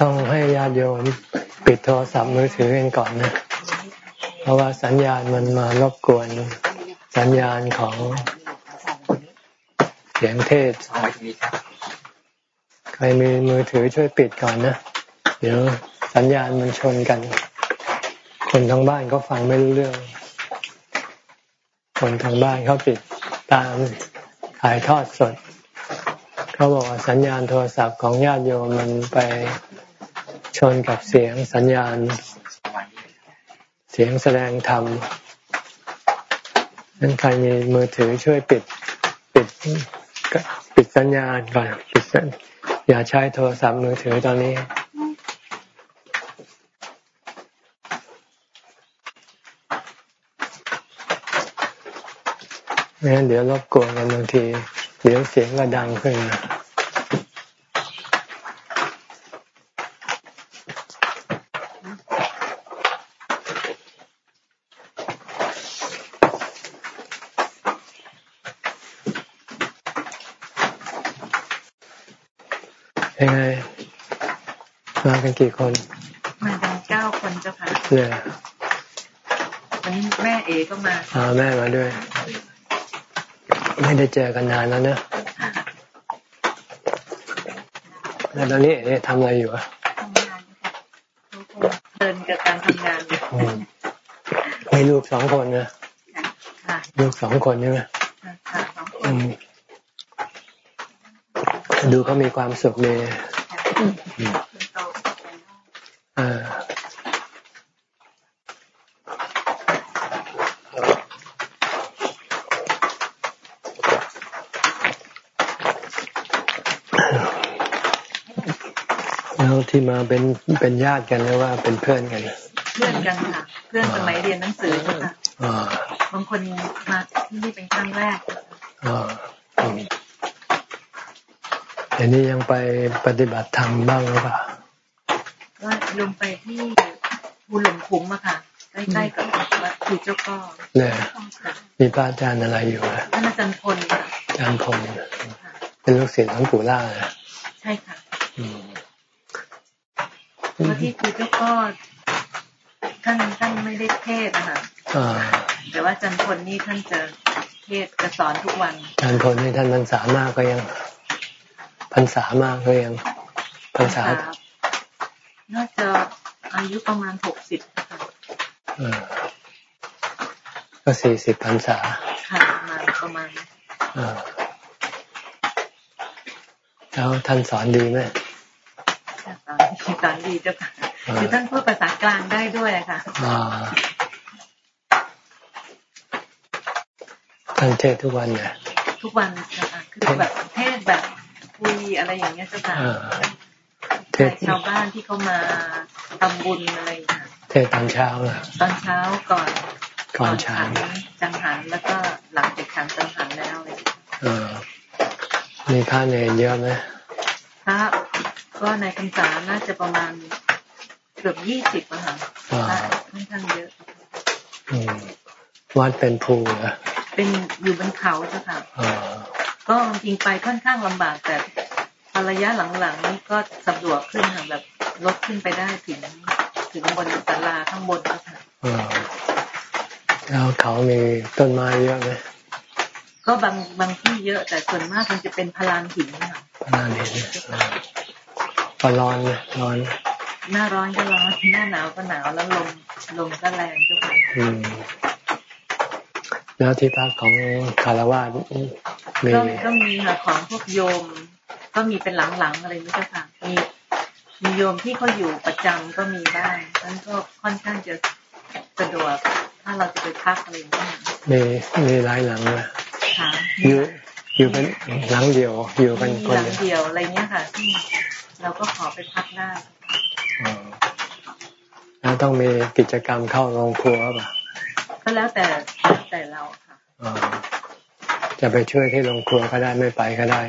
ต้องให้ญาติโยมปิดโทรศัพท์มือถือกันก่อนนะ เพราะว่าสัญญาณมันมารบกวน สัญญาณของเสียงเทศใครมีมือถือช่วยปิดก่อนนะ เดี๋ยวสัญญาณมันชนกัน คนทางบ้านก็ฟังไม่รู้เรื่อง คนทางบ้านเขาปิดตามถ่ายทอดสด เขาบอกว่าสัญญาณโทรศัพท์ของญาติโยมมันไป ชนกับเสียงสัญญาณ เสียงแสดงธรรมนั้นใครมีมือถือช่วยปิดปิดปิดสัญญาณก่อนปิดสัญอย่าใช้โทรศัพท์มือถือตอนนี้ไม่งั้นเดี๋ยวรบกวนกันบางที เดี๋ยวเสียงก็ดังขึ้นยังไงมา กันกี่คน มากันเก้าคนเจ้าค่ะเนี่ยวันนี้แม่เอก็มาอ่าแม่มาด้วย ไม่ได้เจอกันนานแล้วเนอะแล้วตอนนี้เอ๋ทำอะไรอยู่อะทำงานค่ะเดินกับการทำงานมีลูกสองคนนะลูกสองคนใช่ไหมค่ะสองคนดูเขามีความสุขเลยอ่าแล้วที่มา เป็นเป็นญาติกันหรือว่าเป็นเพื่อนกัน เพื่อนกันค่ะ เพื่อนสมัยเรียนหนังสือค่ะบางคนมาที่นี่เป็นครั้งแรกอ๋ออันนี้ยังไปปฏิบัติธรรมบ้างหรือเปล่าว่าลงไปที่บุหลงคุ้มอะค่ะใกล้ๆกับวัดผูเจ้าก็เนี่ยมีพระอาจารย์อะไรอยู่อะท่านอาจารย์พลอาจารย์พลเป็นลูกศิษย์ของปู่ล่าใช่ค่ะเพราะ ที่ครูเจ้าก็ท่านท่านไม่ได้เทศนะคะแต่ว่าจันพลนี่ท่านจะเทศจะสอนทุกวัน จันพลนี่ท่านมันสามารถก็ยังพรรษามากเลยยังพรรษาน่าจะอายุประมาณหกสิบค่ะก็สี่สิบพรรษาค่ะประมาณประมาณแล้วท่านสอนดีไหมส อนสอนดีเจ้าค่ะคือท่านพูดภาษากลางได้ด้วยค่ะท่านเทศทุกวันเนี่ยทุกวันค่ะคือแบบเทศแบบคุยอะไรอย่างเงี้ยเจ้าค่ะแต่ชาวบ้านที่เขามาทำบุญอะไรค่ะเทศตอนเช้าเหรอตอนเช้าก่อนก่อนฉันจังหันแล้วก็หลังจากฉันจังหันแล้วเลยเออมีพระเนรเยอะไหมพระ ก็ในพรรษาน่าจะประมาณเกือบยี่สิบอะค่ะค่อนข้างเยอะวัดเป็นภูเหรอเป็นอยู่บนเขาเจ้าค่ะก็จริงไปค่อนข้างลำบากแต่ระยะหลังๆนี่ก็สะดวกขึ้นค่ะแบบรถขึ้นไปได้ถึงถึงบนศาลาข้างบนก็ค่ะแล้วเขามีต้นไม้เยอะไหมก็บางบางที่เยอะแต่ส่วนมากมันจะเป็นพลานหินค่ะพลานหิน ก็ร้อนเลยร้อน หน้าร้อนก็ร้อน หน้าหนาวก็หนาวแล้วลมลมก็แรงจุกค่ะแล้วที่พักของคารวาสมีก็มีค่ะของพวกโยม ก็มีเป็นหลังๆอะไรนี่ก็ค่ะมีมีโยมที่เขาอยู่ประจำก็มีบ้างนั่นก็ค่อนข้างจะสะดวกถ้าเราจะไปพักอะไรอย่างเงี้ยมีมีหลายหลังเลยค่ะอยู่ อยู่เป็นหลังเดียว อยู่เป็นคนหลังเดียวอะไรเงี้ยค่ะที่เราก็ขอไปพักได้แล้วต้องมีกิจกรรมเข้าโรงครัวป่ะก็แล้วแต่แล้วแต่เราค่ะจะไปช่วยที่โรงครัวก็ได้ไม่ไปก็ได้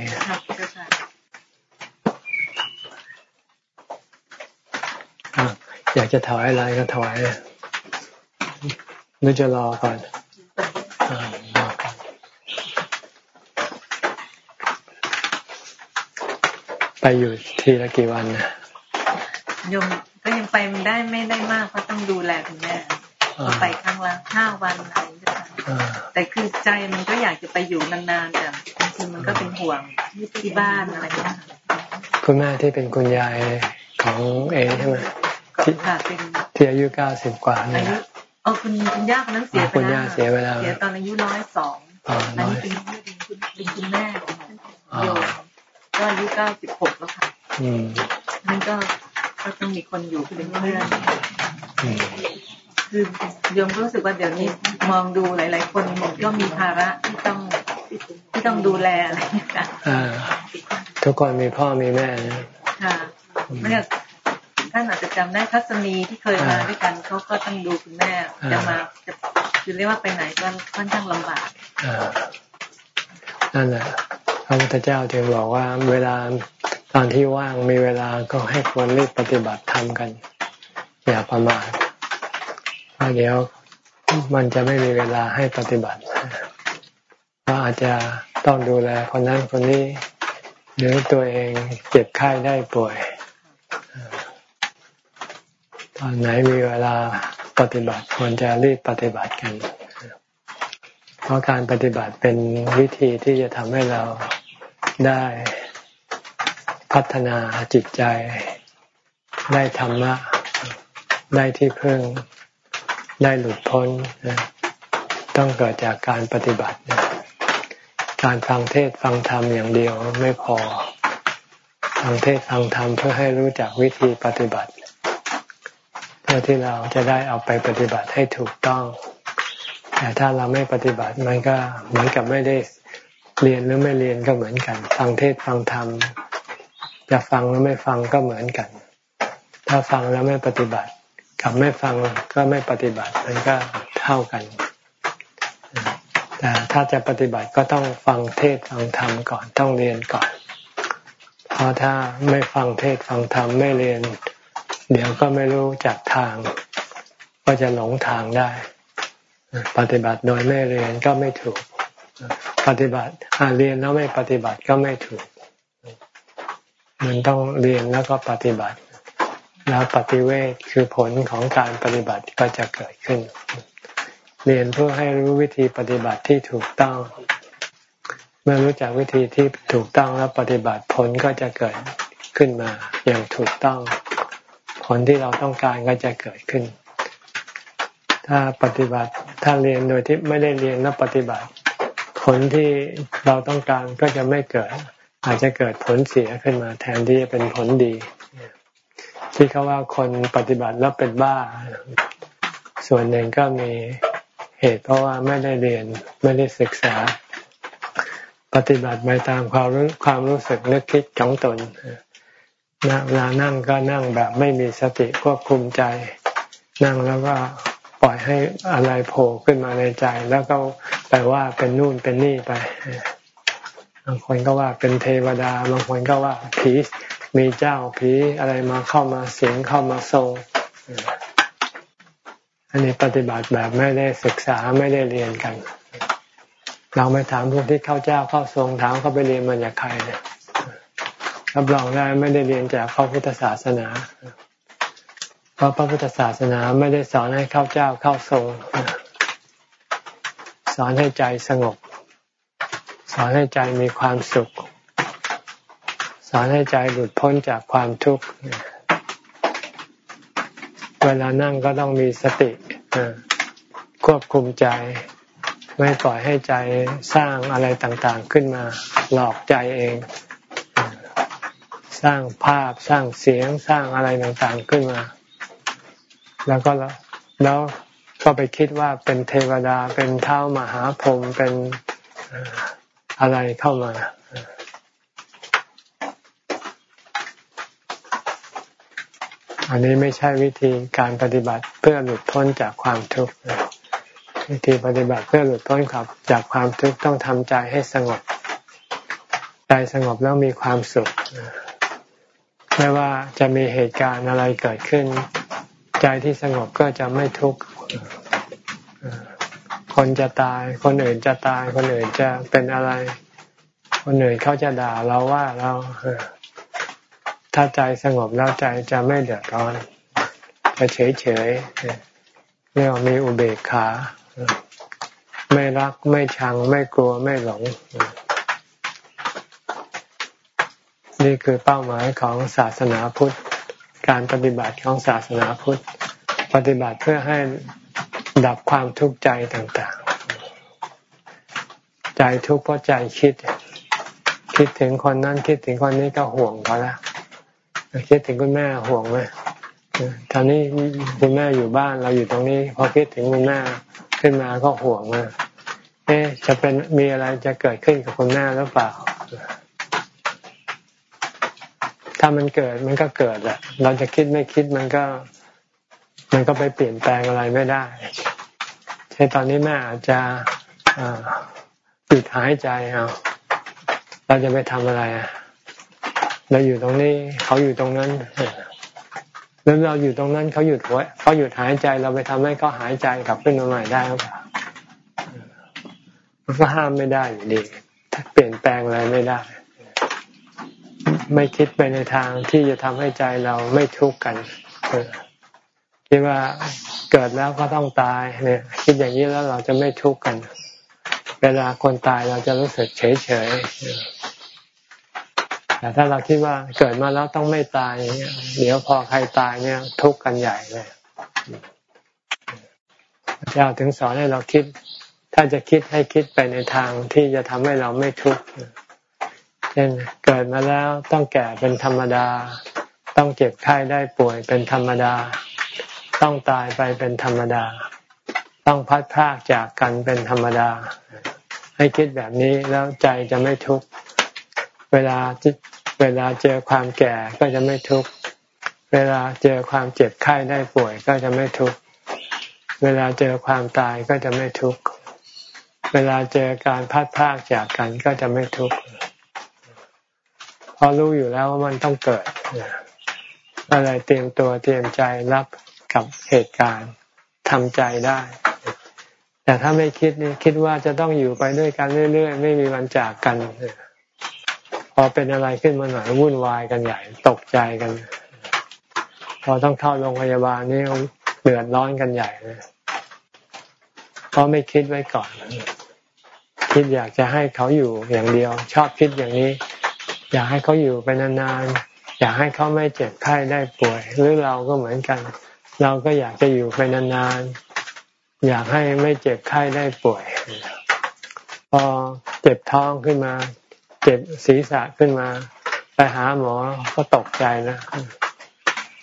อยากจะถวายอะไรก็ถวายหรือจะรอก่อนไอยู่ทีละกี่วันนะโยมก็ยังไปมันได้ไม่ได้มากเพราะต้องดูแลคุณแม่ไปครั้งละห้าวันอะไรอย่างเงี้ยแต่คือใจมันก็อยากจะไปอยู่นานๆแต่บางทีมันก็เป็นห่วงที่บ้านอะไรเงี้ยคุณแม่ที่เป็นคุณยายของเอใช่ไหมที่เป็นที่อายุเก้าสิบกว่าเนี่ยอ๋อคุณคุณย่าคนนั้นเสียไปแล้วคุณย่าเสียไปแล้วเสียตอนอายุร้อยสองอันนี้เป็นคุณเป็นคุณแม่ของโยม ก็อายุเก้าสิบหกแล้วค่ะมันก็ก็ต้องมีคนอยู่เป็นเพื่อนคือโยมรู้สึกว่าเดี๋ยวนี้มองดูหลาย ๆ คนก็มีภาระที่ต้องที่ต้องดูแลอะไรอย่างเงี้ยค่ะทุกคนมีพ่อมีแม่นะค่ะเนี่ยท่านอาจจะจำได้ทัศนีที่เคยมาด้วยกันเขาก็ต้องดูคุณแม่จะมาจะคือเรียกว่าไปไหนก็ค่อนข้างลำบากนั่นแหละ พระพุทธเจ้าจึงบอกว่าเวลาตอนที่ว่างมีเวลาก็ให้ควรรีบปฏิบัติทำกัน อย่าประมาทเพราะเดี๋ยวมันจะไม่มีเวลาให้ปฏิบัติเพราะอาจจะต้องดูแลคนนั้นคนนี้หรือตัวเองเจ็บไข้ได้ป่วย ตอนไหนมีเวลาปฏิบัติควรจะรีบปฏิบัติกัน เพราะการปฏิบัติเป็นวิธีที่จะทำให้เรา ได้พัฒนาจิตใจ ได้ธรรมะ ได้ที่พึ่ง ได้หลุดพ้น ต้องเกิดจากการปฏิบัติ การฟังเทศฟังธรรมอย่างเดียวไม่พอ ฟังเทศฟังธรรมเพื่อให้รู้จักวิธีปฏิบัติ เพื่อที่เราจะได้เอาไปปฏิบัติให้ถูกต้อง แต่ถ้าเราไม่ปฏิบัติมันก็เหมือนกับไม่ได้ เรียนหรือไม่เรียนก็เหมือนกัน ฟังเทศฟังธรรม จะฟังหรือไม่ฟังก็เหมือนกัน ถ้าฟังแล้วไม่ปฏิบัติ กับไม่ฟังก็ไม่ปฏิบัติมันก็เท่ากัน แต่ถ้าจะปฏิบัติก็ต้องฟังเทศฟังธรรมก่อนต้องเรียนก่อน เพราะถ้าไม่ฟังเทศฟังธรรมไม่เรียน เดี๋ยวก็ไม่รู้จากทาง ก็จะหลงทางได้ ปฏิบัติโดยไม่เรียนก็ไม่ถูก ปฏิบัติเรียนแล้วไม่ปฏิบัติก็ไม่ถูก มันต้องเรียนแล้วก็ปฏิบัติ แล้วปฏิเวทคือผลของการปฏิบัติก็จะเกิดขึ้น เรียนเพื่อให้รู้วิธีปฏิบัติที่ถูกต้อง เมื่อรู้จักวิธีที่ถูกต้องแล้วปฏิบัติผลก็จะเกิดขึ้นมาอย่างถูกต้อง ผลที่เราต้องการก็จะเกิดขึ้น ถ้าปฏิบัติถ้าเรียนโดยที่ไม่ได้เรียนแล้วปฏิบัติ ผลที่เราต้องการก็จะไม่เกิด อาจจะเกิดผลเสียขึ้นมา แทนที่จะเป็นผลดี ที่เขาว่าคนปฏิบัติแล้วเป็นบ้า ส่วนหนึ่งก็มีเหตุเพราะว่าไม่ได้เรียนไม่ได้ศึกษา ปฏิบัติไปตามความรู้ความรู้สึกนึกคิดของตนเวลานั่งก็นั่งแบบไม่มีสติควบคุมใจ นั่งแล้วก็ ปล่อยให้อะไรโผล่ขึ้นมาในใจ แล้วก็แปลว่าเป็นนู่นเป็นนี่ไป บางคนก็ว่าเป็นเทวดา บางคนก็ว่าผีมีเจ้าผีอะไรมาเข้ามาเสียงเข้ามาทรงอันนี้ปฏิบัติแบบไม่ได้ศึกษาไม่ได้เรียนกัน เราไม่ถามพวกที่เข้าเจ้าเข้าทรงถามเขาไปเรียนมาจากใครเนี่ยรับรองได้ไม่ได้เรียนจากพระพุทธศาสนา เพราะพระพุทธศาสนาไม่ได้สอนให้เข้าเจ้าเข้าทรง สอนให้ใจสงบ สอนให้ใจมีความสุข สอนให้ใจหลุดพ้นจากความทุกข์เวลานั่งก็ต้องมีสติควบคุมใจ ไม่ปล่อยให้ใจสร้างอะไรต่างๆขึ้นมา หลอกใจเอง สร้างภาพสร้างเสียงสร้างอะไรต่างๆขึ้นมา แล้วก็แล้วก็ไปคิดว่าเป็นเทวดาเป็นเท้ามหาพรหมเป็นอะไรเข้ามาอันนี้ไม่ใช่วิธีการปฏิบัติเพื่อหลุดพ้นจากความทุกข์วิธีปฏิบัติเพื่อหลุดพ้นับจากความทุกข์ต้องทำใจให้สงบ ใจสงบแล้วมีความสุขไม่ว่าจะมีเหตุการณ์อะไรเกิดขึ้น ใจที่สงบก็จะไม่ทุกข์คนจะตาย คนอื่นจะตาย คนอื่นจะเป็นอะไร คนอื่นเขาจะด่าเราว่าเราถ้าใจสงบแล้วใจจะไม่เดือดร้อนจะเฉยเฉยเรียกว่ามีอุเบกขา ไม่รักไม่ชังไม่กลัวไม่หลง นี่คือเป้าหมายของศาสนาพุทธ การปฏิบัติของศาสนาพุทธ ปฏิบัติเพื่อให้ดับความทุกข์ใจต่างๆ ใจทุกข์เพราะใจคิด คิดถึงคนนั้นคิดถึงคนนี้ก็ห่วงเขาแล้วคิดถึงคุณแม่ห่วงไหมตอนนี้คุณแม่อยู่บ้านเราอยู่ตรงนี้ พอคิดถึงคุณแม่ขึ้นมาก็ห่วงมาเอ๊ะจะเป็นมีอะไรจะเกิดขึ้นกับคุณแม่หรือเปล่า ถ้ามันเกิดมันก็เกิดแหละ เราจะคิดไม่คิดมันก็ มันก็ไปเปลี่ยนแปลงอะไรไม่ได้ใช่ตอนนี้แม่อาจจะหยุดหายใจเอาเราจะไปทำอะไรอะเราอยู่ตรงนี้เขาอยู่ตรงนั้นแล้วเราอยู่ตรงนั้นเขาหยุดหัวเขาหยุดหายใจเราไปทำให้เขาหายใจกลับขึ้นมาใหม่ได้หรือเปล่ามันก็ห้ามไม่ได้อยู่ดีเปลี่ยนแปลงอะไรไม่ได้ ไม่คิดไปในทางที่จะทำให้ใจเราไม่ทุกข์กันคิดว่าเกิดแล้วก็ต้องตายเนี่ย คิดอย่างนี้แล้วเราจะไม่ทุกข์กัน เวลาคนตายเราจะรู้สึกเฉยเฉยแต่ถ้าเราคิดว่าเกิดมาแล้วต้องไม่ตายเนี่ยเดี๋ยวพอใครตายเนี่ย ทุกข์กันใหญ่เลยพระเจ้าถึงสอนให้เราคิด ถ้าจะคิดให้คิดไปในทางที่จะทำให้เราไม่ทุกข์ ช่นเกิดมาแล้วต้องแก่เป็นธรรมดา ต้องเจ็บไข้ได้ป่วยเป็นธรรมดา ต้องตายไปเป็นธรรมดา ต้องพัดพากจากกันเป็นธรรมดา ให้คิดแบบนี้แล้วใจจะไม่ทุกข์เวลาเวลาเจอความแก่ก็จะไม่ทุกข์เวลาเจอความเจ็บไข้ได้ป่วยก็จะไม่ทุกข์เวลาเจอความตายก็จะไม่ทุกข์เวลาเจอการพัดพากจากกันก็จะไม่ทุกข์ เพราะรู้อยู่แล้วว่ามันต้องเกิดอะไรเตรียมตัวเตรียมใจรับกับเหตุการณ์ทำใจได้ แต่ถ้าไม่คิดนี่คิดว่าจะต้องอยู่ไปด้วยกันเรื่อยๆ ไม่มีวันจากกัน พอเป็นอะไรขึ้นมาหน่อยวุ่นวายกันใหญ่ตกใจกัน พอต้องเข้าโรงพยาบาลนี่เดือดร้อนกันใหญ่เลยเพราะไม่คิดไว้ก่อน คิดอยากจะให้เขาอยู่อย่างเดียว ชอบคิดอย่างนี้ อยากให้เขาอยู่ไปนานๆ อยากให้เขาไม่เจ็บไข้ได้ป่วย หรือเราก็เหมือนกัน เราก็อยากจะอยู่ไปนานๆ อยากให้ไม่เจ็บไข้ได้ป่วย พอเจ็บท้องขึ้นมา เจ็บศีรษะขึ้นมา ไปหาหมอก็ตกใจนะ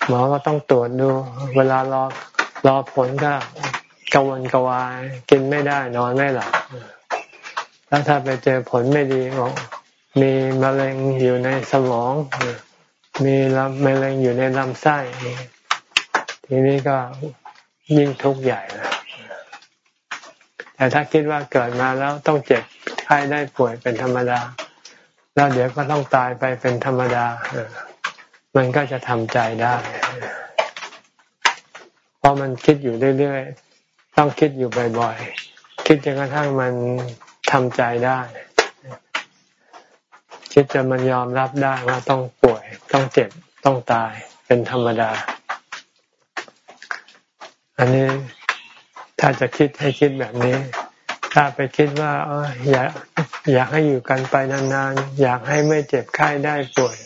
หมอก็ต้องตรวจดู เวลารอรอผลก็กวนกวาย กินไม่ได้นอนไม่หลับแล้วถ้าไปเจอผลไม่ดีบอก มีมะเร็งอยู่ในสมอง มีลำมะเร็งอยู่ในลำไส้ทีนี้ก็ยิ่งทุกข์ใหญ่นะแต่ถ้าคิดว่าเกิดมาแล้วต้องเจ็บไข้ได้ป่วยเป็นธรรมดา แล้วเดี๋ยวก็ต้องตายไปเป็นธรรมดามันก็จะทำใจได้เพราะมันคิดอยู่เรื่อยๆต้องคิดอยู่บ่อยๆคิดจนกระทั่งมันทำใจได้ คิดจนมันยอมรับได้ว่าต้องป่วย ต้องเจ็บต้องตายเป็นธรรมดา อันนี้ถ้าจะคิดให้คิดแบบนี้ ถ้าไปคิดว่าอออยากอยากให้อยู่กันไปนานๆ อยากให้ไม่เจ็บไข้ได้ป่วย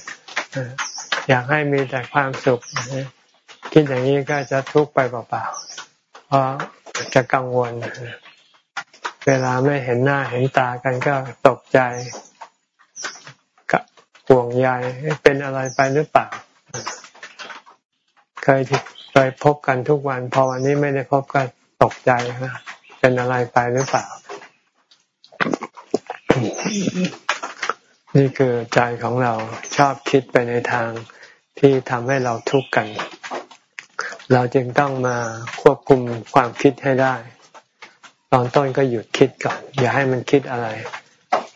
อยากให้มีแต่ความสุข คิดอย่างนี้ก็จะทุกข์ไปเปล่าๆเพราะจะกังวล เวลาไม่เห็นหน้าเห็นตากันก็ตกใจ ห่วงใยเป็นอะไรไปหรือเปล่า เคยเคยพบกันทุกวัน พอวันนี้ไม่ได้พบก็ตกใจนะเป็นอะไรไปหรือเปล่า นี่คือใจของเราชอบคิดไปในทางที่ทำให้เราทุกข์กัน เราจึงต้องมาควบคุมความคิดให้ได้ ตอนต้นก็หยุดคิดก่อน อย่าให้มันคิดอะไร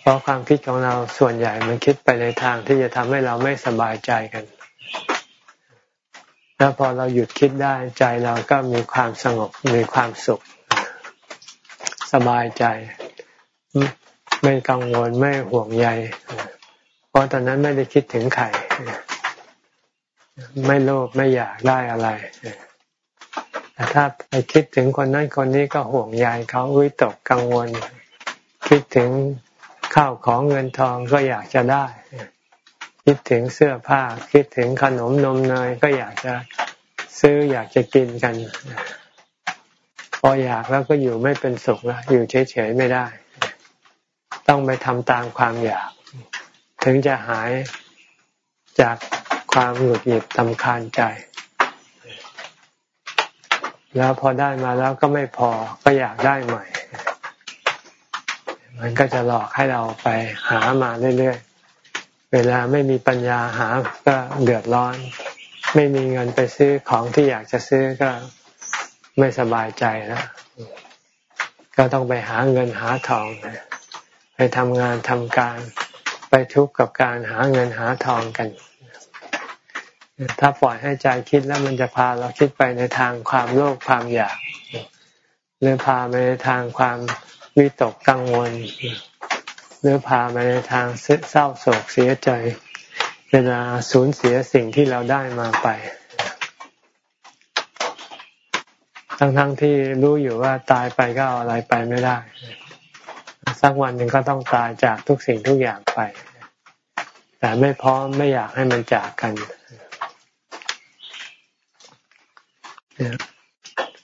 เพราะความคิดของเราส่วนใหญ่มันคิดไปในทางที่จะทำให้เราไม่สบายใจกันแล้วพอเราหยุดคิดได้ใจเราก็มีความสงบมีความสุข สบายใจ ไม่กังวลไม่ห่วงใย เพราะตอนนั้นไม่ได้คิดถึงใครไม่โลภไม่อยากได้อะไรแต่ถ้าไปคิดถึงคนนั้นคนนี้ก็ห่วงใยเขาวิตกกังวล คิดถึง ข้าวของเงินทองก็อยากจะได้ คิดถึงเสื้อผ้า คิดถึงขนมนมเนยก็อยากจะซื้ออยากจะกินกัน พออยากแล้วก็อยู่ไม่เป็นสุขแล้วอยู่เฉยๆไม่ได้ ต้องไปทำตามความอยาก ถึงจะหายจากความหงุดหงิดทำคานใจ แล้วพอได้มาแล้วก็ไม่พอก็อยากได้ใหม่ มันก็จะหลอกให้เราไปหามาเรื่อยๆ เวลาไม่มีปัญญาหาก็เดือดร้อน ไม่มีเงินไปซื้อของที่อยากจะซื้อก็ไม่สบายใจแล้วก็ต้องไปหาเงินหาทอง ไปทำงานทำการ ไปทุกข์กับการหาเงินหาทองกัน ถ้าปล่อยให้ใจคิดแล้วมันจะพาเราคิดไปในทางความโลภความอยากหรือพาไปในทางความ วิตกกังวล หรือพาไปในทางเศร้าโศกเสียใจ เวลาสูญเสียสิ่งที่เราได้มาไป ทั้งๆทที่รู้อยู่ว่าตายไปก็เอาอะไรไปไม่ได้ สักวันหนึ่งก็ต้องตายจากทุกสิ่งทุกอย่างไป แต่ไม่พร้อมไม่อยากให้มันจากกัน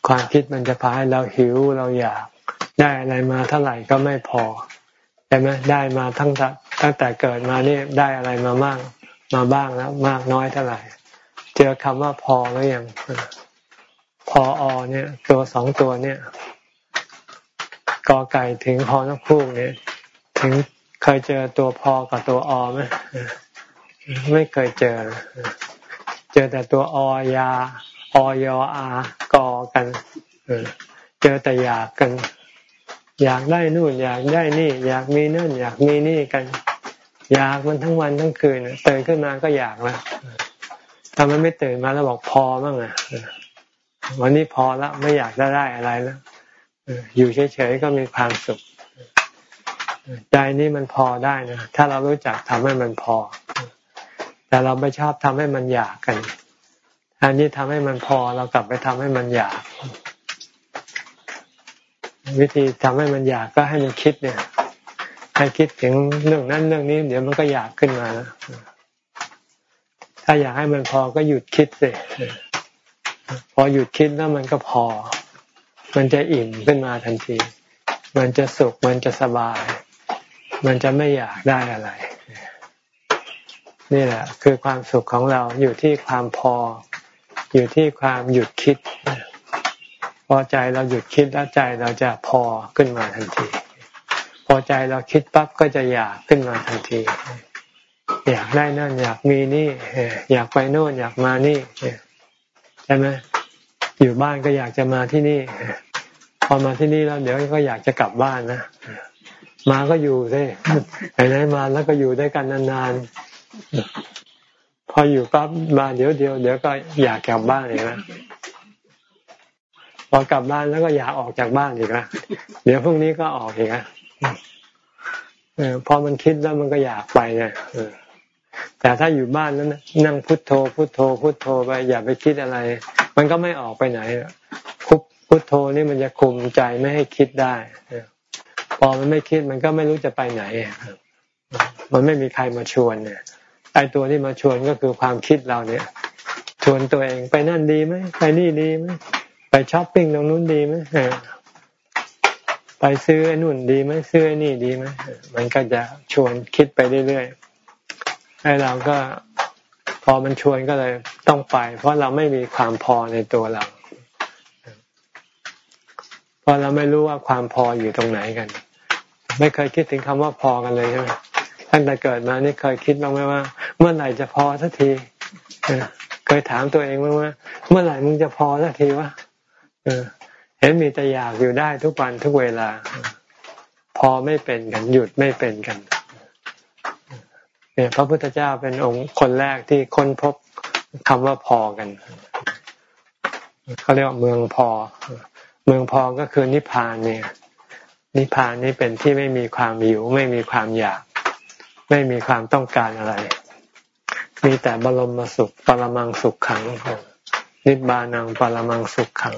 ความคิดมันจะพาให้เราหิวเราอยาก ได้อะไรมาเท่าไหร่ก็ไม่พอใช่ไหมได้มาทั้งตั้งแต่เกิดมานี่ได้อะไรมามากมาบ้างแล้วมากน้อยเท่าไหร่ เจอคำว่าพอแล้วยังพออเนี่ย ตัวสองตัวเนี่ยกอไก่ถึงพอนกคู่เนี่ย ถึงเคยเจอตัวพอกับตัวอไหมไม่เคยเจอ เจอแต่ตัวอยาอยอากอกันเจอแต่อยากกัน อยากได้นู่นอยากได้นี่ อยากมีนั่น อยากมีนี่กัน อยากมันทั้งวันทั้งคืนตื่นขึ้นมาก็อยากแล้วทำไมไม่ตื่นมาแล้วบอกพอบ้างอะวันนี้พอแล้วไม่อยากจะได้อะไรแล้วอยู่เฉยๆก็มีความสุขใจนี่มันพอได้นะถ้าเรารู้จักทำให้มันพอ แต่เราไม่ชอบทำให้มันอยากกันแทนที่ทำให้มันพอเรากลับไปทำให้มันอยาก วิธีทำให้มันอยากก็ให้มันคิดเนี่ยให้คิดถึงเรื่องนั้นเรื่องนี้ เดี๋ยวมันก็อยากขึ้นมาแล้วถ้าอยากให้มันพอก็หยุดคิดสิพอหยุดคิดแล้วมันก็พอ มันจะอิ่มขึ้นมาทันที มันจะสุข มันจะสบาย มันจะไม่อยากได้อะไร นี่แหละ คือความสุขของเราอยู่ที่ความพอ อยู่ที่ความหยุดคิด พอใจเราหยุดคิดแล้วใจเราจะพอขึ้นมาทันที พอใจเราคิดปั๊บก็จะอยากขึ้นมาทันที อยากได้นั่น อยากมีนี่ อยากไปโน่นอยากมานี่ใช่ไหมอยู่บ้านก็อยากจะมาที่นี่ พอมาที่นี่แล้วเดี๋ยวก็อยากจะกลับบ้านนะมาก็อยู่ได้ไหนๆมาแล้วก็อยู่ได้กันนานๆพออยู่ปั๊บมาเดี๋ยวเดียวเดี๋ยวก็อยากกลับบ้านอีกแล้ว พอกลับบ้านแล้วก็อยากออกจากบ้านอีกแล้วเดี๋ยวพรุ่งนี้ก็ออกอีกแล้วพอมันคิดแล้วมันก็อยากไปเนี่ยแต่ถ้าอยู่บ้านแล้วนั่งพุทโธ พุทโธ พุทโธไปอย่าไปคิดอะไร มันก็ไม่ออกไปไหนพุทโธนี่มันจะคุมใจไม่ให้คิดได้พอมันไม่คิดมันก็ไม่รู้จะไปไหนมันไม่มีใครมาชวนเนี่ยไอตัวที่มาชวนก็คือความคิดเราเนี่ย ชวนตัวเองไปนั่นดีไหมไปนี่ดีไหม ช้อปปิ้งตรงนู้นดีไหมไปซื้อไอ้นู่นดีไหมซื้อไอ้นี่ดีไหมมันก็จะชวนคิดไปเรื่อยๆไอ้เราก็พอมันชวนก็เลยต้องไป เพราะเราไม่มีความพอในตัวเรา เพราะเราไม่รู้ว่าความพออยู่ตรงไหนกัน ไม่เคยคิดถึงคำว่าพอกันเลยใช่ไหมตั้งแต่เกิดมานี่เคยคิดบ้างไหมว่า เมื่อไหร่จะพอสักทีเคยถามตัวเองบ้างว่าเมื่อไหร่มึงจะพอสักทีวะ เห็นมีแต่อยากอยู่ได้ทุกวันทุกเวลา พอไม่เป็นกันหยุดไม่เป็นกันเนี่ยพระพุทธเจ้าเป็นองค์คนแรกที่ค้นพบคำว่าพอกันเขาเรียกว่าเมืองพอ เมืองพอก็คือนิพพานเนี่ย นิพพานนี่เป็นที่ไม่มีความหิว ไม่มีความอยาก ไม่มีความต้องการอะไร มีแต่บรมสุข ปรมังสุขขังนิบานังปรมังสุขขัง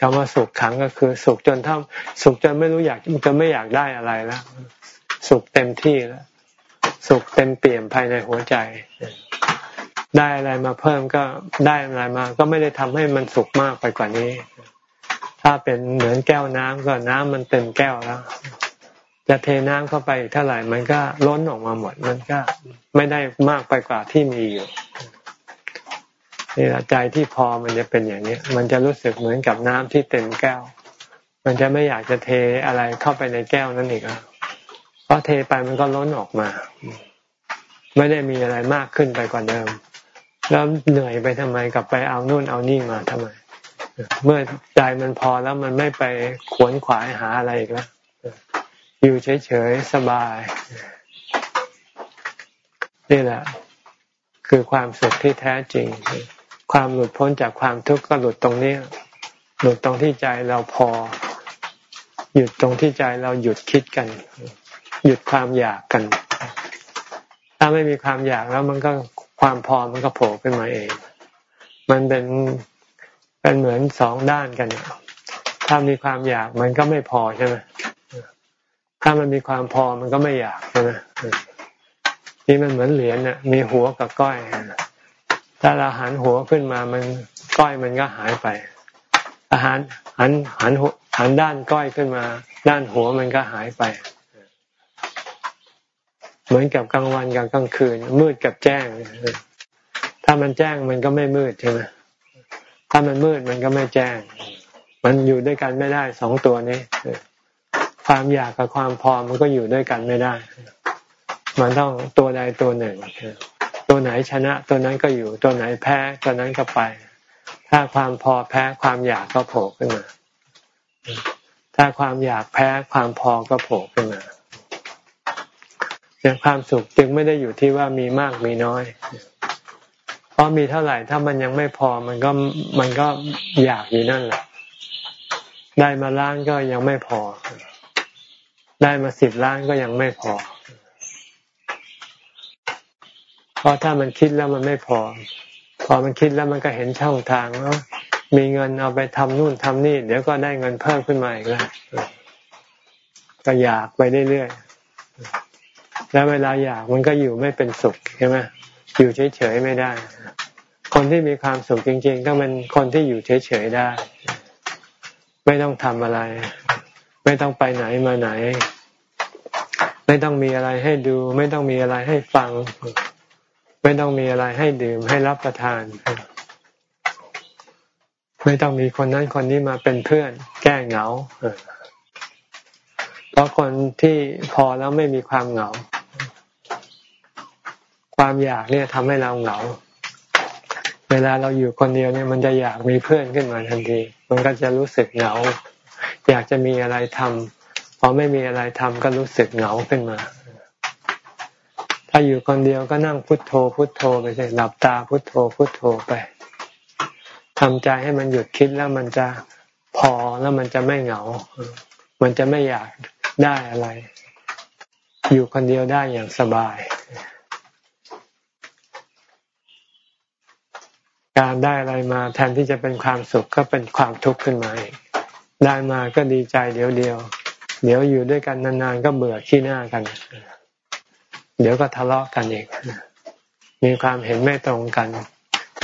คำว่าสุขขังก็คือสุขจนท่าสุขจนไม่รู้อยากจะไม่อยากได้อะไรแล้วสุขเต็มที่แล้วสุขเต็มเปี่ยมภายในหัวใจ ได้อะไรมาเพิ่มก็ได้อะไรมา ก็ไม่ได้ทำให้มันสุขมากไปกว่านี้ ถ้าเป็นเหมือนแก้วน้ำก็น้ำมันเต็มแก้วแล้วจะเทน้ำเข้าไปเท่าไหร่มันก็ล้นออกมาหมด มันก็ไม่ได้มากไปกว่าที่มีอยู่ นี่แหละใจที่พอมันจะเป็นอย่างนี้มันจะรู้สึกเหมือนกับน้ำที่เต็มแก้ว มันจะไม่อยากจะเทอะไรเข้าไปในแก้วนั่นอีกเพราะเทไปมันก็ล้นออกมา ไม่ได้มีอะไรมากขึ้นไปกว่าเดิม แล้วเหนื่อยไปทำไมกลับไปเอานู่นเอานี่มาทำไม เมื่อใจมันพอแล้วมันไม่ไปขวนขวายหาอะไรอีกแล้วอยู่เฉยๆสบายนี่แหละคือความสุขที่แท้จริง ความหลุดพ้นจากความทุกข์ก็หลุดตรงนี้ หลุดตรงที่ใจเราพอ หยุดตรงที่ใจเราหยุดคิดกัน หยุดความอยากกัน ถ้าไม่มีความอยากแล้วมันก็ความพอมันก็โผล่ขึ้นมาเอง มันเป็นเป็นเหมือนสองด้านกันถ้ามีความอยากมันก็ไม่พอใช่ไหมถ้ามันมีความพอมันก็ไม่อยากใช่ไหมนี่มันเหมือนเหรียญเนี่ยมีหัวกับก้อย ถ้าเราหันหัวขึ้นมามันก้อยมันก็หายไป อาหารหันหันหันด้านก้อยขึ้นมา ด้านหัวมันก็หายไป เหมือนกับกลางวันกับกลางคืน มืดกับแจ้ง ถ้ามันแจ้งมันก็ไม่มืดใช่ไหมถ้ามันมืดมันก็ไม่แจ้ง มันอยู่ด้วยกันไม่ได้สองตัวนี้ความอยากกับความพอมันก็อยู่ด้วยกันไม่ได้ มันต้องตัวใดตัวหนึ่ง ตัวไหนชนะ ตัวนั้นก็อยู่ตัวไหนแพ้ตัวนั้นก็ไป ถ้าความพอแพ้ความอยากก็โผล่ขึ้นมา ถ้าความอยากแพ้ความพอก็โผล่ขึ้นมาความสุขจึงไม่ได้อยู่ที่ว่ามีมากมีน้อย เพราะมีเท่าไหร่ถ้ามันยังไม่พอมันก็มันก็อยากอยู่นั่นแหละ ได้มาล้านก็ยังไม่พอ ได้มาสิบล้านก็ยังไม่พอ เพราะถ้ามันคิดแล้วมันไม่พอ พอมันคิดแล้วมันก็เห็นช่องทางแล้วมีเงินเอาไปทำนู่นทำนี่ เดี๋ยวก็ได้เงินเพิ่มขึ้นมาอีกแล้วก็อยากไปเรื่อยๆแล้วเวลาอยากมันก็อยู่ไม่เป็นสุขใช่ไหมอยู่เฉยๆไม่ได้ คนที่มีความสุขจริงๆต้องเป็นคนที่อยู่เฉยๆได้ ไม่ต้องทำอะไร ไม่ต้องไปไหนมาไหน ไม่ต้องมีอะไรให้ดู ไม่ต้องมีอะไรให้ฟัง ไม่ต้องมีอะไรให้ดื่มให้รับประทาน ไม่ต้องมีคนนั้นคนนี้มาเป็นเพื่อน แก้เหงาเพราะคนที่พอแล้วไม่มีความเหงา ความอยากเนี่ยทำให้เราเหงา เวลาเราอยู่คนเดียวเนี่ย มันจะอยากมีเพื่อนขึ้นมาทันที มันก็จะรู้สึกเหงา อยากจะมีอะไรทำพอไม่มีอะไรทำก็รู้สึกเหงาขึ้นมา ถ้าอยู่คนเดียวก็นั่งพุทโธ พุทโธไปเลยหลับตาพุทโธ พุทโธไปทำใจให้มันหยุดคิดแล้วมันจะพอแล้วมันจะไม่เหงา มันจะไม่อยากได้อะไร อยู่คนเดียวได้อย่างสบาย การได้อะไรมาแทนที่จะเป็นความสุขก็เป็นความทุกข์ขึ้นมาได้มาก็ดีใจเดียวเดียว เดี๋ยวอยู่ด้วยกันนานๆก็เบื่อขี้หน้ากัน เดี๋ยวก็ทะเลาะกันอีก มีความเห็นไม่ตรงกัน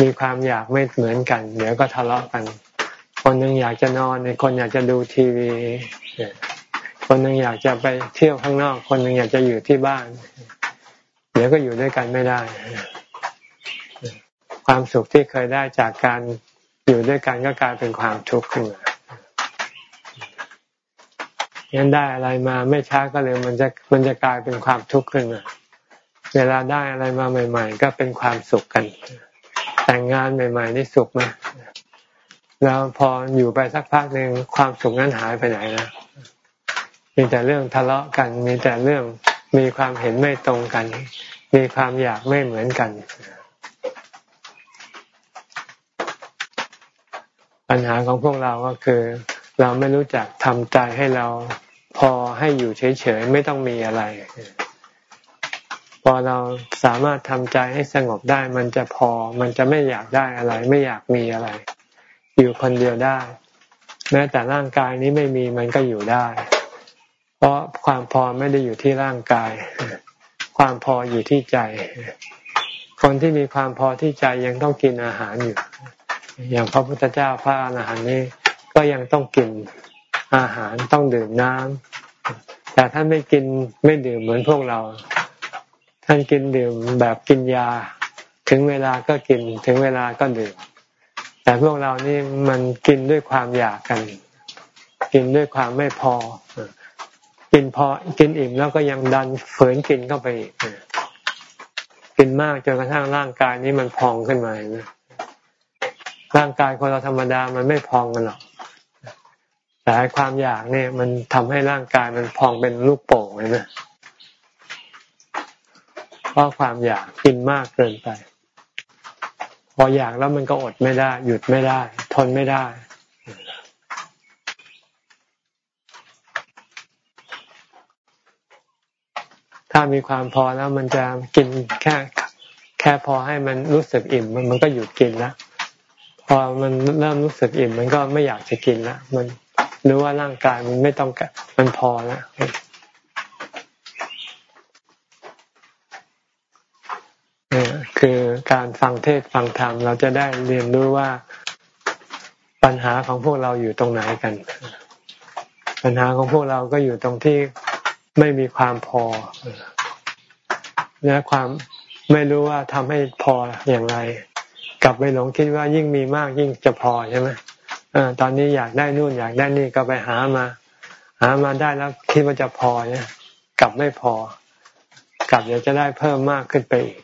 มีความอยากไม่เหมือนกัน เดี๋ยวก็ทะเลาะกัน คนหนึ่งอยากจะนอนคนอยากจะดูทีวี คนหนึ่งอยากจะไปเที่ยวข้างนอก คนหนึ่งอยากจะอยู่ที่บ้าน เดี๋ยวก็อยู่ด้วยกันไม่ได้ ความสุขที่เคยได้จากการอยู่ด้วยกันก็กลายเป็นความทุกข์ขึ้นมางั้นได้อะไรมาไม่ช้าก็เลยมันจะมันจะกลายเป็นความทุกข์ขึ้นมา เวลาได้อะไรมาใหม่ ๆ ก็เป็นความสุขกัน แต่งงานใหม่ ๆ นี่สุขไหมแล้วพออยู่ไปสักพักหนึ่งความสุขนั้นหายไปไหนนะมีแต่เรื่องทะเลาะกัน มีแต่เรื่องมีความเห็นไม่ตรงกัน มีความอยากไม่เหมือนกัน ปัญหาของพวกเราก็คือ เราไม่รู้จักทำใจให้เราพอให้อยู่เฉยๆไม่ต้องมีอะไร พอเราสามารถทำใจให้สงบได้ มันจะพอ มันจะไม่อยากได้อะไร ไม่อยากมีอะไร อยู่คนเดียวได้ แม้แต่ร่างกายนี้ไม่มีมันก็อยู่ได้ เพราะความพอไม่ได้อยู่ที่ร่างกาย ความพออยู่ที่ใจ คนที่มีความพอที่ใจยังต้องกินอาหารอยู่ อย่างพระพุทธเจ้าพระอรหันต์นี้ก็ยังต้องกินอาหารต้องดื่มน้ำแต่ท่านไม่กินไม่ดื่มเหมือนพวกเรา ท่านกินดื่มแบบกินยา ถึงเวลาก็กิน ถึงเวลาก็ดื่ม แต่พวกเรานี่มันกินด้วยความอยากกัน กินด้วยความไม่พอ กินพอกินอิ่มแล้วก็ยังดันฝืนกินเข้าไปอีกกินมากจนกระทั่งร่างกายนี้มันพองขึ้นมาร่างกายคนเราธรรมดามันไม่พองกันหรอกแต่ความอยากเนี่ยมันทำให้ร่างกายมันพองเป็นลูกโป่งเลยนะ เพราะความอยากกินมากเกินไป พออยากแล้วมันก็อดไม่ได้ หยุดไม่ได้ ทนไม่ได้ถ้ามีความพอแล้วมันจะกินแค่แค่พอให้มันรู้สึกอิ่มมันมันก็หยุดกินแล้วพอมันเริ่มรู้สึกอิ่ม มันก็ไม่อยากจะกินแล้วมันรู้ว่าร่างกายมันไม่ต้องการมันพอแล้วนี่ คือการฟังเทศฟังธรรมเราจะได้เรียนรู้ว่าปัญหาของพวกเราอยู่ตรงไหนกัน ปัญหาของพวกเราก็อยู่ตรงที่ไม่มีความพอและความไม่รู้ว่าทำให้พออย่างไร กลับไปหลงคิดว่ายิ่งมีมากยิ่งจะพอใช่ไหมอตอนนี้อยากได้นู่นอยากได้นี่ก็ไปหามา หามาได้แล้วคิดว่าจะพอเนี่ย กลับไม่พอกลับอยากจะได้เพิ่มมากขึ้นไปอีก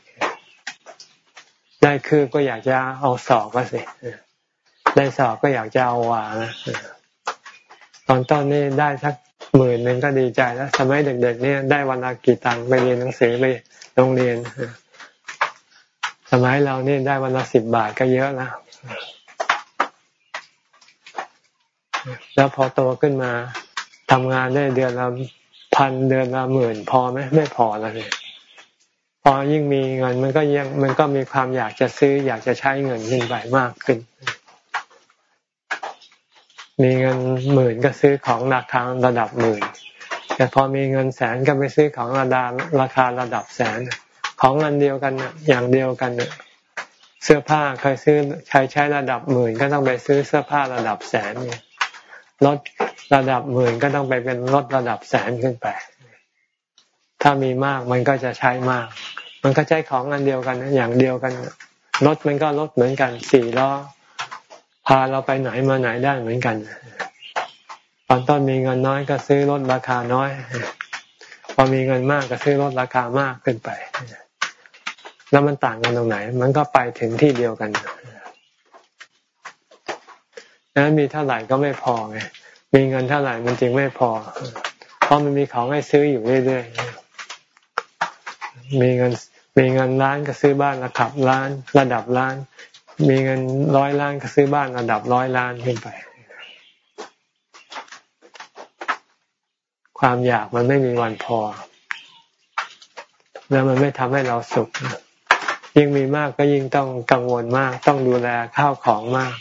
ได้คือก็อยากจะเอาสอบก็สิได้สอบก็อยากจะเอาวานะตอนต้นนี่ได้สักหมื่นหนึ่งก็ดีใจแล้วสมัยเด็กๆเนี่ยได้วันละกี่ตังค์ไปเรียนหนังสือไปโรงเรียนสมัยเรานี่ได้วันละสิบบาทก็เยอะแล้วแล้วพอโตขึ้นมาทำงานได้เดือนละพันเดือนละหมื่นพอไหมไม่พอแล้วเนี่ย พอยิ่งมีเงินมันก็ยังมันก็มีความอยากจะซื้อ อยากจะใช้เงินยิ่งไปมากขึ้น มีเงินหมื่นก็ซื้อของราคาระดับหมื่น แต่พอมีเงินแสนก็ไปซื้อของระดับราคาระดับแสน ของเงินเดียวกันอย่างเดียวกันเนี่ยเสื้อผ้าเคยซื้อใช้ใช้ระดับหมื่นก็ต้องไปซื้อเสื้อผ้าระดับแสนเนี่ยรถระดับหมื่นก็ต้องไปเป็นรถระดับแสนขึ้นไป ถ้ามีมากมันก็จะใช้มาก มันก็ใช้ของอันเดียวกันอย่างเดียวกันรถมันก็รถเหมือนกันสี่ล้อพาเราไปไหนมาไหนได้เหมือนกันตอนต้นมีเงินน้อยก็ซื้อรถราคาน้อย พอมีเงินมากก็ซื้อรถราคามากขึ้นไป แล้วมันต่างกันตรงไหน มันก็ไปถึงที่เดียวกันนั้นมีเท่าไหร่ก็ไม่พอไงมีเงินเท่าไหร่มันจึงไม่พอ เพราะมันมีของให้ซื้ออยู่เรื่อยๆ มีเงินมีเงินล้านก็ซื้อบ้านระดับล้าน ระดับล้าน มีเงินร้อยล้านก็ซื้อบ้านระดับร้อยล้านขึ้นไป ความอยากมันไม่มีวันพอ แล้วมันไม่ทำให้เราสุข ยิ่งมีมากก็ยิ่งต้องกังวลมาก ต้องดูแลข้าวของมาก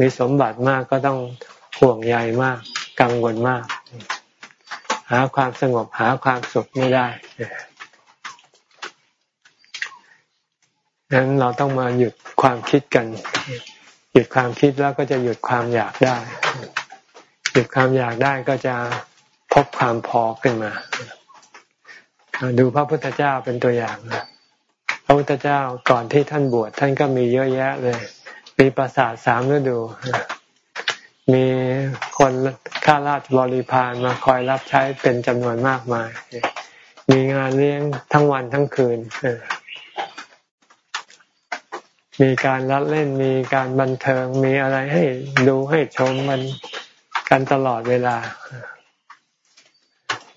มีสมบัติมากก็ต้องห่วงใยมาก กังวลมาก หาความสงบหาความสุขไม่ได้ ดังนั้นเราต้องมาหยุดความคิดกัน หยุดความคิดแล้วก็จะหยุดความอยากได้ หยุดความอยากได้ก็จะพบความพอขึ้นมา ดูพระพุทธเจ้าเป็นตัวอย่างนะพระพุทธเจ้าก่อนที่ท่านบวชท่านก็มีเยอะแยะเลย มีปราสาทสามฤดู มีคนข้าราชบริพารมาคอยรับใช้เป็นจำนวนมากมาย มีงานเลี้ยงทั้งวันทั้งคืน มีการรัดเล่นมีการบันเทิงมีอะไรให้ดูให้ชมมันกันตลอดเวลา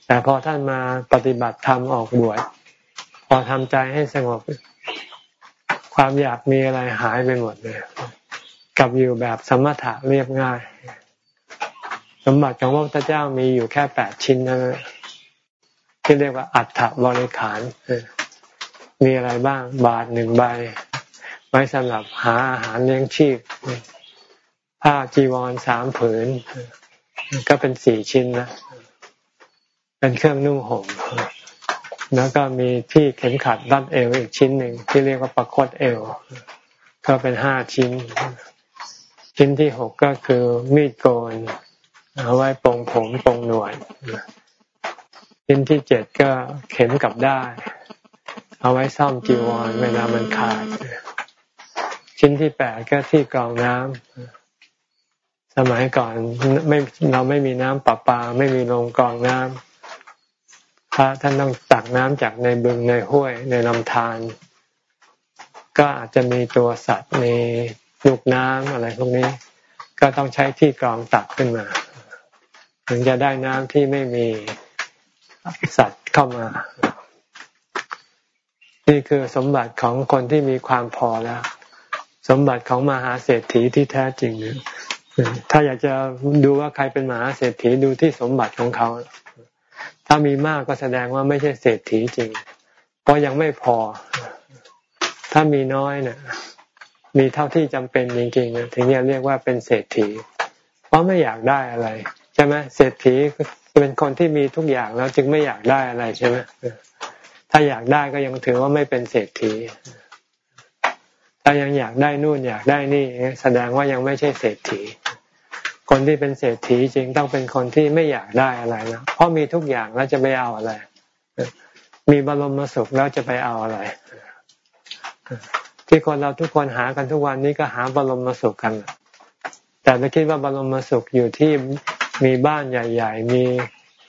แต่พอท่านมาปฏิบัติธรรมออกบวชพอทำใจให้สงบ ความอยากมีอะไรหายไปหมดเลยกับอยู่แบบสมถะเรียบง่าย สมบัติของพระพุทธเจ้ามีอยู่แค่แปดชิ้นนะที่เรียกว่าอัฏฐบริขารมีอะไรบ้าง บาทหนึ่งใบ ว้สำหรับหาอาหารเลี้ยงชีพ ผ้าจีวรสามผืน ก็เป็นสี่ชิ้นนะเป็นเครื่องนุ่งห่มแล้วก็มีที่เข็มขัดรัดเอวอีกชิ้นหนึ่งที่เรียกว่าประคตเอว ก็เป็นห้าชิ้น ชิ้นที่หกก็คือมีดโกนเอาไว้ปรงผมปรงหนวดชิ้นที่เจ็ดก็เข็มกลับได้ เอาไว้ซ่อมจีวรเวลามันขาด ชิ้นที่แปดก็ที่กรองน้ำสมัยก่อนไม่เราไม่มีน้ำประปา ไม่มีโรงกรองน้ำพระท่านต้องตักน้ำจากในบึงในห้วยในลำธารก็อาจจะมีตัวสัตว์ในลูกน้ำอะไรพวกนี้ ก็ต้องใช้ที่กรองตักขึ้นมา ถึงจะได้น้ำที่ไม่มีสัตว์เข้ามา นี่คือสมบัติของคนที่มีความพอแล้ว สมบัติของมหาเศรษฐีที่แท้จริงเนี่ยถ้าอยากจะดูว่าใครเป็นมหาเศรษฐีดูที่สมบัติของเขา ถ้ามีมากก็แสดงว่าไม่ใช่เศรษฐีจริง เพราะยังไม่พอ ถ้ามีน้อยเนี่ยมีเท่าที่จำเป็นจริงๆถึงจะเรียกว่าเป็นเศรษฐี เพราะไม่อยากได้อะไร ใช่ไหมเศรษฐีเป็นคนที่มีทุกอย่างแล้วจึงไม่อยากได้อะไรใช่ไหมถ้าอยากได้ก็ยังถือว่าไม่เป็นเศรษฐี ถ้ายังอยากได้นู่นอยากได้นี่ แสดงว่ายังไม่ใช่เศรษฐี คนที่เป็นเศรษฐีจริงต้องเป็นคนที่ไม่อยากได้อะไรนะเพราะมีทุกอย่างแล้วจะไปเอาอะไร มีบรมสุขแล้วจะไปเอาอะไร ที่คนเราทุกคนหากันทุกวันนี้ก็หาบรมสุขกัน แต่ไม่คิดว่าบรมสุขอยู่ที่มีบ้านใหญ่ ๆ มี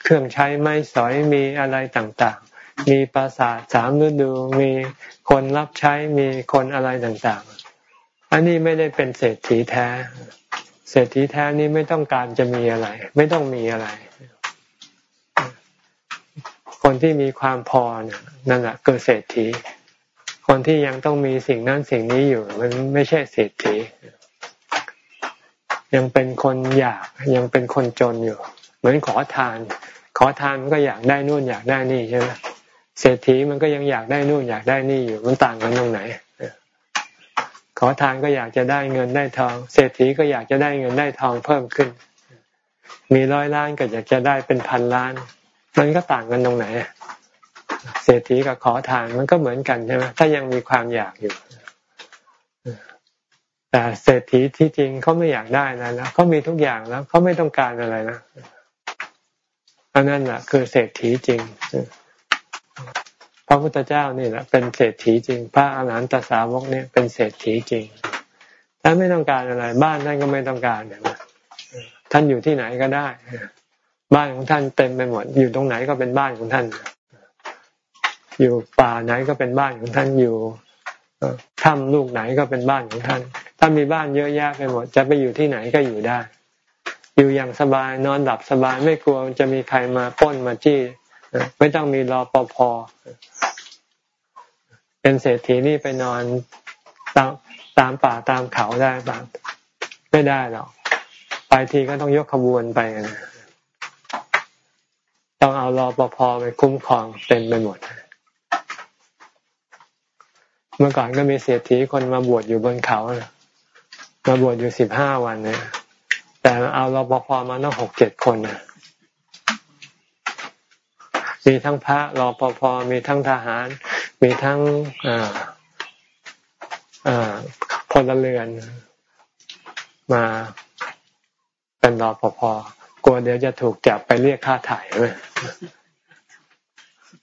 เครื่องใช้ไม้สอยมีอะไรต่างๆ มีปราสาทสามฤดูมีคนรับใช้มีคนอะไรต่างๆ อันนี้ไม่ได้เป็นเศรษฐีแท้ เศรษฐีแท้นี้ไม่ต้องการจะมีอะไร ไม่ต้องมีอะไร คนที่มีความพอนั่นแหละเกิดเศรษฐี คนที่ยังต้องมีสิ่งนั้นสิ่งนี้อยู่ มันไม่ใช่เศรษฐี ยังเป็นคนอยากยังเป็นคนจนอยู่ เหมือนขอทาน ขอทานมันก็อยากได้นู่นอยากได้นี่ใช่ไหม เศรษฐีมันก็ยังอยากได้นู่นอยากได้นี่อยู่มันต่างกันตรงไหนขอทานก็อยากจะได้เงินได้ทอง เศรษฐีก็อยากจะได้เงินได้ทองเพิ่มขึ้น มีร้อยล้านก็อยากจะได้เป็นพันล้าน มันก็ต่างกันตรงไหน เศรษฐีกับขอทานมันก็เหมือนกันใช่ไหมถ้ายังมีความอยากอยู่แต่เศรษฐีที่จริงเขาไม่อยากได้อะไรแล้วเขามีทุกอย่างแล้วเขาไม่ต้องการอะไรนะอันนั้นแหละคือเศรษฐีจริง พระพุทธเจ้านี่แหละเป็นเศรษฐีจริง พระอาหารหันตสาวกเนี่ยเป็นเศรษฐีจริงท่านไม่ต้องการอะไร บ้านท่านก็ไม่ต้องการเนี่ยท่านอยู่ที่ไหนก็ได้ บ้านของท่านเต็มไปหมด อยู่ตรงไหนก็เป็นบ้านของท่าน อยู่ป่าไหนก็เป็นบ้านของท่านอยู่ถ้ำลูกไหนก็เป็นบ้านของท่าน ถ้ามีบ้านเยอะแยะไปหมด จะไปอยู่ที่ไหนก็อยู่ได้ อยู่อย่างสบายนอนหลับสบายไม่กลัวจะมีใครมาป้นมาจี้ ไม่ต้องมีรอปภเป็นเศรษฐีนี่ไปนอนตามตามป่าตามเขาได้บ้างไม่ได้หรอกไปทีก็ต้องยกขบวนไปกันต้องเอารอปภไปคุ้มครองเต็มไปหมด เมื่อก่อนก็มีเศรษฐีคนมาบวชอยู่บนเขามาบวชอยู่สิบห้าวันเนี่ยแต่เอารอปภมาต้องหกเจ็ดคนนะ มีทั้งพระรอปภมีทั้งทหาร มีทั้งพลเรือน มาเป็นรอปภกลัวเดี๋ยวจะถูกจับไปเรียกค่าถ่ายไหม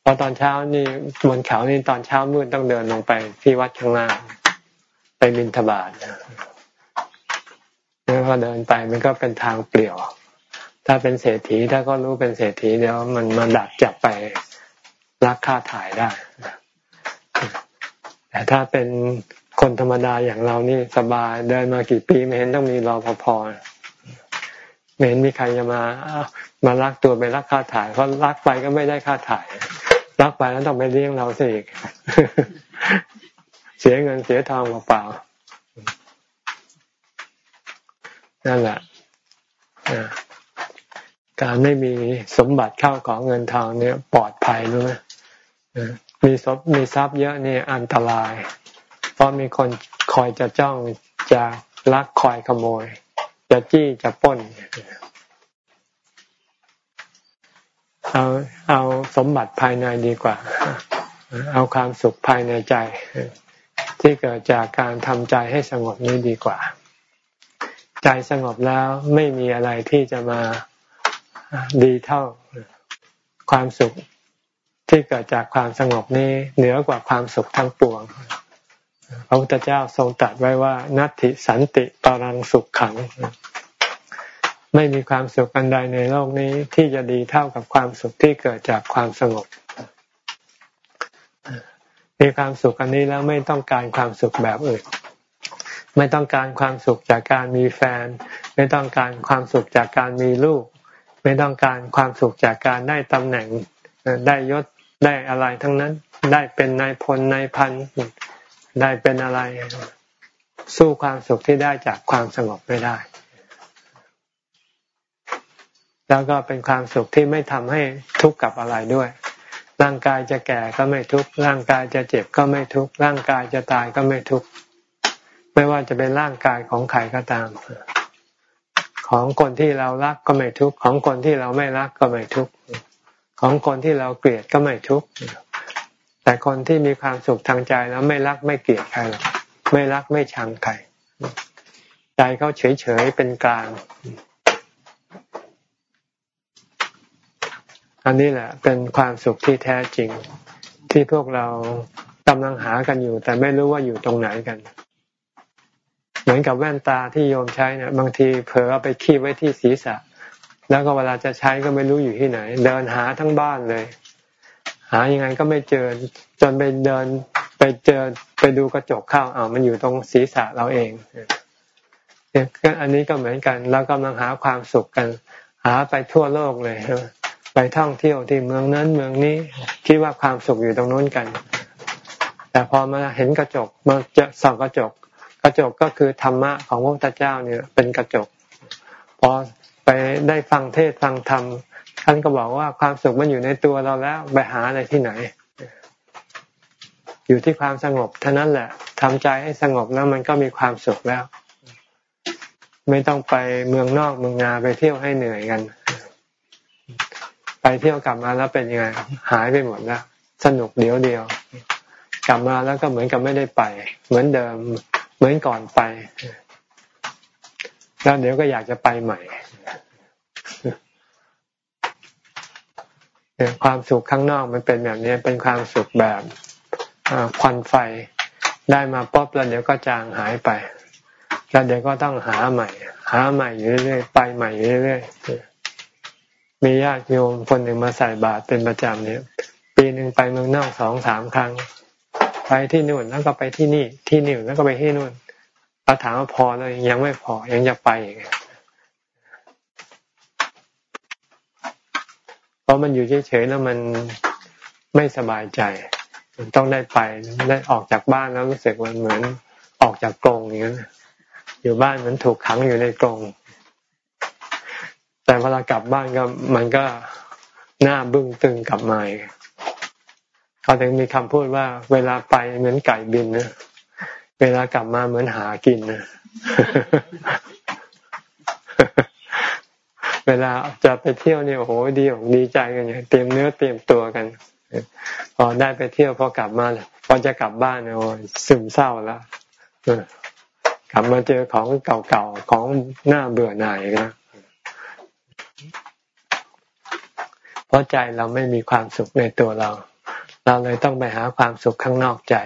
พอตอนเช้านี่บนเขานี่ตอนเช้ามืดต้องเดินลงไปที่วัดข้างล่างไปบินทบาทแล้วก็เดินไปมันก็เป็นทางเปลี่ยว ถ้าเป็นเศรษฐีถ้าก็รู้เป็นเศรษฐีเดี๋ยวมันมาดักจับไปรักค่าถ่ายได้แต่ถ้าเป็นคนธรรมดาอย่างเรานี่สบายเดินมากี่ปีไม่เห็นต้องมีรอพอไม่เห็นมีใครจะมามาลักตัวไปรักค่าถ่ายเพราะรักไปก็ไม่ได้ค่าถ่าย รักไปแล้วต้องไปเลี้ยงเราสิอีกเสียเงินเสียทองเปล่านั่นแหละ การไม่มีสมบัติเข้าของเงินทองเนี่ยปลอดภัยรู้ไหมมีทรัพย์มีทรัพย์เยอะนี่อันตราย เพราะมีคนคอยจะจ้องจะลักคอยขโมย จะจี้จะป้นเอาเอาสมบัติภายในดีกว่า เอาความสุขภายในใจ ที่เกิดจากการทำใจให้สงบนี้ดีกว่า ใจสงบแล้วไม่มีอะไรที่จะมา ดีเท่าความสุขที่เกิดจากความสงบนี้เหนือกว่าความสุขทั้งปวง พระพุทธเจ้าทรงตรัสไว้ว่า นัตติสันติปรังสุขขัง ไม่มีความสุขอันใดในโลกนี้ที่จะดีเท่ากับความสุขที่เกิดจากความสงบ มีความสุขอันนี้แล้วไม่ต้องการความสุขแบบอื่น ไม่ต้องการความสุขจากการมีแฟน ไม่ต้องการความสุขจากการมีลูก ไม่ต้องการความสุขจากการได้ตำแหน่งได้ยศได้อะไรทั้งนั้น ได้เป็นนายพลนายพันได้เป็นอะไร สู้ความสุขที่ได้จากความสงบไม่ได้ แล้วก็เป็นความสุขที่ไม่ทำให้ทุกข์กับอะไรด้วย ร่างกายจะแก่ก็ไม่ทุกข์ร่างกายจะเจ็บก็ไม่ทุกข์ร่างกายจะตายก็ไม่ทุกข์ไม่ว่าจะเป็นร่างกายของใครก็ตาม ของคนที่เรารักก็ไม่ทุกข์ของคนที่เราไม่รักก็ไม่ทุกข์ของคนที่เราเกลียดก็ไม่ทุกข์แต่คนที่มีความสุขทางใจแล้วไม่รักไม่เกลียดใครหรอกไม่รักไม่ชังใครใจเขาเฉยๆเป็นกลาง อันนี้แหละ เป็นความสุขที่แท้จริง ที่พวกเรากำลังหากันอยู่ แต่ไม่รู้ว่าอยู่ตรงไหนกัน เหมือนกับแว่นตาที่โยมใช้เนี่ยบางทีเผลอเอาไปคีบไว้ที่ศีรษะ แล้วก็เวลาจะใช้ก็ไม่รู้อยู่ที่ไหน เดินหาทั้งบ้านเลย หายังไงก็ไม่เจอจนไปเดินไปเจอไปดูกระจกข้าอ้าวมันอยู่ตรงศีรษะเราเองเนี่ยอันนี้ก็เหมือนกันเรากำลังหาความสุขกัน หาไปทั่วโลกเลยไปท่องเที่ยวที่เมืองนั้นเมืองนี้คิดว่าความสุขอยู่ตรงนู้นกัน แต่พอมาเห็นกระจกมาจะส่องกระจก ระจกก็คือธรรมะของพระพุทธเจ้าเนี่ย เป็นกระจก พอไปได้ฟังเทศฟังธรรมท่านก็บอกว่าความสุขมันอยู่ในตัวเราแล้วไปหาอะไรที่ไหน อยู่ที่ความสงบเท่านั้นแหละทำใจให้สงบแล้วมันก็มีความสุขแล้ว ไม่ต้องไปเมืองนอกเมืองนาไปเที่ยวให้เหนื่อยกัน ไปเที่ยวกลับมาแล้วเป็นยังไงหายไปหมดแล้วสนุกเดียวเดียว กลับมาแล้วก็เหมือนกับไม่ได้ไป เหมือนเดิม เหมือนก่อนไป แล้วเดี๋ยวก็อยากจะไปใหม่ความสุขข้างนอกมันเป็นแบบนี้เป็นความสุขแบบควันไฟได้มาป๊อบแล้วเดี๋ยวก็จางหายไป แล้วเดี๋ยวก็ต้องหาใหม่ หาใหม่อยู่เรื่อยๆไปใหม่อยู่เรื่อยๆมีญาติโยมคนหนึ่งมาใส่บาตรเป็นประจำเนี่ย ปีหนึ่งไปเมืองนอกสองสามครั้ง ไปที่นู่นแล้วก็ไปที่นี่ ที่นี่แล้วก็ไปที่นู่นเราถามว่าพอแล้วยังไม่พอยังจะไปอีกเพราะมันอยู่เฉยๆแล้วมันไม่สบายใจ มันต้องได้ไปได้ออกจากบ้านแล้วรู้สึกมันเหมือนออกจากกรงอย่างนั้นอยู่บ้านมันถูกขังอยู่ในกรงแต่เวลากลับบ้านก็มันก็หน้าบึ้งตึงกลับมาอีก เขาถึงมีคำพูดว่า เวลาไปเหมือนไก่บินนะเวลากลับมาเหมือนหากินนะเวลาจะไปเที่ยวเนี่ยโอ้โหดีอกดีใจกันอย่างเตรียมเนื้อเตรียมตัวกันพอได้ไปเที่ยวพอกลับมาพอจะกลับบ้านโอ้ซึมเศร้าแล้วกลับมาเจอของเก่าๆของหน้าเบื่อหน่ายนะเพราะใจเราไม่มีความสุขในตัวเรา เราเลยต้องไปหาความสุขข้างนอกใจ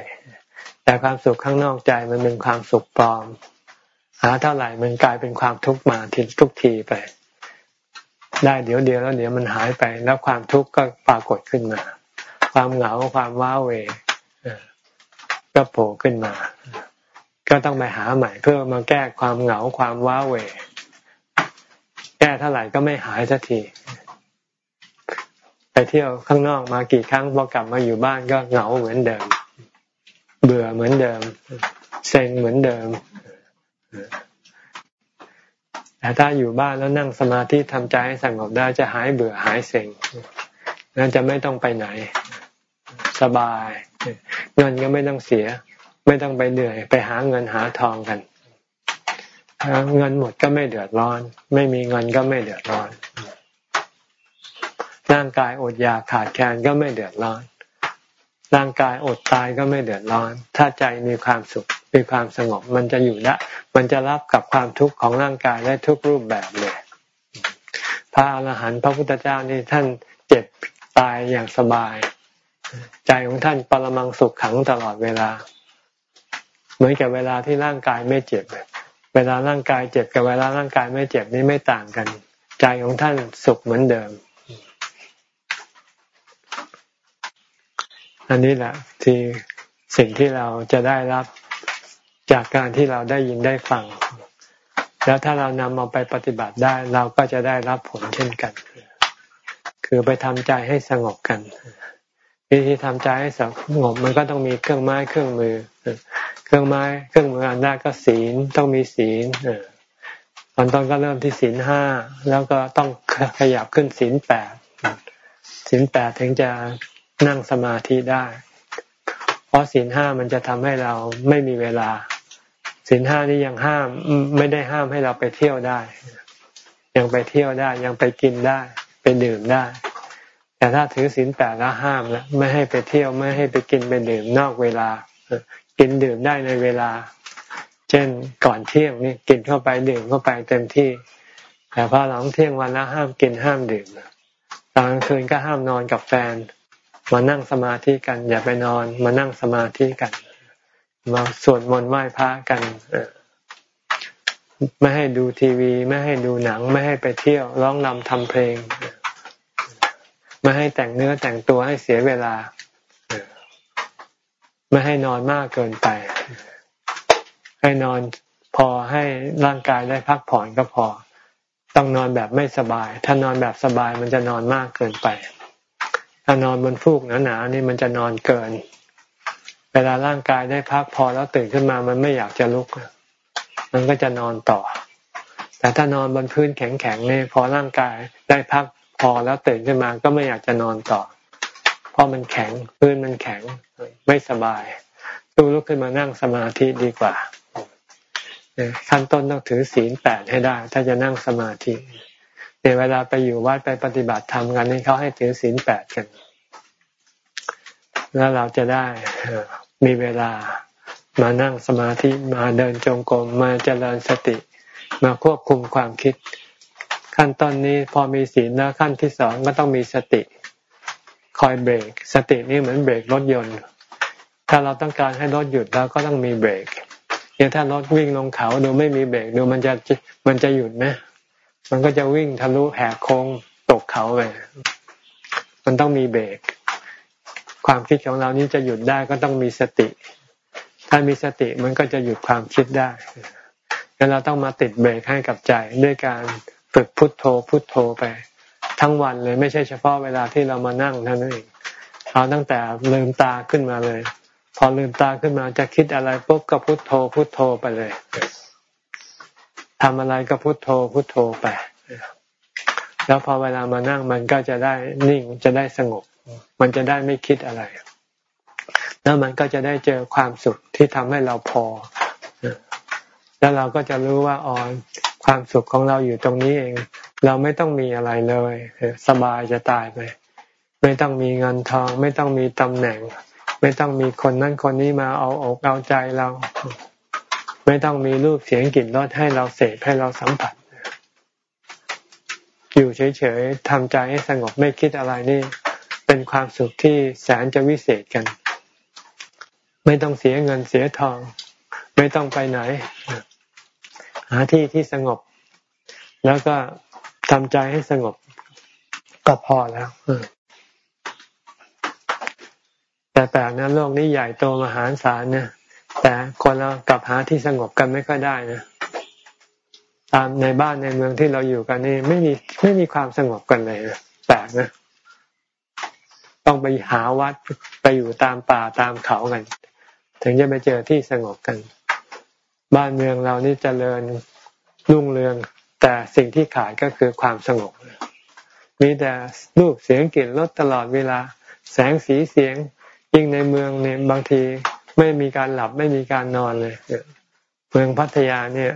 แต่ความสุขข้างนอกใจมันเป็นความสุขปลอม หาเท่าไหร่มันกลายเป็นความทุกข์มาทีทุกทีไป ได้เดี๋ยวเดียวแล้วเดี๋ยวมันหายไป แล้วความทุกข์ก็ปรากฏขึ้นมา ความเหงาความว้าเหวก็โผล่ขึ้นมา ก็ต้องไปหาใหม่เพื่อมาแก้ความเหงาความว้าเหวแก้เท่าไหร่ก็ไม่หายสักที ไปเที่ยวข้างนอกมากี่ครั้งพอกลับมาอยู่บ้านก็เหงาเหมือนเดิม เบื่อเหมือนเดิมเซ็งเหมือนเดิมแต่ถ้าอยู่บ้านแล้วนั่งสมาธิทำใจให้สงบได้จะหายเบื่อหายเซ็งนั่นจะไม่ต้องไปไหน สบาย เงินก็ไม่ต้องเสีย ไม่ต้องไปเหนื่อย ไปหาเงินหาทองกันเงินหมดก็ไม่เดือดร้อน ไม่มีเงินก็ไม่เดือดร้อน ร่างกายอดอยากขาดแคลนก็ไม่เดือดร้อน ร่างกายอดตายก็ไม่เดือดร้อน ถ้าใจมีความสุขมีความสงบมันจะอยู่ได้มันจะรับกับความทุกข์ของร่างกายได้ทุกรูปแบบเลย พระอรหันต์พระพุทธเจ้านี่ท่านเจ็บตายอย่างสบาย ใจของท่านปรมังสุขขังตลอดเวลา เหมือนกับเวลาที่ร่างกายไม่เจ็บ เวลาร่างกายเจ็บกับเวลาร่างกายไม่เจ็บนี่ไม่ต่างกัน ใจของท่านสุขเหมือนเดิม อันนี้แหละที่สิ่งที่เราจะได้รับจากการที่เราได้ยินได้ฟัง แล้วถ้าเรานำเอาไปปฏิบัติได้ เราก็จะได้รับผลเช่นกัน คือไปทำใจให้สงบกัน วิธีทำใจให้สงบมันก็ต้องมีเครื่องไม้เครื่องมือ เครื่องไม้เครื่องมืออันแรกก็ศีลต้องมีศีลตอนต้นก็เริ่มที่ศีลห้าแล้วก็ต้องขยับขึ้นศีลแปดศีลแปดถึงจะ นั่งสมาธิได้ เพราะศีลห้ามันจะทำให้เราไม่มีเวลาศีลห้านี่ยังห้ามไม่ได้ห้ามให้เราไปเที่ยวได้ ยังไปเที่ยวได้ ยังไปกินได้ ไปดื่มได้ แต่ถ้าถือศีลแปดแล้วห้ามแล้วไม่ให้ไปเที่ยวไม่ให้ไปกินไปดื่มนอกเวลากินดื่มได้ในเวลา เช่นก่อนเที่ยงนี่กินเข้าไปดื่มเข้าไปเต็มที่ แต่พอหลังเที่ยงวันแล้วห้ามกินห้ามดื่มตอนกลางคืนก็ห้ามนอนกับแฟน มานั่งสมาธิกัน อย่าไปนอน มานั่งสมาธิกัน มาสวดมนต์ไหว้พระกันไม่ให้ดูทีวี ไม่ให้ดูหนัง ไม่ให้ไปเที่ยวร้องนำทำเพลง ไม่ให้แต่งเนื้อแต่งตัวให้เสียเวลา ไม่ให้นอนมากเกินไป ให้นอนพอให้ร่างกายได้พักผ่อนก็พอ ต้องนอนแบบไม่สบาย ถ้านอนแบบสบายมันจะนอนมากเกินไป ถ้านอนบนฟูกหนาๆนี่มันจะนอนเกิน เวลาร่างกายได้พักพอแล้วตื่นขึ้นมามันไม่อยากจะลุก มันก็จะนอนต่อ แต่ถ้านอนบนพื้นแข็งๆนี่พอร่างกายได้พักพอแล้วตื่นขึ้นมาก็ไม่อยากจะนอนต่อ เพราะมันแข็งพื้นมันแข็งไม่สบายตู้ลุกขึ้นมานั่งสมาธิดีกว่าขั้นต้นต้องถือศีลแปดให้ได้ ถ้าจะนั่งสมาธิ ในเวลาไปอยู่วัดไปปฏิบัติธรรมกันนี่เขาให้ถือศีลแปดกัน แล้วเราจะได้มีเวลามานั่งสมาธิมาเดินจงกรมมาเจริญสติ มาควบคุมความคิด ขั้นตอนนี้พอมีศีลแล้วขั้นที่สองก็ต้องมีสติ คอยเบรก สตินี่เหมือนเบรกรถยนต์ ถ้าเราต้องการให้รถหยุดเราก็ต้องมีเบรกอย่างถ้ารถวิ่งลงเขาดูไม่มีเบรกดูมันจะมันจะหยุดไหม มันก็จะวิ่งทะลุแหกโค้งตกเขาไปมันต้องมีเบรก ความคิดของเรานี้จะหยุดได้ก็ต้องมีสติ ถ้ามีสติมันก็จะหยุดความคิดได้แล้วเราต้องมาติดเบรกให้กับใจด้วยการฝึกพุทโธพุทโธไป ทั้งวันเลยไม่ใช่เฉพาะเวลาที่เรามานั่งเท่านั้นเองเอาตั้งแต่ลืมตาขึ้นมาเลย พอลืมตาขึ้นมาจะคิดอะไรปุ๊บก็พุทโธพุทโธไปเลย ทำอะไรก็พุโทโธพุโทโธไป แล้วพอเวลามานั่งมันก็จะได้นิ่งจะได้สงบ มันจะได้ไม่คิดอะไร แล้วมันก็จะได้เจอความสุขที่ทำให้เราพอ แล้วเราก็จะรู้ว่าอ๋อความสุขของเราอยู่ตรงนี้เอง เราไม่ต้องมีอะไรเลย สบายจะตายไป ไม่ต้องมีเงินทอง ไม่ต้องมีตำแหน่ง ไม่ต้องมีคนนั้นคนนี้มาเอาอกเอาใจเรา ไม่ต้องมีรูปเสียงกลิ่นรสให้เราเสพให้เราสัมผัส อยู่เฉยๆทำใจให้สงบไม่คิดอะไรนี่ เป็นความสุขที่แสนจะวิเศษกัน ไม่ต้องเสียเงินเสียทอง ไม่ต้องไปไหน หาที่ที่สงบ แล้วก็ทำใจให้สงบก็พอแล้วแต่แปลกนะโลกนี้ใหญ่โตมหาศาลเนี่ย แต่คนเรากลับหาที่สงบกันไม่ค่อยได้นะตามในบ้านในเมืองที่เราอยู่กันนี่ไม่มีไม่มีความสงบกันเลยนะแปลกนะ ต้องไปหาวัดไปอยู่ตามป่าตามเขากัน ถึงจะไปเจอที่สงบกัน บ้านเมืองเรานี่เจริญรุ่งเรือง แต่สิ่งที่ขาดก็คือความสงบ มีแต่รูปเสียงกลิ่นรสตลอดเวลา แสงสีเสียง ยิ่งในเมืองเนี่ยบางที ไม่มีการหลับไม่มีการนอนเลยเมืองพัทยาเนี่ย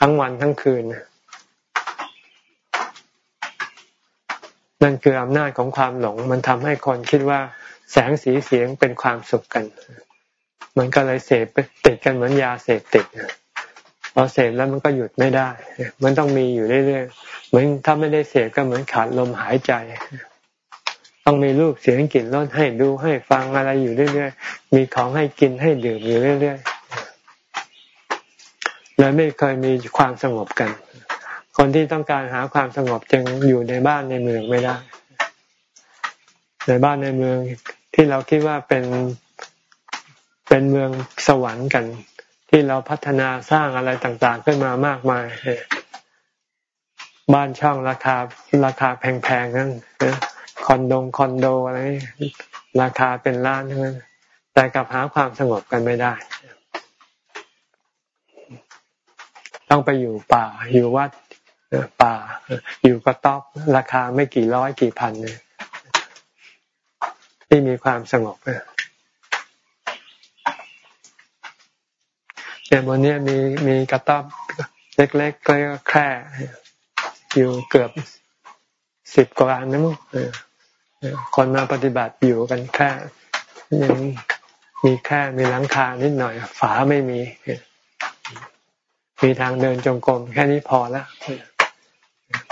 ทั้งวันทั้งคืนนั่นคืออำนาจของความหลง มันทำให้คนคิดว่าแสงสีเสียงเป็นความสุขกัน มันก็เลยเสพติดกันเหมือนยาเสพติดพอเสพแล้วมันก็หยุดไม่ได้ มันต้องมีอยู่เรื่อยๆเหมือนถ้าไม่ได้เสพก็เหมือนขาดลมหายใจ ต้องมีรูปเสียงกลิ่นรสให้ดูให้ฟังอะไรอยู่เรื่อยๆ มีของให้กินให้ดื่มอยู่เรื่อยๆเลยไม่เคยมีความสงบกัน คนที่ต้องการหาความสงบจึงอยู่ในบ้านในเมืองไม่ได้ ในบ้านในเมืองที่เราคิดว่าเป็นเป็นเมืองสวรรค์กัน ที่เราพัฒนาสร้างอะไรต่างๆ ขึ้นมามากมาย บ้านช่องราคาราคาแพงๆนั่น คอนโดคอนโดอะไรราคาเป็นล้านนั้นแต่กลับหาความสงบกันไม่ได้ ต้องไปอยู่ป่า อยู่วัดป่า อยู่กระต๊อบราคาไม่กี่ร้อยกี่พันเลยที่มีความสงบเนี่ยบนนี้มีมีกระต๊อบเล็กๆก็แค่อยู่เกือบสิบกว่าอันนะมั้ง คนมาปฏิบัติอยู่กันแค่ยังมีแค่มีหลังคานิดหน่อย ฝาไม่มี มีทางเดินจงกรมแค่นี้พอแล้ว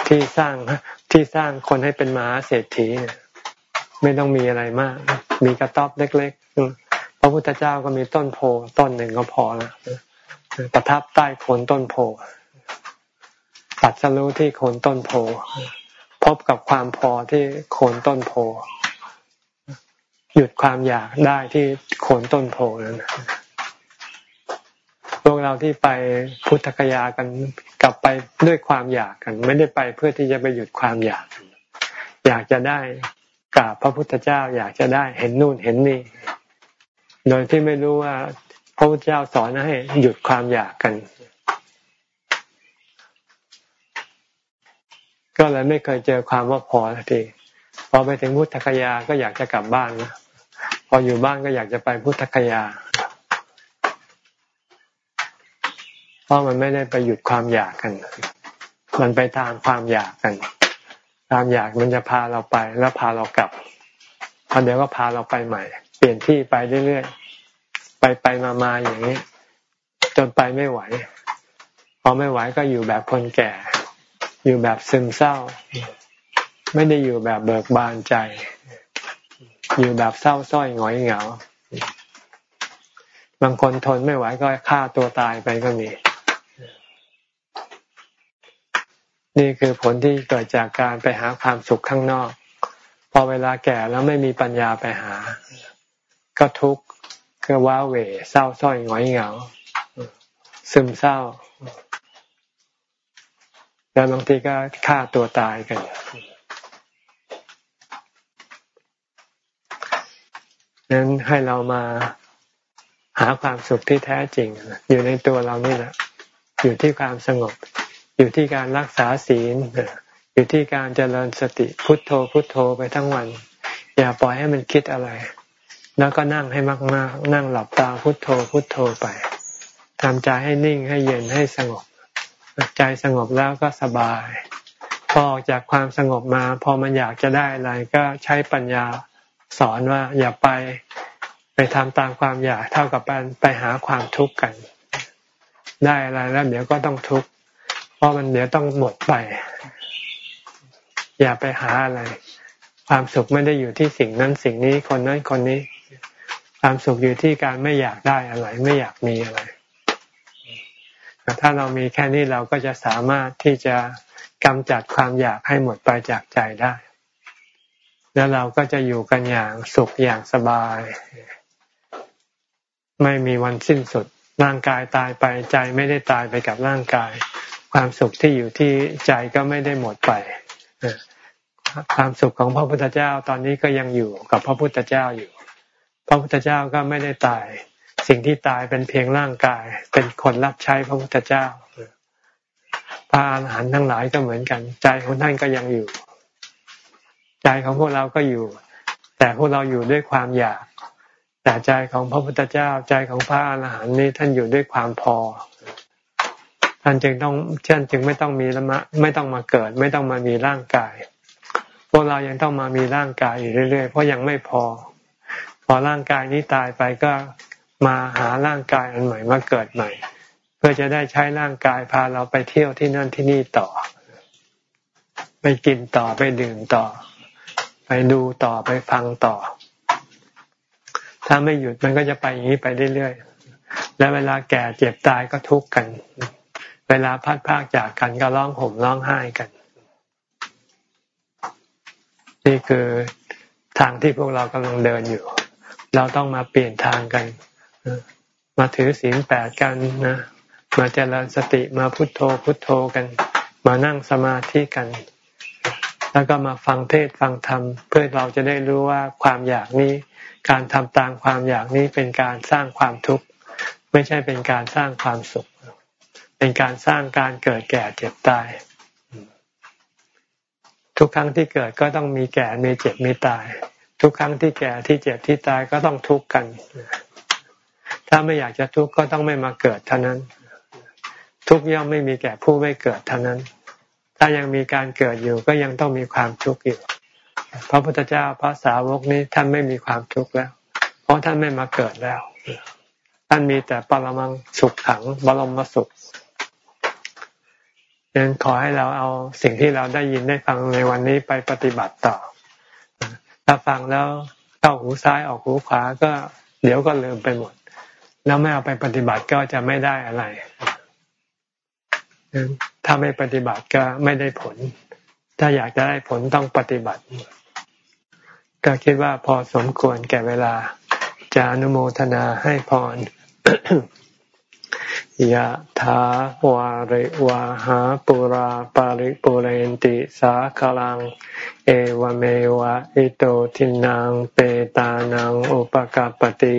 ที่สร้างที่สร้างคนให้เป็นมหาเศรษฐีเนี่ยไม่ต้องมีอะไรมาก มีกระต๊อบเล็กๆพระพุทธเจ้าก็มีต้นโพต้นหนึ่งก็พอแล้วประทับใต้โคนต้นโพตัดสรู้ที่โคนต้นโพ พบกับความพอที่โคนต้นโพ หยุดความอยากได้ที่โคนต้นโพนั้นพวกเราที่ไปพุทธคยากันกลับไปด้วยความอยากกัน ไม่ได้ไปเพื่อที่จะไปหยุดความอยาก อยากจะได้กราบพระพุทธเจ้า อยากจะได้เห็นนู่นเห็นนี่ โดยที่ไม่รู้ว่าพระพุทธเจ้าสอนให้หยุดความอยากกัน ก็เลยไม่เคยเจอความว่าพอทีพอไปถึงพุทธคยาก็อยากจะกลับบ้านนะพออยู่บ้านก็อยากจะไปพุทธคยา เพราะมันไม่ได้ไปหยุดความอยากกัน มันไปตามความอยากกันความอยากมันจะพาเราไปแล้วพาเรากลับพอเดี๋ยวก็พาเราไปใหม่ เปลี่ยนที่ไปเรื่อยๆไปไปมามาอย่างนี้ จนไปไม่ไหว พอไม่ไหวก็อยู่แบบคนแก่ อยู่แบบซึมเศร้า ไม่ได้อยู่แบบเบิกบานใจ อยู่แบบเศร้าส้อยหงอยเหงา บางคนทนไม่ไหวก็ฆ่าตัวตายไปก็มี นี่คือผลที่เกิดจากการไปหาความสุขข้างนอก พอเวลาแก่แล้วไม่มีปัญญาไปหา ก็ทุกข์ก็ว้าเหวเศร้าส้อยหงอยเหงา ซึมเศร้า แล้วบางทีก็ฆ่าตัวตายกัน นั้นให้เรามาหาความสุขที่แท้จริง อยู่ในตัวเรานี่แหละ อยู่ที่ความสงบ อยู่ที่การรักษาศีล อยู่ที่การเจริญสติพุทโธพุทโธไปทั้งวัน อย่าปล่อยให้มันคิดอะไร แล้วก็นั่งให้มาก ๆ นั่งหลับตาพุทโธพุทโธไปทำใจให้นิ่งให้เย็นให้สงบ ใจสงบแล้วก็สบาย พอออกจากความสงบมา พอมันอยากจะได้อะไรก็ใช้ปัญญาสอนว่าอย่าไปไปทำตามความอยากเท่ากับไปหาความทุกข์กัน ได้อะไรแล้วเดี๋ยวก็ต้องทุกข์เพราะมันเดี๋ยวต้องหมดไป อย่าไปหาอะไร ความสุขไม่ได้อยู่ที่สิ่งนั้นสิ่งนี้คนนั้นคนนี้ ความสุขอยู่ที่การไม่อยากได้อะไร ไม่อยากมีอะไร ถ้าเรามีแค่นี้เราก็จะสามารถที่จะกำจัดความอยากให้หมดไปจากใจได้ แล้วเราก็จะอยู่กันอย่างสุขอย่างสบาย ไม่มีวันสิ้นสุด ร่างกายตายไปใจไม่ได้ตายไปกับร่างกาย ความสุขที่อยู่ที่ใจก็ไม่ได้หมดไปความสุขของพระพุทธเจ้าตอนนี้ก็ยังอยู่กับพระพุทธเจ้าอยู่ พระพุทธเจ้าก็ไม่ได้ตาย สิ่งที่ตายเป็นเพียงร่างกาย เป็นคนรับใช้พระพุทธเจ้าพระอาหารหันต์ทั้งหลายก็เหมือนกัน ใจของท่านก็ยังอยู่ ใจของพวกเราก็อยู่ แต่พวกเราอยู่ด้วยความอยาก แต่ใจของพระพุทธเจ้า ใจของพระอรหันต์นี้ท่านอยู่ด้วยความพอ ท่านจึงต้องเช่นจึงไม่ต้องมีละมะไม่ต้องมาเกิด ไม่ต้องมามีร่างกาย พวกเรายังต้องมามีร่างกายอยู่เรื่อยๆเพราะยังไม่พอ พอร่างกายนี้ตายไปก็ มาหาร่างกายอันใหม่มาเกิดใหม่ เพื่อจะได้ใช้ร่างกายพาเราไปเที่ยวที่นั่นที่นี่ต่อ ไปกินต่อไปดื่มต่อ ไปดูต่อไปฟังต่อ ถ้าไม่หยุดมันก็จะไปอย่างนี้ไปเรื่อยๆและเวลาแก่เจ็บตายก็ทุกข์กัน เวลาพัดพากจากกันก็ร้องห่มร้องไห้กันนี่คือทางที่พวกเรากำลังเดินอยู่ เราต้องมาเปลี่ยนทางกัน มาถือศีลแปดกันนะมาเจริญสติมาพุโทโธพุโทโธกัน มานั่งสมาธิกัน แล้วก็มาฟังเทศฟังธรรม เพื่อเราจะได้รู้ว่าความอยากนี้ การทำตามความอยากนี้เป็นการสร้างความทุกข์ไม่ใช่เป็นการสร้างความสุข เป็นการสร้างการเกิดแก่เจ็บตาย ทุกครั้งที่เกิดก็ต้องมีแก่มีเจ็บมีตาย ทุกครั้งที่แก่ที่เจ็บที่ตายก็ต้องทุกข์กัน ถ้าไม่อยากจะทุกข์ก็ต้องไม่มาเกิดเท่านั้น ทุกย่อมไม่มีแก่ผู้ไม่เกิดเท่านั้น ถ้ายังมีการเกิดอยู่ก็ยังต้องมีความทุกข์อยู่ พระพุทธเจ้าพระสาวกนี้ท่านไม่มีความทุกข์แล้ว เพราะท่านไม่มาเกิดแล้ว ท่านมีแต่ปรมังสุขขังบรมสุขดังนั้นขอให้เราเอาสิ่งที่เราได้ยินได้ฟังในวันนี้ไปปฏิบัติต่อ ถ้าฟังแล้วเข้าหูซ้ายออกหูขวาก็เดี๋ยวก็ลืมไปหมด แล้วไม่เอาไปปฏิบัติก็จะไม่ได้อะไร ถ้าไม่ปฏิบัติก็ไม่ได้ผล ถ้าอยากจะได้ผลต้องปฏิบัติ ก็คิดว่าพอสมควรแก่เวลา จะอนุโมทนาให้พรยะถาวาริวาหาปุราปาริปุเรนติสาคลัง เอวเมวะอิโตทินังเปตานังอุปกาปติ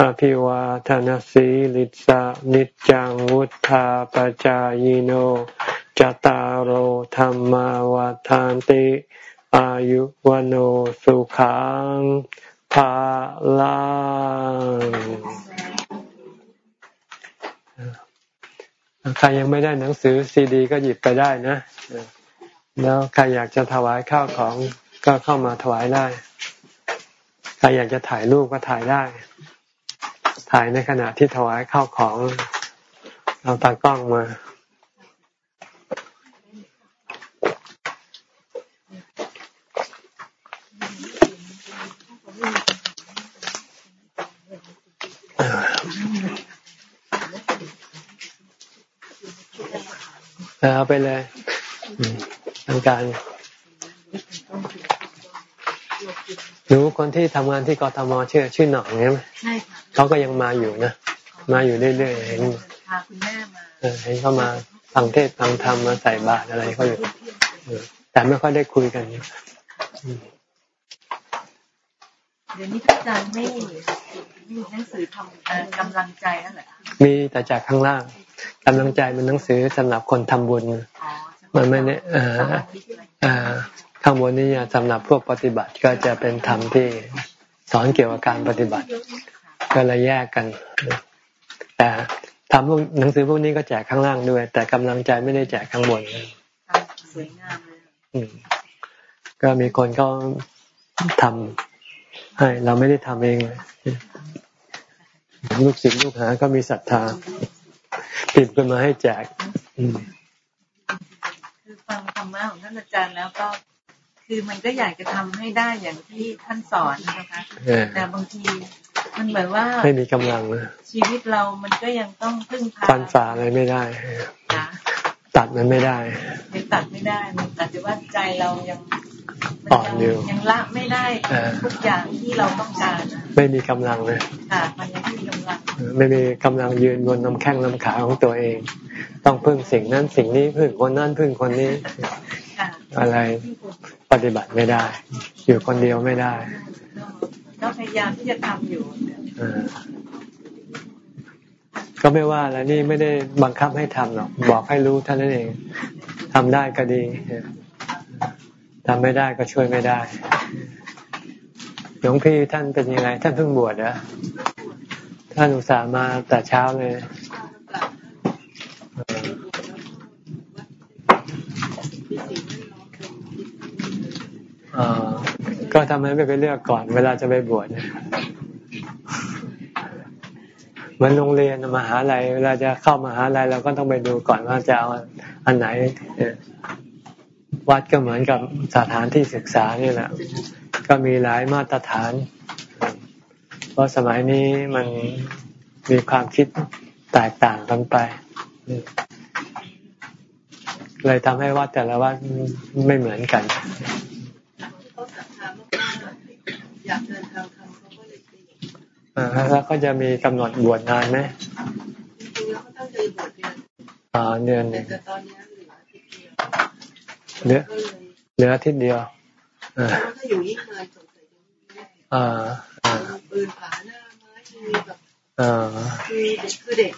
อภิวาทานสีลิสานิจังวุธาปจายโนจตารโหธรรมวาทานติอายุวโนสุขังภาลังใครยังไม่ได้หนังสือซีดี ก็หยิบไปได้นะ แล้วใครอยากจะถวายข้าวของก็เข้ามาถวายได้ ใครอยากจะถ่ายรูปก็ถ่ายได้ ถ่ายในขณะที่ถวายข้าวของ เอาตากล้องมาเอาไปเลยทางการหนูคนที่ทำงานที่กทมชื่อชื่อหน่องใช่ไหมใช่ค่ะ เขาก็ยังมาอยู่นะ มาอยู่เรื่อยๆเห็นพาคุณแม่มาเห็นเขามาฟังเทศฟังธรรมมาใส่บาตรอะไรเขาอยู่แต่ไม่ค่อยได้คุยกันเดี๋ยวนี้อาจารย์ไม่มีหนังสือทำกำลังใจนั่นแหละมีแต่จากข้างล่างกำลังใจมันหนังสือสำหรับคนทำบุญมันไม่เนี่ยอ่าข้างบนนี้สำหรับพวกปฏิบัติก็จะเป็นธรรมที่สอนเกี่ยวกับการปฏิบัติ ก็เลยแยกกัน แต่ทำพวกหนังสือพวกนี้ก็แจกข้างล่างด้วย แต่กำลังใจไม่ได้แจกข้างบนสวยงามเลยก็มีคนก็ทำให้เราไม่ได้ทำเองลูกศิษย์ลูกหาก็มีศรัทธาติดกันมาให้แจกคือฟังธรรมะของท่านอาจารย์แล้วก็ คือมันก็อยากจะทำให้ได้อย่างที่ท่านสอนนะคะแต่บางทีมันเหมือนว่าไม่มีกำลังนะชีวิตเรามันก็ยังต้องพึ่งพาฟันฝ่าอะไรไม่ได้ตัดมันไม่ได้ยังตัดไม่ได้มันอาจจะว่าใจเรายังอ่อนอยู่ยังละไม่ได้ทุกอย่างที่เราต้องการไม่มีกำลังเลยค่ะมันยังไม่มีกำลังไม่มีกำลังยืนบนน้ำแข้งน้ำขาของตัวเอง ต้องพึ่งสิ่งนั้นสิ่งนี้พึ่งคนนั้นพึ่งคนนี้อะไร ปฏิบัติไม่ได้ อยู่คนเดียวไม่ได้ก็พยายามที่จะทำอยู่ก็ไม่ว่าแล้วนี่ไม่ได้บังคับให้ทำหรอกบอกให้รู้เท่านั้นเองทำได้ก็ดีทำไม่ได้ก็ช่วยไม่ได้หลวงพี่ท่านเป็นยังไง ท่านเพิ่งบวชนะท่านอุตส่าห์มาแต่เช้าเลย ก็ทำไมไม่ไปเลือกก่อน เวลาจะไปบวชเหมือนโรงเรียนมหาลัยเวลาจะเข้ามหาลัยเราก็ต้องไปดูก่อนว่าจะเอาอันไหนวัดก็เหมือนกับสถานที่ศึกษานี่แหละ ก็มีหลายมาตรฐาน เพราะสมัยนี้มันมีความคิดแตกต่างกันไป เลยทำให้วัดแต่ละวัดไม่เหมือนกันอยากเดินทางเขาก็เลย แล้วก็จะมีกำหนดบวชนานไหมจริงๆแล้วเขาตั้งใจบวชเดือนอ่าเดือนแต่ตอนนี้เหลือเหลืออาทิตย์เดียวถ้าอยู่ยิ่งนานสงสัยอ่าปืนผาหน้าไม้มีแบบอ่าคือเด็กคือเด็ก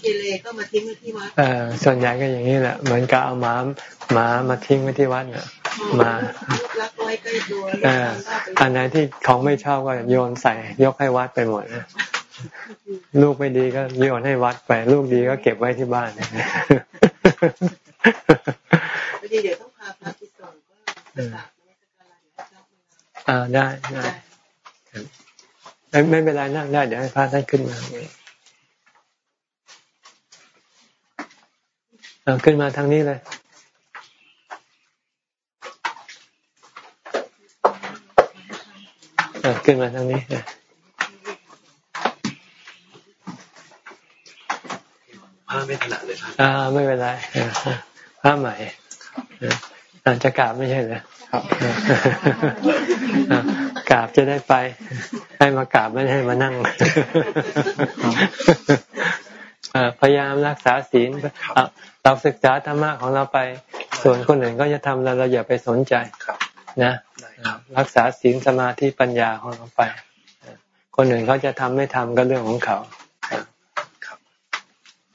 เกเรก็มาทิ้งไว้ที่วัดเออส่วนใหญ่ก็อย่างนี้แหละ เหมือนกับเอาหมาหมามาทิ้งไว้ที่วัดเนี่ยมาอันไหนที่ของไม่ชอบก็โยนใส่ยกให้วัดไปหมดนะลูกไม่ดีก็โยนให้วัดไป ลูกดีก็เก็บไว้ที่บ้านเดี๋ยวต้องพาพระไปส่งก็อ่าได้ได้ไม่ไม่เป็นไรนั่งได้ เดี๋ยวให้พระท่านขึ้นมา ขึ้นมาทางนี้เลยขึ้นมาทางนี้ผ้าไม่ถนัดเลยครับอ่าไม่เป็นไรผ้าใหม่อาจจะกราบไม่ใช่เหรอครับกราบจะได้ไป ให้มากราบไม่ให้มานั่ง พยายามรักษาศีลเราศึกษาธรรมะของเราไป ส่วนคนอื่นก็จะทำแล้วเราอย่าไปสนใจนะรักษาศีลสมาธิปัญญาของเราไป คนอื่นเขาจะทำไม่ทำก็เรื่องของเขา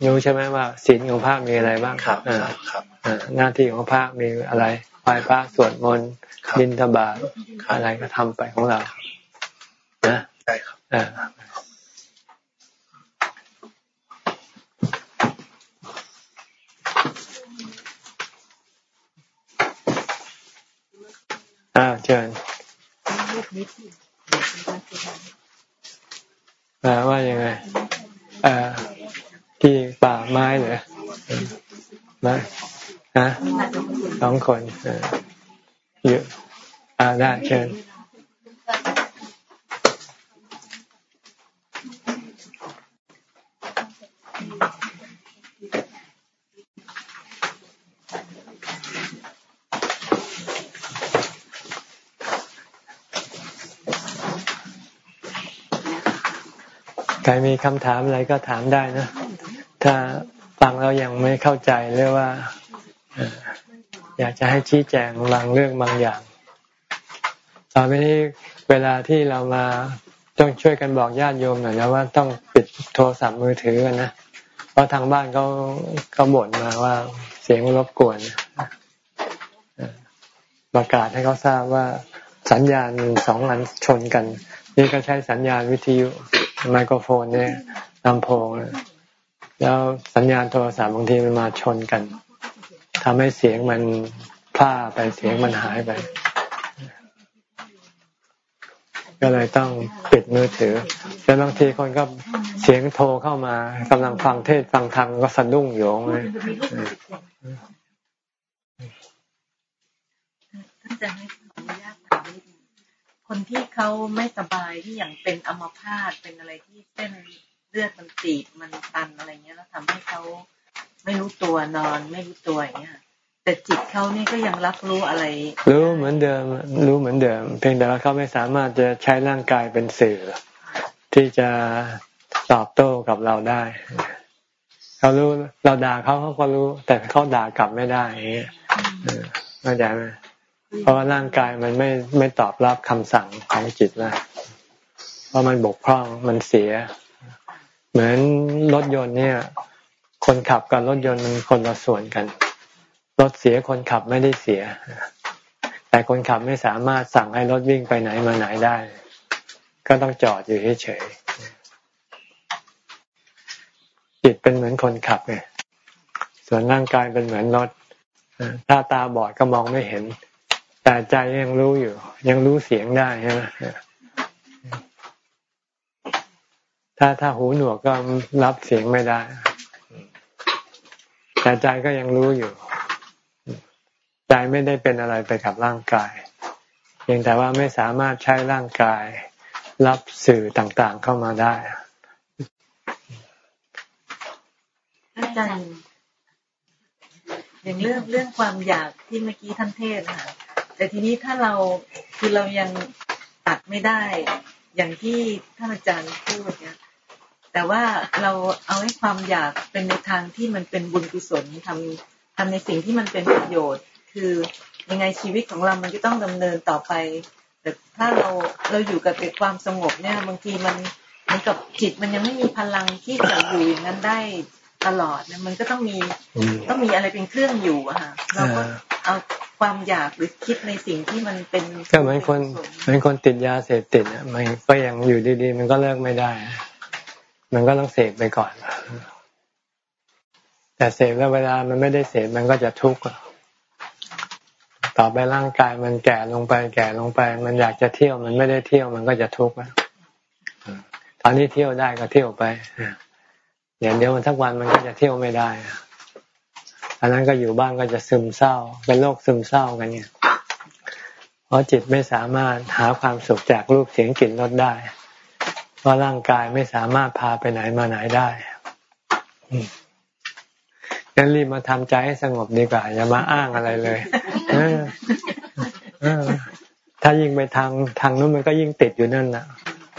รู้ใช่ไหมว่าศีลของพระมีอะไรบ้างครับหน้าที่ของพระมีอะไรไหว้พระสวดมนต์บิณฑบาตอะไรก็ทำไปของเรานะใช่ครับ อ่าเชิญแปลว่ายังไงอ่าที่ป่าไม้เหรอมาฮะสองคนเยอะอ่าได้เชิญ ใครมีคำถามอะไรก็ถามได้นะ ถ้าฟังเรายังไม่เข้าใจหรือว่าอยากจะให้ชี้แจงบางเรื่องบางอย่าง ตอนนี้เวลาที่เรามาต้องช่วยกันบอกญาติโยมหน่อยนะว่าต้องปิดโทรศัพท์มือถือกันนะ เพราะทางบ้านเขาเขาบ่นมาว่าเสียงรบกวนประกาศให้เขาทราบว่าสัญญาณสองอันชนกัน นี่ก็ใช้สัญญาณวิทยุ ไมโครโฟนเนี่ยลำโพงแล้วสัญญาณโทรศัพท์บางทีมันมาชนกันทำให้เสียงมันพลาไปเสียงมันหายไป ก็เลยต้องปิดมือถือแล้วบางทีคนก็เสียงโทรเข้ามากำลังฟังเทศฟังธรรมก็สะดุ้งโยงเลยท่านจะให้ขออนุญาต คนที่เขาไม่สบายที่อย่างเป็นอัมพาตเป็นอะไรที่เส้นเลือดมันตีบมันตันอะไรเงี้ยแล้วทำให้เขาไม่รู้ตัวนอนไม่รู้ตัวอย่างเงี้ยแต่จิตเขานี่ก็ยังรับรู้อะไร รู้เหมือนเดิม รู้เหมือนเดิม เพียงแต่ว่าเขาไม่สามารถจะใช้ร่างกายเป็นสื่อ ที่จะตอบโต้กับเราได้เขารู้เราด่าเขาเขาก็รู้ แต่เขาด่ากลับไม่ได้เงี้ยเข้าใจไหม เพราะว่าร่างกายมันไม่ไม่ตอบรับคำสั่งของจิตแล้วเพราะมันบกพร่องมันเสีย เหมือนรถยนต์เนี่ย คนขับกับรถยนต์มันคนละส่วนกันรถเสียคนขับไม่ได้เสีย แต่คนขับไม่สามารถสั่งให้รถวิ่งไปไหนมาไหนได้ ก็ต้องจอดอยู่เฉยจิตเป็นเหมือนคนขับไงส่วนร่างกายเป็นเหมือนรถถ้าตาบอดก็มองไม่เห็น แต่ใจยังรู้อยู่ ยังรู้เสียงได้ใช่ไหมถ้าถ้าหูหนวกก็รับเสียงไม่ได้ แต่ใจก็ยังรู้อยู่ ใจไม่ได้เป็นอะไรไปกับร่างกายเพียงแต่ว่าไม่สามารถใช้ร่างกายรับสื่อต่างๆเข้ามาได้อาจารย์อย่างเรื่องเรื่องความอยากที่เมื่อกี้ท่านเทศค่ะ แต่ทีนี้ถ้าเราคือเรายังตัดไม่ได้ อย่างที่ท่านอาจารย์พูดเนี่ยแต่ว่าเราเอาให้ความอยากเป็นในทางที่มันเป็นบุญกุศลทำทำในสิ่งที่มันเป็นประโยชน์ คือยังไงชีวิตของเรามันก็ต้องดำเนินต่อไป แต่ถ้าเราเราอยู่กับความสงบเนี่ย บางทีมันเหมือนกับจิตมันยังไม่มีพลังที่จะอยู่อย่างนั้นได้ตลอดเนี่ยมันก็ต้องมีต้องมีอะไรเป็นเครื่องอยู่อะค่ะเราก็เอา ความอยากหรือคิดในสิ่งที่มันเป็นก็เหมือนคนเหมือนคนติดยาเสพติดอะมันก็ยังอยู่ดีๆ มันก็เลิกไม่ได้ มันก็ต้องเสพไปก่อน แต่เสพแล้วเวลามันไม่ได้เสพมันก็จะทุกข์ต่อไปร่างกายมันแก่ลงไป แก่ลงไป มันอยากจะเที่ยวมันไม่ได้เที่ยวมันก็จะทุกข์ตอนนี้เที่ยวได้ก็เที่ยวไปเดี๋ยวเดี๋ยวมันทักวันมันก็จะเที่ยวไม่ได้ อันนั้นก็อยู่บ้านก็จะซึมเศร้า เป็นโรคซึมเศร้ากันเนี่ย เพราะจิตไม่สามารถหาความสุขจากรูปเสียงกลิ่นรสได้เพราะร่างกายไม่สามารถพาไปไหนมาไหนได้งั้นรีบมาทำใจให้สงบดีกว่า อย่ามาอ้างอะไรเลยถ้ายิ่งไปทางทางนู้นมันก็ยิ่งติดอยู่นั่นแหละ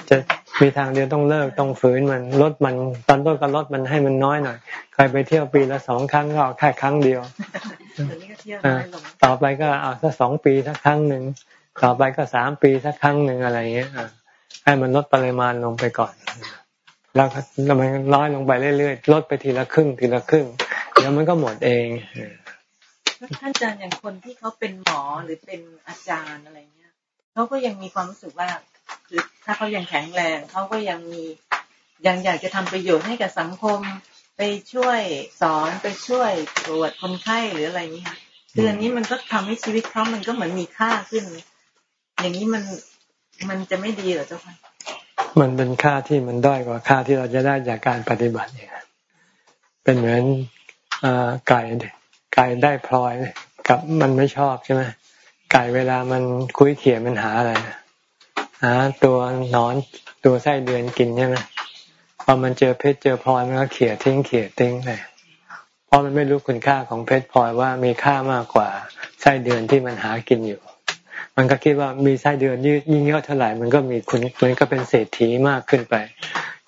จะ มีทางเดียวต้องเลิกต้องฝืนมันลดมันตอนต้นก็ลดมันให้มันน้อยหน่อยใครไปเที่ยวปีละสองครั้งก็แค่ครั้งเดียวต่อไปก็เอาสักสองปีสักครั้งหนึ่งต่อไปก็สามปีสักครั้งหนึ่งอะไรเงี้ยให้มันลดปริมาณลงไปก่อน แล้วมันน้อยลงไปเรื่อยๆลดไปทีละครึ่งทีละครึ่งเดี๋ยวมันก็หมดเองท่านอาจารย์อย่างคนที่เขาเป็นหมอหรือเป็นอาจารย์อะไรเงี้ยเขาก็ยังมีความรู้สึกว่าคือ ถ้าเขายังแข็งแรงเขาก็ยังมียังอยากจะทำประโยชน์ให้กับสังคม ไปช่วยสอนไปช่วยตรวจคนไข้หรืออะไรนี้ค่ะคืออันนี้มันก็ทำให้ชีวิตเขามันก็เหมือนมีค่าขึ้น อย่างนี้มันมันจะไม่ดีหรอเจ้าค่ะมันเป็นค่าที่มันด้อยกว่าค่าที่เราจะได้จากการปฏิบัติเนี่ยเป็นเหมือนอไก่ไก่ได้พลอยกับมันไม่ชอบใช่ไหมไก่เวลามันคุยเขี่ยมันหาอะไร หาตัวนอนตัวไส้เดือนกินใช่ไหมพอมันเจอเพชรเจอพลอยมันก็เขี่ยทิ้งเขี่ยทิ้งไปเพราะมันไม่รู้คุณค่าของเพชรพลอยว่ามีค่ามากกว่าไส้เดือนที่มันหากินอยู่ มันก็คิดว่ามีไส้เดือนยิ่งเยอะเท่าไหร่มันก็มีคุณมันก็เป็นเศรษฐีมากขึ้นไป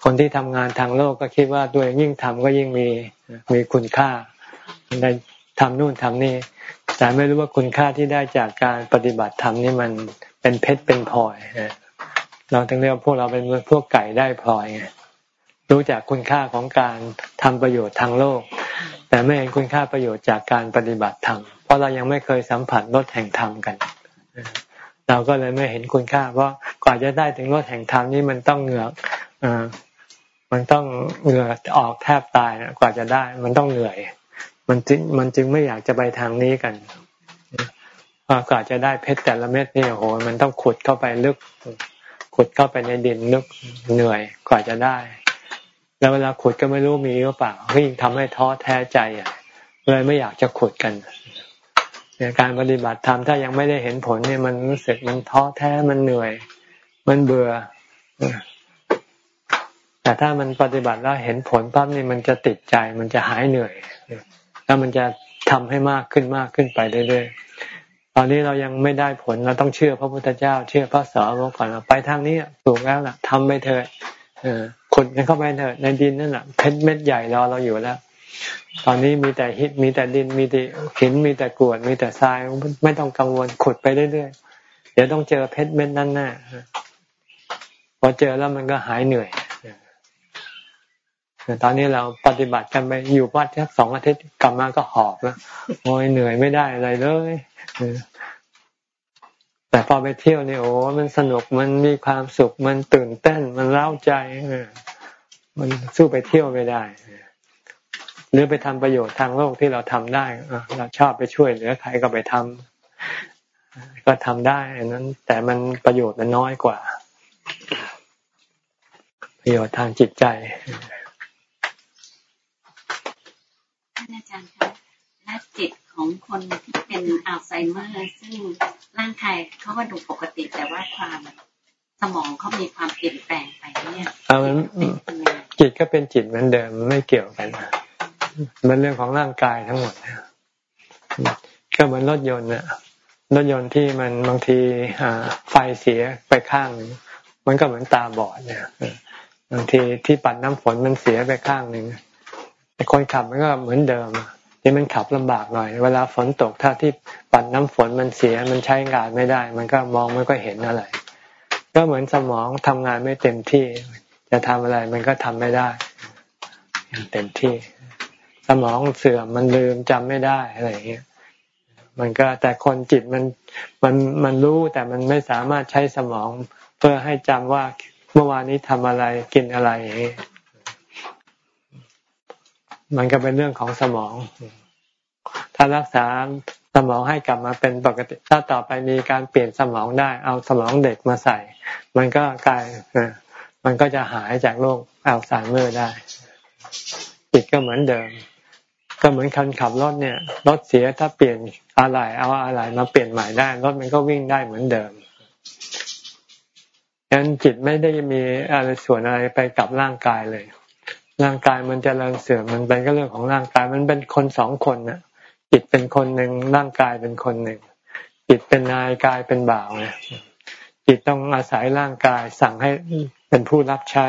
คนที่ทำงานทางโลกก็คิดว่าตัวยิ่งทำก็ยิ่งมีมีคุณค่าได้ทำนู่นทำนี่แต่ไม่รู้ว่าคุณค่าที่ได้จากการปฏิบัติธรรมนี่มันเป็นเพชรเป็นพลอย เราถึงเรียกพวกเราเป็นพวกไก่ได้พลอยไงรู้จักคุณค่าของการทำประโยชน์ทางโลก แต่ไม่เห็นคุณค่าประโยชน์จากการปฏิบัติธรรมเพราะเรายังไม่เคยสัมผัสรถแห่งธรรมกัน เราก็เลยไม่เห็นคุณค่า เพราะกว่าจะได้ถึงรถแห่งธรรมนี่มันต้องเหงื่อมันต้องเหงื่อออกแทบตายนะกว่าจะได้ มันต้องเหนื่อย มันจึงมันจึงไม่อยากจะไปทางนี้กันกว่าจะได้เพชรแต่ละเม็ดนี่โอ้โหมันต้องขุดเข้าไปลึก ขุดเข้าไปในดินลึกเหนื่อยกว่าจะได้ แล้วเวลาขุดก็ไม่รู้มีหรือเปล่าก็ยิ่งทำให้ท้อแท้ใจอะเลยไม่อยากจะขุดกันในการปฏิบัติธรรมถ้ายังไม่ได้เห็นผลเนี่ยมันรู้สึกมันท้อแท้มันเหนื่อย มันเบื่อ แต่ถ้ามันปฏิบัติแล้วเห็นผลปั๊บนี่มันจะติดใจมันจะหายเหนื่อย แล้วมันจะทำให้มากขึ้นมากขึ้นไปเรื่อยๆ ตอนนี้เรายังไม่ได้ผลเราต้องเชื่อพระพุทธเจ้า เชื่อพระสาวกก่อนไปทางนี้ถูกแล้วล่ะทำไปเถิดขุดเข้าไปเถอะในดินนั่นแหละเพชรเม็ดใหญ่รอเราอยู่แล้ว ตอนนี้มีแต่หินมีแต่ดินมีแต่หินมีแต่กรวด มีแต่ทรายไม่ต้องกังวลขุดไปเรื่อยๆเดี๋ยวต้องเจอเพชรเม็ดนั้นแน่พอเจอแล้วมันก็หายเหนื่อย ตอนนี้เราปฏิบัติกันไปอยู่วัดแค่สองอาทิตย์กลับมาก็หอบแล้วโอ้ยเหนื่อยไม่ได้อะไรเลยแต่พอไปเที่ยวนี่โอ้ มันสนุกมันมีความสุขมันตื่นเต้นมันเล้าใจมันสู้ไปเที่ยวไม่ได้ หรือไปทำประโยชน์ทางโลกที่เราทำได้เราชอบไปช่วยเหลือใครก็ไปทำก็ทำได้นั้น แต่มันประโยชน์มันน้อยกว่า ประโยชน์ทางจิตใจ ท่านอาจารย์คะและจิตของคนที่เป็นอัลไซเมอร์ซึ่งร่างกายเขาก็ดูปกติแต่ว่าความสมองเขามีความเปลี่ยนแปลงไปเนี่ยจิตก็เป็นจิตเหมือนเดิมไม่เกี่ยวกันมันเรื่องของร่างกายทั้งหมดก็เหมือนรถยนต์น่ะรถยนต์ที่มันบางทีไฟเสียไปข้าง มันก็เหมือนตาบอดเนี่ยบางทีที่ปัดน้ำฝนมันเสียไปข้างหนึ่ง ไอ้คนขับมันก็เหมือนเดิมที่มันขับลำบากหน่อย เวลาฝนตกถ้าที่ปัดน้ำฝนมันเสียมันใช้งานไม่ได้ มันก็มองไม่ก็เห็นอะไร ก็เหมือนสมองทำงานไม่เต็มที่ จะทำอะไรมันก็ทำไม่ได้อย่างเต็มที่ สมองเสื่อมมันลืมจำไม่ได้อะไรอย่างเงี้ยมันก็แต่คนจิตมันมันมันรู้แต่มันไม่สามารถใช้สมองเพื่อให้จำว่าเมื่อวานนี้ทำอะไรกินอะไรอย่างนี้ มันก็เป็นเรื่องของสมอง ถ้ารักษาสมองให้กลับมาเป็นปกติ ถ้าต่อไปมีการเปลี่ยนสมองได้ เอาสมองเด็กมาใส่ มันก็กลายมันก็จะหายจากโรคอัลไซเมอร์ได้จิตก็เหมือนเดิม ก็เหมือนคนขับรถเนี่ยรถเสียถ้าเปลี่ยนอะไรเอาอะไรมาเปลี่ยนใหม่ได้รถมันก็วิ่งได้เหมือนเดิมฉะนั้นจิตไม่ได้มีอะไรส่วนอะไรไปกับร่างกายเลย ร่างกายมันจะเริญเสื่อมมันเป็นก็เรื่องของร่างกายมันเป็นคนสองคนน่ะจิตเป็นคนหนึ่งร่างกายเป็นคนหนึ่งจิตเป็นนายกายเป็นบ่าวเนี่ยจิตต้องอาศัยร่างกายสั่งให้เป็นผู้รับใช้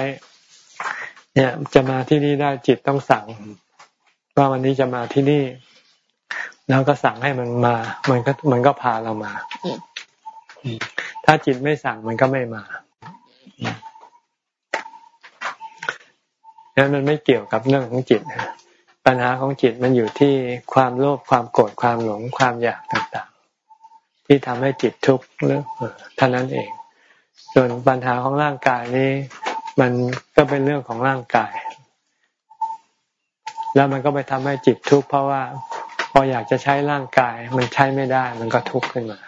เนี่ยจะมาที่นี่ได้จิตต้องสั่ง ว่าวันนี้จะมาที่นี่ แล้วก็สั่งให้มันมา มันก็มันก็พาเรามา ถ้าจิตไม่สั่งมันก็ไม่มา นั้นมันไม่เกี่ยวกับเรื่องของจิต ปัญหาของจิตมันอยู่ที่ความโลภความโกรธความหลงความอยากต่างๆ ที่ทำให้จิตทุกข์เรื่องเท่านั้นเอง ส่วนปัญหาของร่างกายนี้ มันก็เป็นเรื่องของร่างกาย แล้วมันก็ไปทำให้จิตทุกข์เพราะว่าพออยากจะใช้ร่างกาย มันใช้ไม่ได้ มันก็ทุกข์ขึ้นมา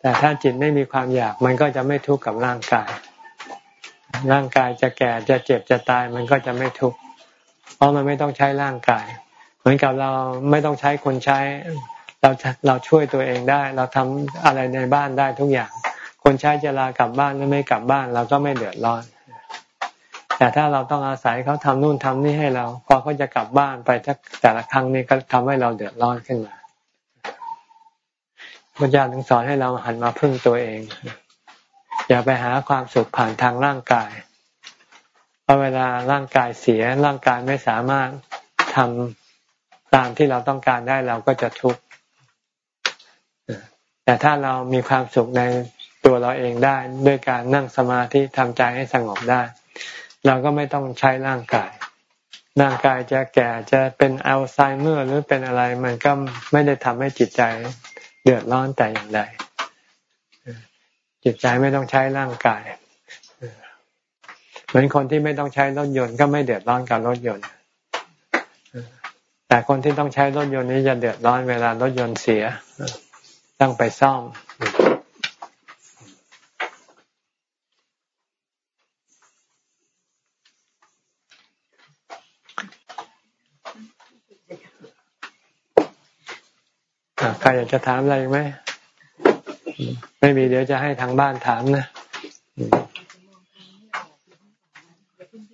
แต่ถ้าจิตไม่มีความอยาก มันก็จะไม่ทุกข์กับร่างกาย ร่างกายจะแก่จะเจ็บจะตายมันก็จะไม่ทุกข์เพราะมันไม่ต้องใช้ร่างกาย เหมือนกับเราไม่ต้องใช้คนใช้ เราเราช่วยตัวเองได้ เราทำอะไรในบ้านได้ทุกอย่าง คนใช้จะลากลับบ้านหรือไม่กลับบ้านเราก็ไม่เดือดร้อน แต่ถ้าเราต้องอาศัยเขาทำนู่นทำนี่ให้เรา พอเขาจะกลับบ้านไปแต่ละครั้งนี่ก็ทำให้เราเดือดร้อนขึ้นมาพระเจ้าถึงสอนให้เราหันมาพึ่งตัวเอง อย่าไปหาความสุขผ่านทางร่างกาย เพราะเวลาร่างกายเสียร่างกายไม่สามารถทำตามที่เราต้องการได้เราก็จะทุกข์แต่ถ้าเรามีความสุขในตัวเราเองได้ด้วยการนั่งสมาธิทำใจให้สงบได้ เราก็ไม่ต้องใช้ร่างกาย ร่างกายจะแก่จะเป็นอัลไซเมอร์หรือเป็นอะไรมันก็ไม่ได้ทำให้จิตใจเดือดร้อนแต่อย่างใด จิตใจไม่ต้องใช้ร่างกาย เหมือนคนที่ไม่ต้องใช้รถยนต์ก็ไม่เดือดร้อนกับรถยนต์ แต่คนที่ต้องใช้รถยนต์นี้จะเดือดร้อนเวลารถยนต์เสีย ต้องไปซ่อมใครอยากจะถามอะไรไหม ไม่มีเดี๋ยวจะให้ทางบ้านถามนะ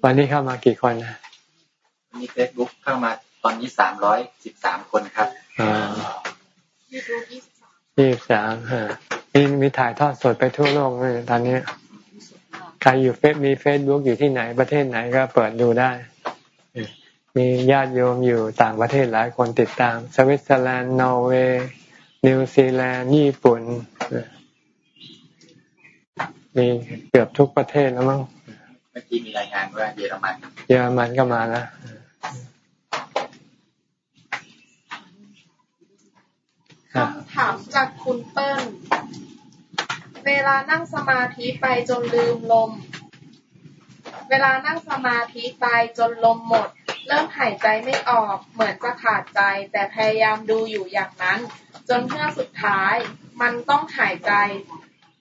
วันนี้เข้ามากี่คนนะมีเฟซบุ๊กเข้ามาตอนนี้สามร้อยสิบสามคนครับอ่ายี่สิบสามฮะมีมีถ่ายทอดสดไปทั่วโลกเลยตอนนี้ใครรอยู่เฟซมีเฟซบุ๊กอยู่ที่ไหนประเทศไหนก็เปิดดูได้ มีญาติโยมอยู่ต่างประเทศหลายคนติดตาม สวิตเซอร์แลนด์นอร์เวย์ นิวซีแลนด์ญี่ปุ่นมีเกือบทุกประเทศแล้วมั้งเมื่อกี้มีรายงานว่าเยอรมันเยอรมันก็มาแล้วคำถามจากคุณเปิ้ล เวลานั่งสมาธิไปจนลืมลม เวลานั่งสมาธิไปจนลมหมด เริ่มหายใจไม่ออกเหมือนจะขาดใจ แต่พยายามดูอยู่อย่างนั้น จนเพื่อสุดท้าย มันต้องหายใจ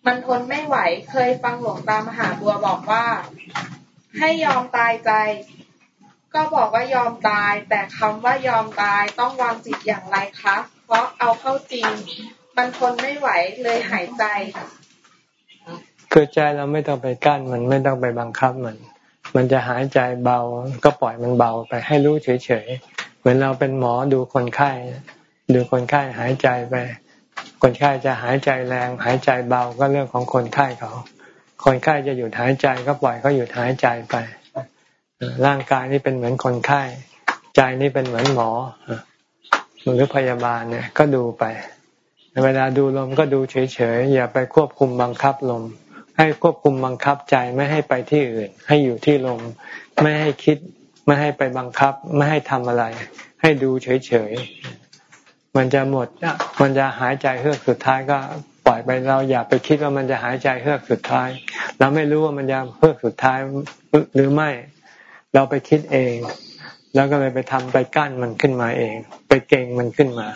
มันทนไม่ไหวเคยฟังหลวงตามหาบัวบอกว่า ให้ยอมตายใจ ก็บอกว่ายอมตาย แต่คำว่ายอมตายต้องวางจิตอย่างไรคะ เพราะเอาเข้าจริง มันทนไม่ไหวเลยหายใจคือใจเราไม่ต้องไปกั้นมันไม่ต้องไปบังคับมัน มันจะหายใจเบาก็ปล่อยมันเบาไปให้รู้เฉยๆ เหมือนเราเป็นหมอดูคนไข้ ดูคนไข้หายใจไป คนไข้จะหายใจแรง หายใจเบาก็เรื่องของคนไข้เขา คนไข้จะหยุดหายใจก็ปล่อยเขาหยุดหายใจไป ร่างกายนี่เป็นเหมือนคนไข้ ใจนี่เป็นเหมือนหมอหรือพยาบาลเนี่ยก็ดูไป เวลาดูลมก็ดูเฉยๆ อย่าไปควบคุมบังคับลม ให้ควบคุมบังคับใจไม่ให้ไปที่อื่น ให้อยู่ที่ลม ไม่ให้คิด ไม่ให้ไปบังคับ ไม่ให้ทำอะไร ให้ดูเฉยๆ มันจะหมด มันจะหายใจเฮือกสุดท้ายก็ปล่อยไปเราอย่าไปคิดว่ามันจะหายใจเฮือกสุดท้าย เราไม่รู้ว่ามันจะเฮือกสุดท้ายหรือไม่ เราไปคิดเอง แล้วก็เลยไปทำไปกั้นมันขึ้นมาเอง ไปเก่งมันขึ้นมา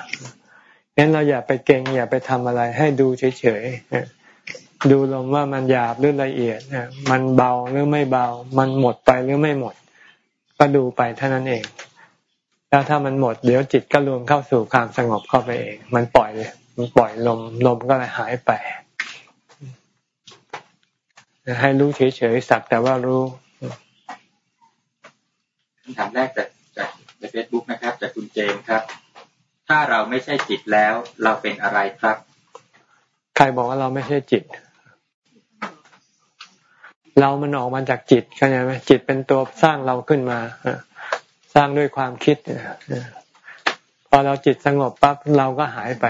งั้นเราอย่าไปเก่งอย่าไปทำอะไร ให้ดูเฉยๆ ดูลมว่ามันหยาบหรือละเอียดมันเบาหรือไม่เบา มันหมดไปหรือไม่หมด ก็ดูไปเท่านั้นเอง แล้วถ้ามันหมดเดี๋ยวจิตก็รวมเข้าสู่ความสงบเข้าไปเอง มันปล่อยเลยมันปล่อยลมลมก็เลยหายไปให้รู้เฉยๆสักแต่ว่ารู้คำถามแรกจากจากในเฟซบุ๊กนะครับ จากคุณเจมครับ ถ้าเราไม่ใช่จิตแล้ว เราเป็นอะไรครับ ใครบอกว่าเราไม่ใช่จิต เรามันออกมาจากจิตเข้าใจไหมจิตเป็นตัวสร้างเราขึ้นมาสร้างด้วยความคิดพอเราจิตสงบปั๊บเราก็หายไป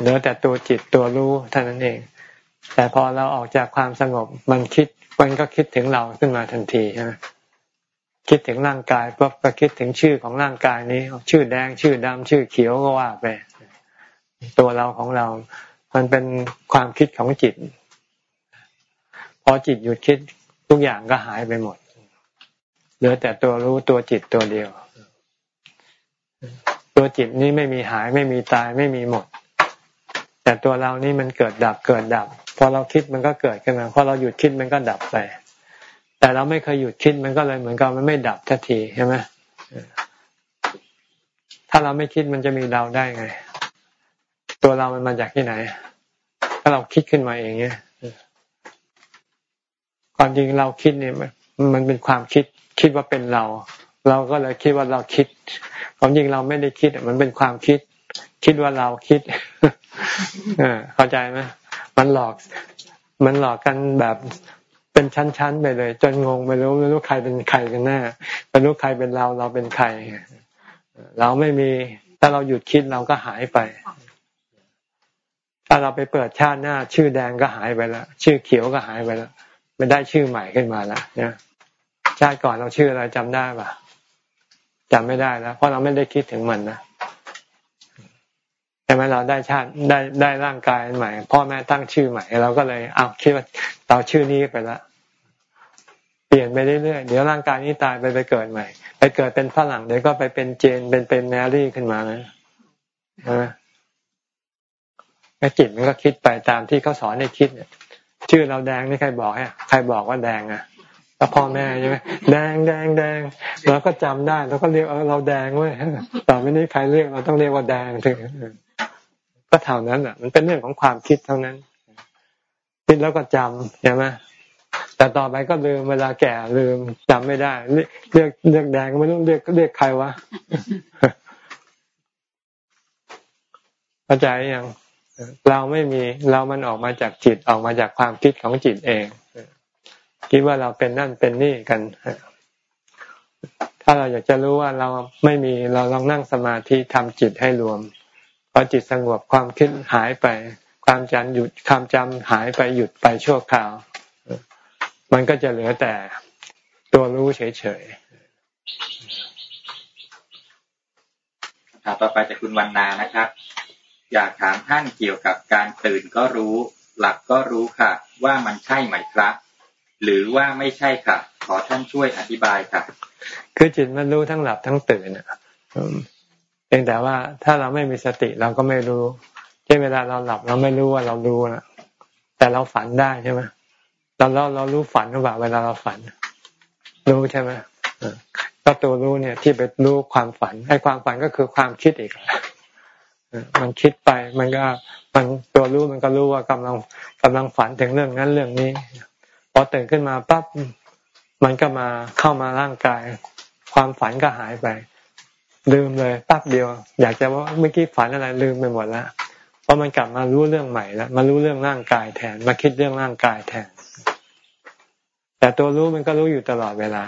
เหลือแต่ตัวจิตตัวรู้เท่านั้นเอง แต่พอเราออกจากความสงบมันคิดมันก็คิดถึงเราขึ้นมาทันทีใช่ไหมคิดถึงร่างกายปั๊บก็คิดถึงชื่อของร่างกายนี้ ชื่อแดงชื่อดำชื่อเขียวก็ว่าไป ตัวเราของเรา มันเป็นความคิดของจิต พอจิตหยุดคิดทุกอย่างก็หายไปหมด เหลือแต่ตัวรู้ตัวจิตตัวเดียว ตัวจิตนี้ไม่มีหายไม่มีตายไม่มีหมด แต่ตัวเรานี่มันเกิดดับเกิดดับ พอเราคิดมันก็เกิดขึ้นมาพอเราหยุดคิดมันก็ดับไป แต่เราไม่เคยหยุดคิดมันก็เลยเหมือนกับมันไม่ดับทันทีใช่ไหมถ้าเราไม่คิดมันจะมีเราได้ไง ตัวเรามันมาจากที่ไหน ถ้าเราคิดขึ้นมาเองเนี่ย ความจริงเราคิดเนี่ยมันเป็นความคิดคิดว่าเป็นเรา เราก็เลยคิดว่าเราคิด ความจริงเราไม่ได้คิดมันเป็นความคิด คิดว่าเราคิดเออเข้าใจไหมมันหลอก มันหลอกกันแบบเป็นชั้นๆไปเลย จนงงไปรู้ไม่รู้ใครเป็นใครกันแน่ไม่รู้ใครเป็นเราเราเป็นใคร เราไม่มีถ้าเราหยุดคิดเราก็หายไป ถ้าเราไปเปิดชาติหน้า ชื่อแดงก็หายไปแล้วชื่อเขียวก็หายไปแล้ว มันได้ชื่อใหม่ขึ้นมาแล้วเนี่ยชาติก่อนเราชื่ออะไรจำได้ปะจำไม่ได้แล้วเพราะเราไม่ได้คิดถึงมันนะแต่เมื่อเราได้ชาติได้ได้ร่างกายใหม่ พ่อแม่ตั้งชื่อใหม่เราก็เลยเอาคิดว่าเราชื่อนี้ไปละเปลี่ยนไปเรื่อยๆเดี๋ยวร่างกายนี้ตายไปไปเกิดใหม่ ไปเกิดเป็นฝรั่งเดี๋ยวก็ไปเป็นเจนเป็นเป็นแมรี่ขึ้นมานะใช่ไหมจิตมันก็คิดไปตามที่เขาสอนให้คิดเนี่ย ชื่อเราแดงนี่ใครบอกฮะใครบอกว่าแดงอะก็พ่อแม่ใช่ไหมแดงแดงแดงเราก็จำได้เราก็เรียกเออเราแดงเว้ยต่อไปนี้ใครเรียกเราต้องเรียกว่าแดงถึงก็เท่านั้นอะ มันเป็นเรื่องของความคิดเท่านั้น คิดแล้วก็จำใช่ไหมแต่ต่อไปก็ลืมเวลาแก่ลืมจำไม่ได้ เรียกเรียกแดงไม่รู้เรียกเรียกใครวะเข้าใจยัง เราไม่มีเรามันออกมาจากจิตออกมาจากความคิดของจิตเองคิดว่าเราเป็นนั่นเป็นนี่กัน ถ้าเราอยากจะรู้ว่าเราไม่มีเราลองนั่งสมาธิทำจิตให้รวมพอจิตสงบความคิดหายไป ความจำหยุดความจำหายไปหยุดไปชั่วคราว มันก็จะเหลือแต่ตัวรู้เฉยๆถามต่อไปจากคุณวันนานะครับ อยากถามท่านเกี่ยวกับการตื่นก็รู้ หลับก็รู้ค่ะ ว่ามันใช่ไหมครับ หรือว่าไม่ใช่ค่ะ ขอท่านช่วยอธิบายค่ะ คือจิตมันรู้ทั้งหลับทั้งตื่นอะเพียงแต่ว่าถ้าเราไม่มีสติเราก็ไม่รู้เช่นเวลาเราหลับเราไม่รู้ว่าเรารู้นะแต่เราฝันได้ใช่ไหมเราเราเรารู้ฝันหรือเปล่าเวลาเราฝัน รู้ใช่ไหมก็ตัวรู้เนี่ยที่ไปรู้ความฝันไอ้ความฝันก็คือความคิดอีก มันคิดไปมันก็มันตัวรู้มันก็รู้ว่ากำลังกำลังฝันถึงเรื่องนั้นเรื่องนี้พอตื่นขึ้นมาปั๊บมันก็มาเข้ามาร่างกาย ความฝันก็หายไป ลืมเลยปั๊บเดียว อยากจะว่าเมื่อกี้ฝันอะไรลืมไปหมดแล้วเพราะมันกลับมารู้เรื่องใหม่แล้วมารู้เรื่องร่างกายแทน มาคิดเรื่องร่างกายแทน แต่ตัวรู้มันก็รู้อยู่ตลอดเวลา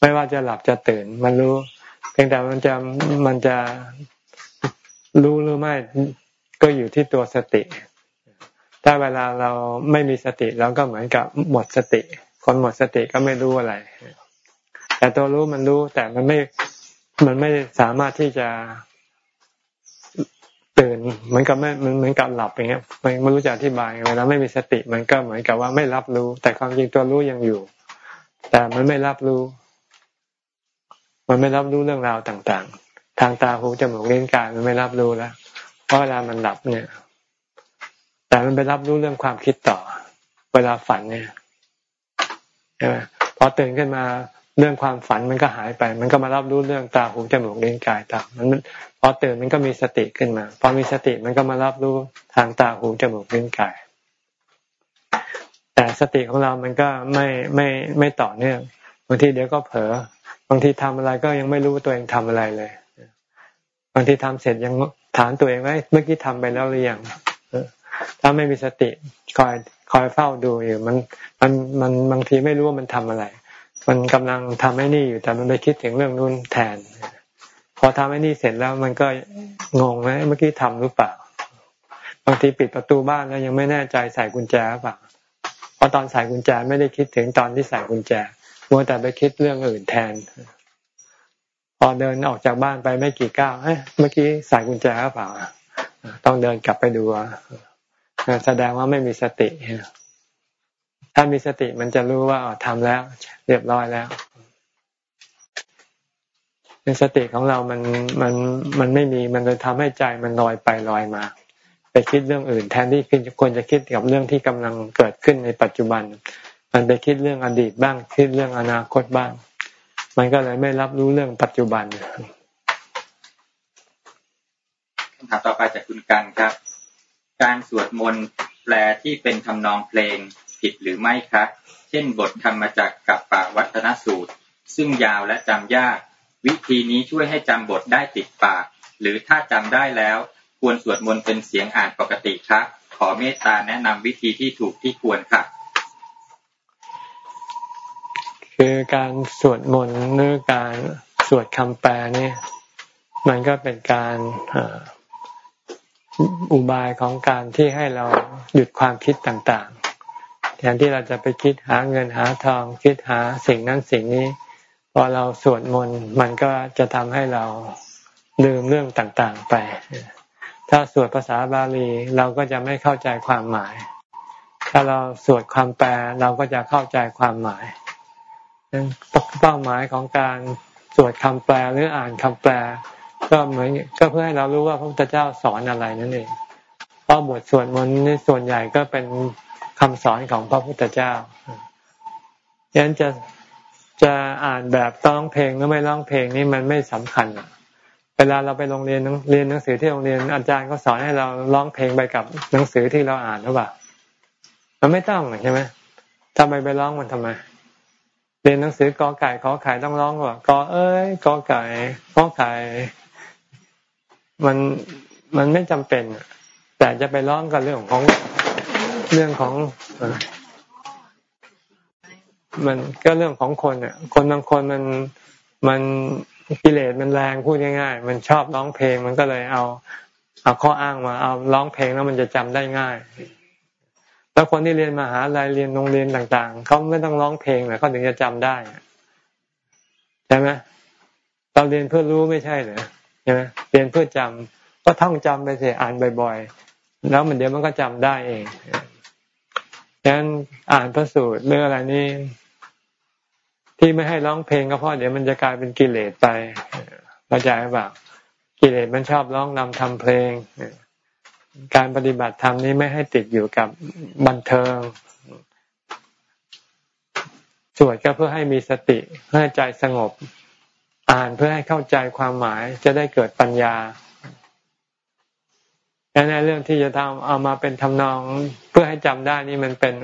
ไม่ว่าจะหลับจะตื่น มันรู้ เพียงแต่มันจะมันจะ รู้หรือไม่ก็อยู่ที่ตัวสติ ถ้าเวลาเราไม่มีสติเราก็เหมือนกับหมดสติ คนหมดสติก็ไม่รู้อะไร แต่ตัวรู้มันรู้แต่มันไม่ มันไม่สามารถที่จะตื่นเหมือนกับไม่มันเหมือนกับหลับอย่างเงี้ยมันไม่รู้จะอธิบายเวลาไม่มีสติมันก็เหมือนกับว่าไม่รับรู้ แต่ความจริงตัวรู้ยังอยู่ แต่มันไม่รับรู้ มันไม่รับรู้เรื่องราวต่าง ๆ ทางตาหูจมูกเล่นกายมันไม่รับรู้แล้วเพราะเวลามันหลับเนี่ย แต่มันไปรับรู้เรื่องความคิดต่อ เวลาฝันเนี่ยใช่ไหมพอตื่นขึ้นมาเรื่องความฝันมันก็หายไป มันก็มารับรู้เรื่องตาหูจมูกเลิ้นกายตามันพอตื่นมันก็มีสติขึ้นมา พอมีสติมันก็มารับรู้ทางตาหูจมูกเลิ้นกาย แต่สติของเรามันก็ไม่ไม่ไม่ต่อเนื่องบางทีเดี๋ยวก็เผลอบางทีทำอะไรก็ยังไม่รู้ตัวเองทำอะไรเลย บางทีทำเสร็จยังถามตัวเองว่าเมื่อกี้ทำไปแล้วหรือยังถ้าไม่มีสติคอยคอยเฝ้าดูอยู่มันมันมันบางทีไม่รู้ว่ามันทำอะไร มันกำลังทำให้นี่อยู่แต่มันไปคิดถึงเรื่องนู้นแทน พอทำให้นี่เสร็จแล้วมันก็งงไหมเมื่อกี้ทำหรือเปล่า บางทีปิดประตูบ้านแล้วยังไม่แน่ใจใส่กุญแจหรือเปล่าเพราะตอนใส่กุญแจไม่ได้คิดถึงตอนที่ใส่กุญแจมัวแต่ไปคิดเรื่องอื่นแทน พอเดินออกจากบ้านไปไม่กี่ก้าวเมื่อกี้ใส่กุญแจหรือเปล่าต้องเดินกลับไปดูแสดงว่าไม่มีสติถ้ามีสติมันจะรู้ว่าทำแล้ว เรียบร้อยแล้วในสติของเรามันมันมันไม่มีมันจะทำให้ใจมันลอยไปลอยมา ไปคิดเรื่องอื่น แทนที่ควรจะคิดกับเรื่องที่กำลังเกิดขึ้นในปัจจุบัน มันไปคิดเรื่องอดีตบ้าง คิดเรื่องอนาคตบ้าง มันก็เลยไม่รับรู้เรื่องปัจจุบันคำถามต่อไปจากคุณกันครับ การสวดมนต์แปลที่เป็นทำนองเพลงผิดหรือไม่คะเช่นบทธรรมจักกับปวัฒนสูตร ซึ่งยาวและจำยาก วิธีนี้ช่วยให้จำบทได้ติดปาก หรือถ้าจำได้แล้ว ควรสวดมนต์เป็นเสียงอ่านปกติครับ ขอเมตตาแนะนำวิธีที่ถูกที่ควรค่ะ คือการสวดมนต์หรือการสวดคำแปลนี่มันก็เป็นการอุบายของการที่ให้เราหยุดความคิดต่างๆ แทนที่เราจะไปคิดหาเงินหาทองคิดหาสิ่งนั้นสิ่งนี้ พอเราสวดมนต์มันก็จะทำให้เราลืมเรื่องต่างๆไป ถ้าสวดภาษาบาลีเราก็จะไม่เข้าใจความหมาย ถ้าเราสวดความแปลเราก็จะเข้าใจความหมาย เป้าหมายของการสวดคำแปลหรืออ่านคำแปล ก็เหมือนก็เพื่อให้เรารู้ว่าพระพุทธเจ้าสอนอะไรนั่นเองเพราะบทสวดมนต์นี่ส่วนใหญ่ก็เป็นคำสอนของพระพุทธเจ้ายังนั้นจะจะอ่านแบบต้องเพลงหรือไม่ร้องเพลงนี่มันไม่สำคัญเวลาเราไปโรงเรียนเรียนหนังสือที่โรงเรียนอาจารย์ก็สอนให้เราร้องเพลงไปกับหนังสือที่เราอ่านหรือเปล่ามันไม่ต้องใช่ไหมทำไมไปร้องมันทำไม เรียนหนังสือกอไก่ขอไข่ต้องร้องว่ากอเอ้ยกอไก่ขอไข่มันมันไม่จำเป็น แต่จะไปร้องกับเรื่องของเรื่องของมันก็เรื่องของคนอะ คนบางคนมันมันกิเลสมันแรงพูดง่ายๆ มันชอบร้องเพลงมันก็เลยเอา เอาข้ออ้างมา เอาร้องเพลงแล้วมันจะจำได้ง่าย แล้วคนที่เรียนมหาลัยเรียนโรงเรียนต่าง ๆเขาไม่ต้องร้องเพลงเลยเขาถึงจะจำได้ใช่ไหมเราเรียนเพื่อรู้ไม่ใช่เหรอใช่ไหมเรียนเพื่อจำก็ท่องจำไปเสียอ่านบ่อยๆ แล้วมันเดี๋ยวมันก็จำได้เองดังนั้นอ่านพระสูตรเรื่องอะไรนี่ที่ไม่ให้ร้องเพลงก็เพราะเดี๋ยวมันจะกลายเป็นกิเลสไปเข้าใจหรือเปล่ากิเลสมันชอบร้องนำทำเพลง การปฏิบัติธรรมนี้ไม่ให้ติดอยู่กับบันเทิงสวดก็เพื่อให้มีสติให้ใจสงบ อ่านเพื่อให้เข้าใจความหมายจะได้เกิดปัญญาและในเรื่องที่จะทำเอามาเป็นทำนอง เพื่อให้จำได้นี่มันเป็น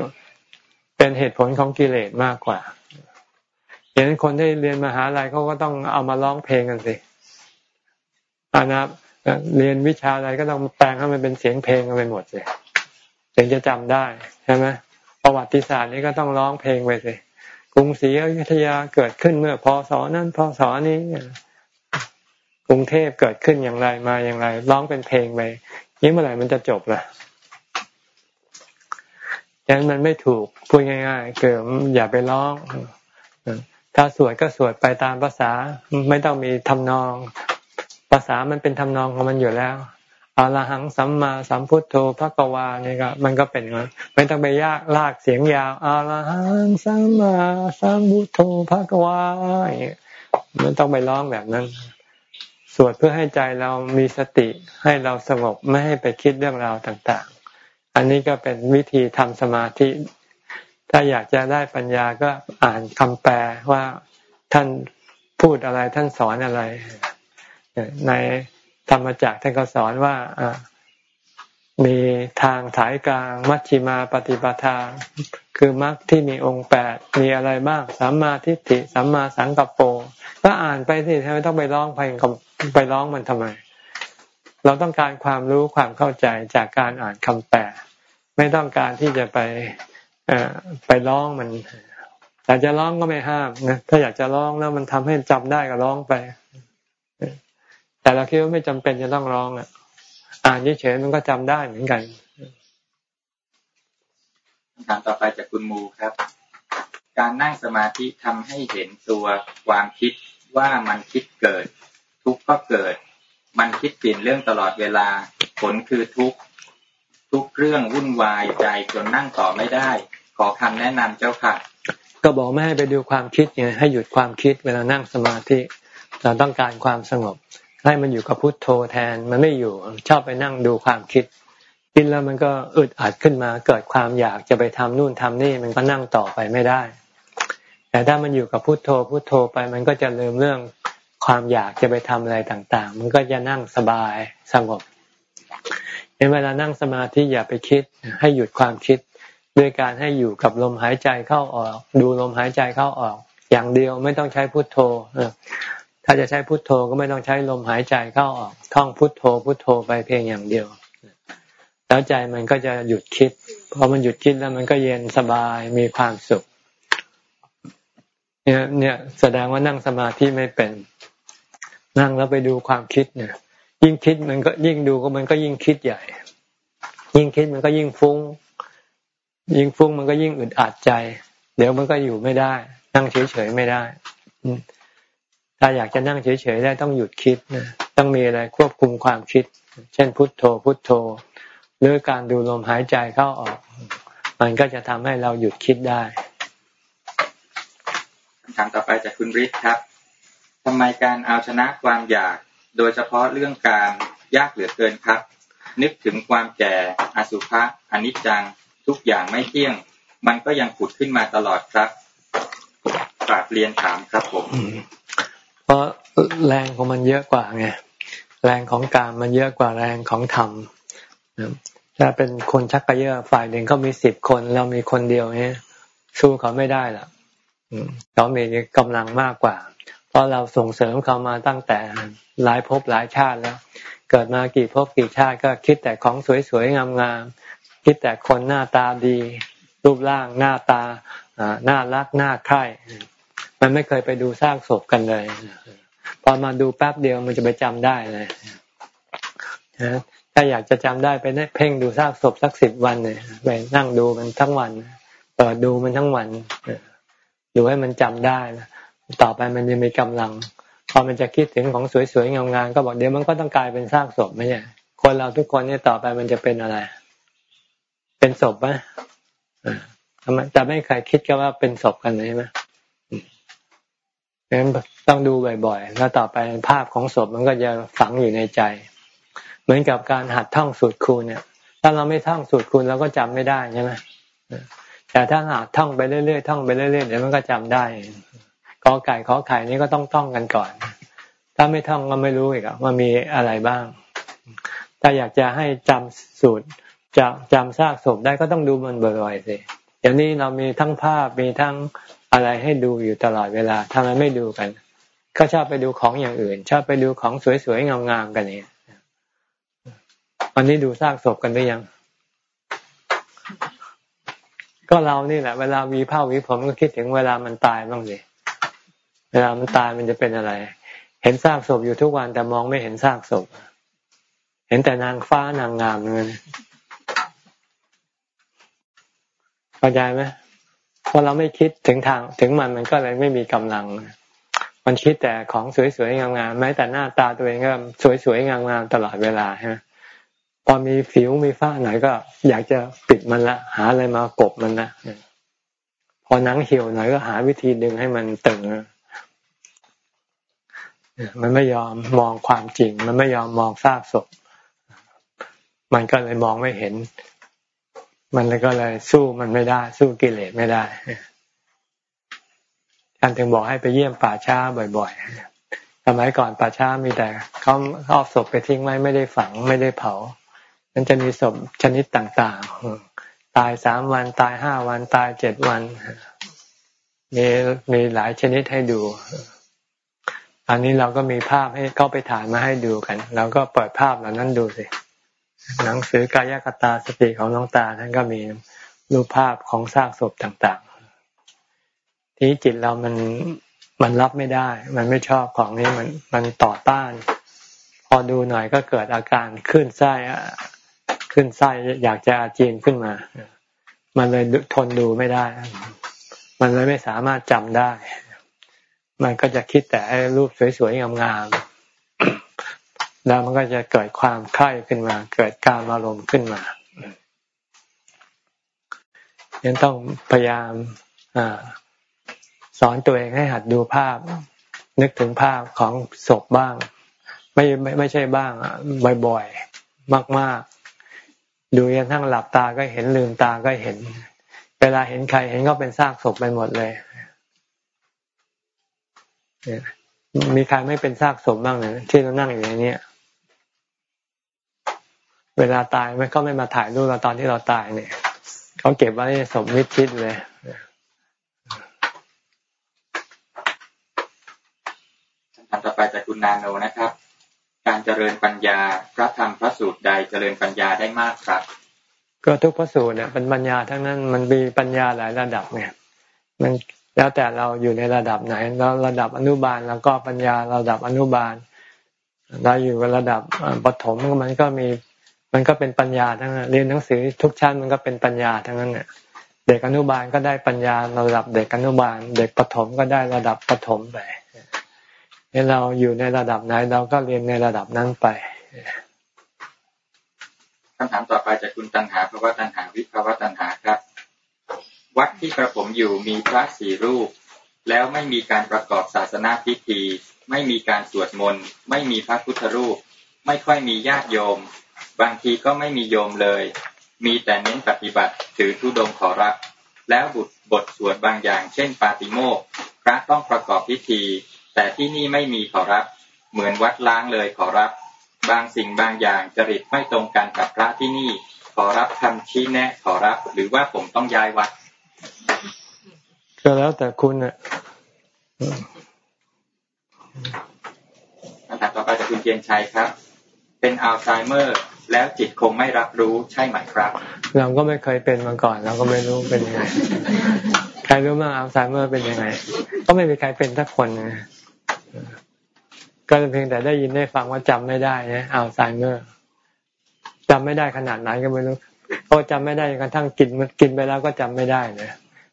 เป็นเหตุผลของกิเลสมากกว่าอย่างนั้นคนที่เรียนมหาลัยเขาก็ต้องเอามาร้องเพลงกันสิอานะ เรียนวิชาอะไรก็ต้องแปลงให้มันเป็นเสียงเพลงกันไปหมดเลยถึงจะจำได้ใช่ไหมประวัติศาสตร์นี้ก็ต้องร้องเพลงไปสิกรุงศรีอยุธยาเกิดขึ้นเมื่อพศนั้นพศนี้กรุงเทพเกิดขึ้นอย่างไรมาอย่างไรร้องเป็นเพลงไปยิ่งเมื่อไหร่มันจะจบล่ะยันมันไม่ถูกพูดง่ายๆเกิดอย่าไปร้องถ้าสวดก็สวดไปตามภาษาไม่ต้องมีทำนอง ภาษามันเป็นทำนองของมันอยู่แล้วอาลหังสัมมาสัมพุทโธพระกวาเนี่ยก็มันก็เป็นอย่างนั้นไม่ต้องไปยากลากเสียงยาวอาลหังสัมมาสัมพุทโธพระกวาไม่ต้องไปร้องแบบนั้น สวดเพื่อให้ใจเรามีสติให้เราสงบไม่ให้ไปคิดเรื่องราวต่างๆ อันนี้ก็เป็นวิธีทำสมาธิ ถ้าอยากจะได้ปัญญาก็อ่านคำแปลว่าท่านพูดอะไรท่านสอนอะไร ในธรรมจักรท่านก็สอนว่ามีทางถ่ายกลางมัชชิมาปฏิปทา คือมรรคที่มีองค์แปดมีอะไรบ้างสัมมาทิฏฐิสัมมาสังกัปโปก็อ่านไปสิทำไมต้องไปร้องไปไปร้องมันทำไม เราต้องการความรู้ความเข้าใจจากการอ่านคำแปลไม่ต้องการที่จะไปไปร้องมันอยากจะร้องก็ไม่ห้ามนะถ้าอยากจะร้องแล้วมันทำให้จำได้ก็ร้องไป แต่เราคิดว่าไม่จำเป็นจะต้องร้องอะ อ่านเฉยๆมันก็จำได้เหมือนกันคำถามต่อไปจากคุณมูครับ การนั่งสมาธิทำให้เห็นตัวความคิดว่ามันคิดเกิด ทุกข์ก็เกิด มันคิดเปลี่ยนเรื่องตลอดเวลา ผลคือทุกข์ทุกเรื่องวุ่นวายใจจนนั่งต่อไม่ได้ ขอคำแนะนำเจ้าค่ะ ก็บอกไม่ให้ไปดูความคิดไงให้หยุดความคิดเวลานั่งสมาธิเราต้องการความสงบ ให้มันอยู่กับพุทโธแทนมันไม่อยู่ชอบไปนั่งดูความคิดคิดแล้วมันก็อึดอัดขึ้นมาเกิดความอยากจะไปทำนู่นทำนี่มันก็นั่งต่อไปไม่ได้ แต่ถ้ามันอยู่กับพุทโธพุทโธไปมันก็จะลืมเรื่องความอยากจะไปทำอะไรต่างๆ มันก็จะนั่งสบายสงบในเวลานั่งสมาธิอย่าไปคิดให้หยุดความคิด ด้วยการให้อยู่กับลมหายใจเข้าออก ดูลมหายใจเข้าออก อย่างเดียวไม่ต้องใช้พุทโธ ถ้าจะใช้พุทโธก็ไม่ต้องใช้ลมหายใจเข้าออกท่องพุทโธพุทโธไปเพียงอย่างเดียว แล้วใจมันก็จะหยุดคิดพอมันหยุดคิดแล้วมันก็เย็นสบายมีความสุข เนี่ยเนี่ยแสดงว่านั่งสมาธิไม่เป็น นั่งแล้วไปดูความคิดเนี่ย ยิ่งคิดมันก็ยิ่งดูก็มันก็ยิ่งคิดใหญ่ ยิ่งคิดมันก็ยิ่งฟุ้ง ยิ่งฟุ้งมันก็ยิ่งอึดอัดใจ เดี๋ยวมันก็อยู่ไม่ได้ นั่งเฉยๆไม่ได้ ถ้าอยากจะนั่งเฉยๆได้ต้องหยุดคิดนะต้องมีอะไรควบคุมความคิด เช่นพุทโธ พุทโธ หรือการดูลมหายใจเข้าออก มันก็จะทำให้เราหยุดคิดได้คำถามต่อไปจากคุณฤทธิ์ครับทำไมการเอาชนะความอยาก โดยเฉพาะเรื่องการยากเหลือเกินครับ นึกถึงความแก่อสุภะอนิจจังทุกอย่างไม่เที่ยง มันก็ยังผุดขึ้นมาตลอดครับกราบเรียนถามครับผม เพราะแรงของมันเยอะกว่าไงแรงของการมันเยอะกว่าแรงของธรรมถ้าเป็นคนชักกระเยอะฝ่ายหนึ่งเขามีสิบคน เรามีคนเดียวเนี่ยสู้เขาไม่ได้หรอกเขามีกำลังมากกว่า เพราะเราส่งเสริมเขามาตั้งแต่หลายภพหลายชาติแล้ว เกิดมากี่ภพกี่ชาติก็คิดแต่ของสวยๆงามๆคิดแต่คนหน้าตาดี รูปร่างหน้าตาหน้ารักหน้าใคร่ มันไม่เคยไปดูซากศพกันเลยพอมาดูแป๊บเดียวมันจะไปจำได้เลยถ้าอยากจะจำได้ไปเพ่งดูซากศพสักสิบวันเลยไปนั่งดูมันทั้งวันเปิดดูมันทั้งวันดูให้มันจำได้นะต่อไปมันจะมีกำลัง พอมันจะคิดถึงของสวยๆงามๆก็บอกเดี๋ยวมันก็ต้องกลายเป็นซากศพไม่ใช่คนเราทุกคนเนี่ยต่อไปมันจะเป็นอะไร เป็นศพไหมแต่ไม่เคยคิดกันว่าเป็นศพกันเลยใช่ไหม งั้นต้องดูบ่อยๆ แล้วต่อไปภาพของศพมันก็จะฝังอยู่ในใจ เหมือนกับการหัดท่องสูตรคูณเนี่ย ถ้าเราไม่ท่องสูตรคูณเราก็จำไม่ได้ใช่ไหมแต่ถ้าหากท่องไปเรื่อยๆท่องไปเรื่อยๆเดี๋ยวมันก็จำได้กอไก่ขอไข่นี่ก็ต้องท่องกันก่อน ถ้าไม่ท่องก็ไม่รู้อีกว่ามีอะไรบ้าง ถ้าอยากจะให้จำสูตรจะจำซากศพได้ก็ต้องดูมันบ่อยๆสิ เดี๋ยวนี้เรามีทั้งภาพมีทั้งอะไรให้ดูอยู่ตลอดเวลาทำไมไม่ดูกัน ก็ชอบไปดูของอย่างอื่น ชอบไปดูของสวยๆงามๆกันเนี่ยวันนี้ดูซากศพกันหรือยัง ก็เรานี่แหละ เวลาวีผ้าวีผมก็คิดถึงเวลามันตายบ้างสิเวลามันตายมันจะเป็นอะไร เห็นซากศพอยู่ทุกวันแต่มองไม่เห็นซากศพ เห็นแต่นางฟ้านางงามเลย เข้าใจไหมพอเราไม่คิดถึงทาง ถึงมันมันก็เลยไม่มีกำลัง มันคิดแต่ของสวยๆงามๆแม้แต่หน้าตาตัวเองก็สวยๆงามๆตลอดเวลาฮะพอมีผิวมีฝ้าหน่อยก็ อยากจะปิดมันละ หาอะไรมากบมันนะพอหนังเหี่ยวหน่อยก็หาวิธีดึงให้มันตึงมันไม่ยอมมองความจริง มันไม่ยอมมองซากศพมันก็เลยมองไม่เห็น มันเลยก็เลยสู้มันไม่ได้ สู้กิเลสไม่ได้ท่านถึงบอกให้ไปเยี่ยมป่าช้าบ่อยๆสมัยก่อนป่าช้ามีแต่เขาเอาศพไปทิ้งไว้ไม่ได้ฝังไม่ได้เผา มันจะมีศพชนิดต่างๆ ตายสามวันตายห้าวันตายเจ็ดวัน มีมีหลายชนิดให้ดูอันนี้เราก็มีภาพให้เข้าไปถ่ายมาให้ดูกัน เราก็เปิดภาพเหล่านั้นดูสิ หนังสือกายกตาสติของน้องตาท่านก็มีรูปภาพของซากศพต่างๆ ที่จิตเรามันมันรับไม่ได้ มันไม่ชอบของนี้มันมันต่อต้าน พอดูหน่อยก็เกิดอาการขึ้นไส้ขึ้นไส้อยากจะอาเจียนขึ้นมา มันเลยทนดูไม่ได้ มันเลยไม่สามารถจำได้ มันก็จะคิดแต่รูปสวยๆงามๆ แล้วมันก็จะเกิดความไข้ขึ้นมา เกิดการอารมณ์ขึ้นมายังต้องพยายามอสอนตัวเองให้หัดดูภาพ นึกถึงภาพของศพบ้าง ไม่ไม่ไม่ใช่บ้างบ่อยๆมาก ๆ ดูยันทั้งหลับตาก็เห็นลืมตาก็เห็น เวลาเห็นใครเห็นก็เป็นซากศพไปหมดเลยมีใครไม่เป็นซากศพบ้างเนี่ยที่เรานั่งอยู่ในนี้ เวลาตายไม่เขาไม่มาถ่ายรูปเราตอนที่เราตายเนี่ยเขาเก็บไว้สมมิตชิดเลยคำถามต่อไปจากคุณนาโนนะครับ การเจริญปัญญาพระธรรมพระสูตรใดเจริญปัญญาได้มากครับ ก็ทุกพระสูตรเนี่ยเป็นปัญญาทั้งนั้นมันมีปัญญาหลายระดับเนี่ยมันแล้วแต่เราอยู่ในระดับไหนเราระดับอนุบาลแล้วก็ปัญญาระดับอนุบาลเราอยู่ระดับปฐมมันก็มี มันก็เป็นปัญญาทั้งนั้นเรียนหนังสือทุกชั้นมันก็เป็นปัญญาทั้งนั้นเนี่ยเด็กอนุบาลก็ได้ปัญญาระดับเด็กอนุบาล เด็กปฐมก็ได้ระดับปฐมไปนี่เราอยู่ในระดับไหนเราก็เรียนในระดับนั้นไปคำถามต่อไปจากคุณตันหาภาวะตันหาวิภาวะตันหาครับ วัดที่กระผมอยู่มีพระสี่รูป แล้วไม่มีการประกอบศาสนาพิธี ไม่มีการสวดมนต์ไม่มีพระพุทธรูป ไม่ค่อยมีญาติโยม บางทีก็ไม่มีโยมเลย มีแต่เน้นปฏิบัติถือทุดงขอรับ แล้วบุตรบทสวดบางอย่าง เช่น ปาติโมกพระต้องประกอบพิธี แต่ที่นี่ไม่มีขอรับ เหมือนวัดล้างเลยขอรับ บางสิ่งบางอย่างจริตไม่ตรงกันกับพระที่นี่ ขอรับคำชี้แนะขอรับ หรือว่าผมต้องย้ายวัด ก็แล้วแต่คุณอะคำถามต่อไปจากคุณเทียนชัยครับ เป็นอัลไซเมอร์ แล้วจิตคงไม่รับรู้ใช่ไหมครับ เราก็ไม่เคยเป็นมาก่อน เราก็ไม่รู้เป็นยังไง ใครรู้บ้างอัลไซเมอร์เป็นยังไง ก็ไม่มีใครเป็นสักคนนะก็เพียงแต่ได้ยินได้ฟังว่าจำไม่ได้นะอัลไซเมอร์จำไม่ได้ขนาดไหนก็ไม่รู้เพราะจำไม่ได้กระทั่งกินมันกินไปแล้วก็จำไม่ได้นะ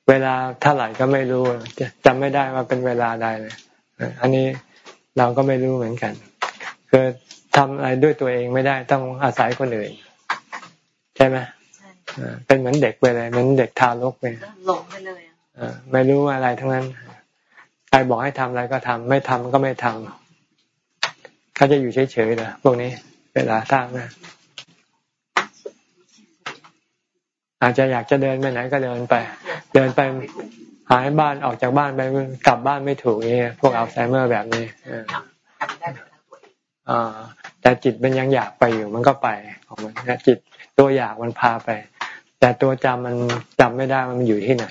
เวลาเท่าไหร่ก็ไม่รู้จำไม่ได้ว่าเป็นเวลาใดเลยอันนี้เราก็ไม่รู้เหมือนกันคือ ทำอะไรด้วยตัวเองไม่ได้ต้องอาศัยคนอื่น ใช่ไหมเป็นเหมือนเด็กไปเลยเหมือนเด็กทารกไปหลงไปเลยอ่าไม่รู้อะไรทั้งนั้นใครบอกให้ทำอะไรก็ทำไม่ทำก็ไม่ทำเขาจะอยู่เฉยๆนะพวกนี้ เวลาทางนะอาจจะอยากจะเดินไปไหนก็เดินไป เดินไปหายบ้านออกจากบ้านไปกลับบ้านไม่ถูกนี่พวกอัลไซเมอร์แบบนี้อ่า แต่จิตมันยังอยากไปอยู่มันก็ไปของมันจิตตัวอยากมันพาไป แต่ตัวจำมันจำไม่ได้มันอยู่ที่ไหน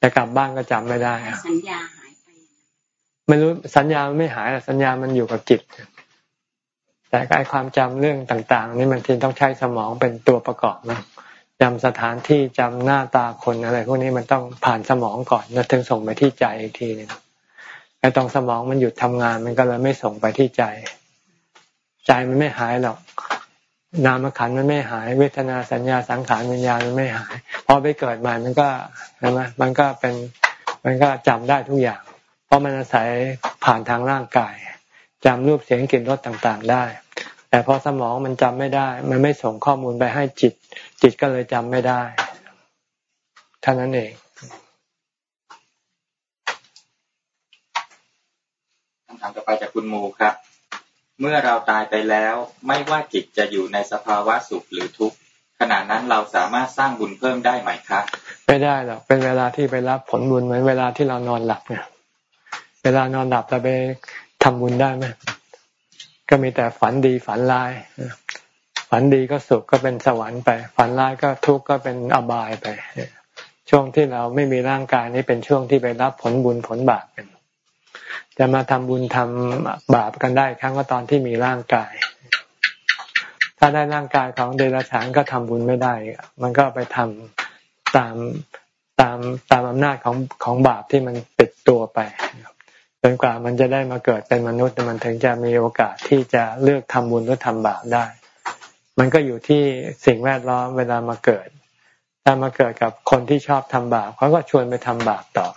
จะกลับบ้านก็จำไม่ได้สัญญาหายไปไม่รู้สัญญาไม่หายสัญญามันอยู่กับจิต แต่การความจำเรื่องต่าง ๆ นี่มันทีต้องใช้สมองเป็นตัวประกอบนะจำสถานที่จำหน้าตาคนอะไรพวกนี้มันต้องผ่านสมองก่อนแล้วถึงส่งไปที่ใจอีกทีนึงไอ้ตรงสมองมันหยุดทำงานมันก็เลยไม่ส่งไปที่ใจ ใจมันไม่หายหรอก นามขันมันไม่หาย เวทนาสัญญาสังขารวิญญาณมันไม่หายพอไปเกิดใหม่มันก็ใช่ไหมมันก็เป็นมันก็จำได้ทุกอย่าง เพราะมันอาศัยผ่านทางร่างกายจำรูปเสียงกลิ่นรสต่างๆได้ แต่พอสมองมันจำไม่ได้ มันไม่ส่งข้อมูลไปให้จิต จิตก็เลยจำไม่ได้เท่านั้นเองคำถามต่อไปจากคุณมูครับ เมื่อเราตายไปแล้ว ไม่ว่าจิตจะอยู่ในสภาวะสุขหรือทุกข์ขณะนั้นเราสามารถสร้างบุญเพิ่มได้ไหมครับไม่ได้หรอกเป็นเวลาที่ไปรับผลบุญเหมือนเวลาที่เรานอนหลับเนี่ยเวลานอนหลับเราไปทำบุญได้ไหมก็มีแต่ฝันดีฝันร้ายฝันดีก็สุขก็เป็นสวรรค์ไป ฝันร้ายก็ทุกข์ก็เป็นอบายไป ช่วงที่เราไม่มีร่างกายนี้เป็นช่วงที่ไปรับผลบุญผลบาปกัน จะมาทำบุญทำบาปกันได้ครั้งก็ตอนที่มีร่างกาย ถ้าได้ร่างกายของเดรัจฉานก็ทำบุญไม่ได้ มันก็ไปทำตามตามตามอำนาจของของบาปที่มันติดตัวไปจนกว่ามันจะได้มาเกิดเป็นมนุษย์มันถึงจะมีโอกาสที่จะเลือกทำบุญหรือทำบาปได้ มันก็อยู่ที่สิ่งแวดล้อมเวลามาเกิด ถ้ามาเกิดกับคนที่ชอบทำบาปเขาก็ชวนไปทำบาปต่อ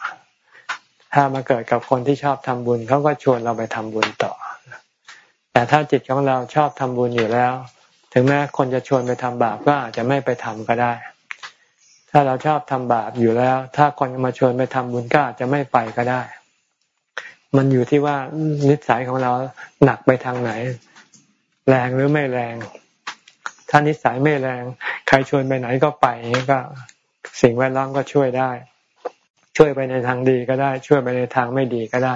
ถ้ามาเกิดกับคนที่ชอบทำบุญเขาก็ชวนเราไปทำบุญต่อ แต่ถ้าจิตของเราชอบทำบุญอยู่แล้ว ถึงแม้คนจะชวนไปทำบาปก็อาจจะไม่ไปทำก็ได้ ถ้าเราชอบทำบาปอยู่แล้ว ถ้าคนมาชวนไปทำบุญก็อาจจะไม่ไปก็ได้ มันอยู่ที่ว่านิสัยของเราหนักไปทางไหน แรงหรือไม่แรง ถ้านิสัยไม่แรง ใครชวนไปไหนก็ไปก็สิ่งแวดล้อมก็ช่วยได้ ช่วยไปในทางดีก็ได้ ช่วยไปในทางไม่ดีก็ได้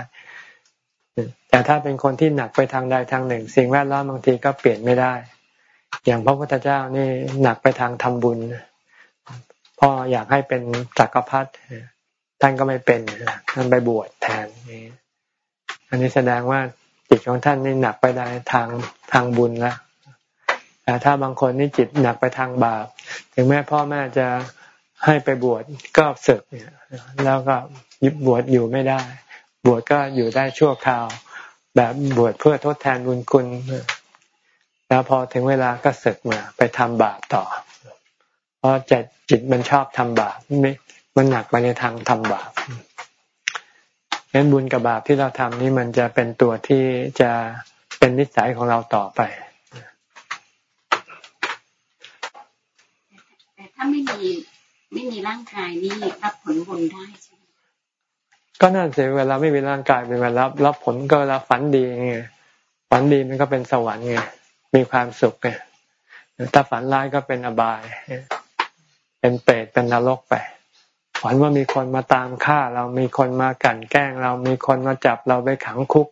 แต่ถ้าเป็นคนที่หนักไปทางใดทางหนึ่ง สิ่งแวดล้อมบางทีก็เปลี่ยนไม่ได้ อย่างพระพุทธเจ้านี่หนักไปทางทำบุญพ่ออยากให้เป็นจักรพรรดิท่านก็ไม่เป็นท่านไปบวชแทนนี่อันนี้แสดงว่าจิตของท่านนี่หนักไปในทางทางบุญแล้วแต่ถ้าบางคนนี่จิตหนักไปทางบาป ถึงแม้พ่อแม่จะ ให้ไปบวชก็ศึกเนี่ยแล้วก็ยิบบวชอยู่ไม่ได้ บวชก็อยู่ได้ชั่วคราว แบบบวชเพื่อทดแทนบุญคุณ แล้วพอถึงเวลาก็ศึกมาไปทำบาปต่อ เพราะจิตจิตมันชอบทำบาปไม่มันหนักไปในทางทำบาปงั้นบุญกับบาปที่เราทำนี่มันจะเป็นตัวที่จะเป็นนิสัยของเราต่อไปแต่ถ้าไม่มี ไม่มีร่างกายนี่รับผลบุญได้ใช่ไหมก็นั่นสิเวลาไม่มีร่างกายเป็นเวลารับรับผลก็เวลาฝันดีไงฝันดีมันก็เป็นสวรรค์ไงมีความสุขไงถ้าฝันร้ายก็เป็นอบาย เป็นเปรตเป็นนรกไปฝันว่ามีคนมาตามฆ่า เรามีคนมากั่นแกล้ง เรามีคนมาจับเราไปขังคุก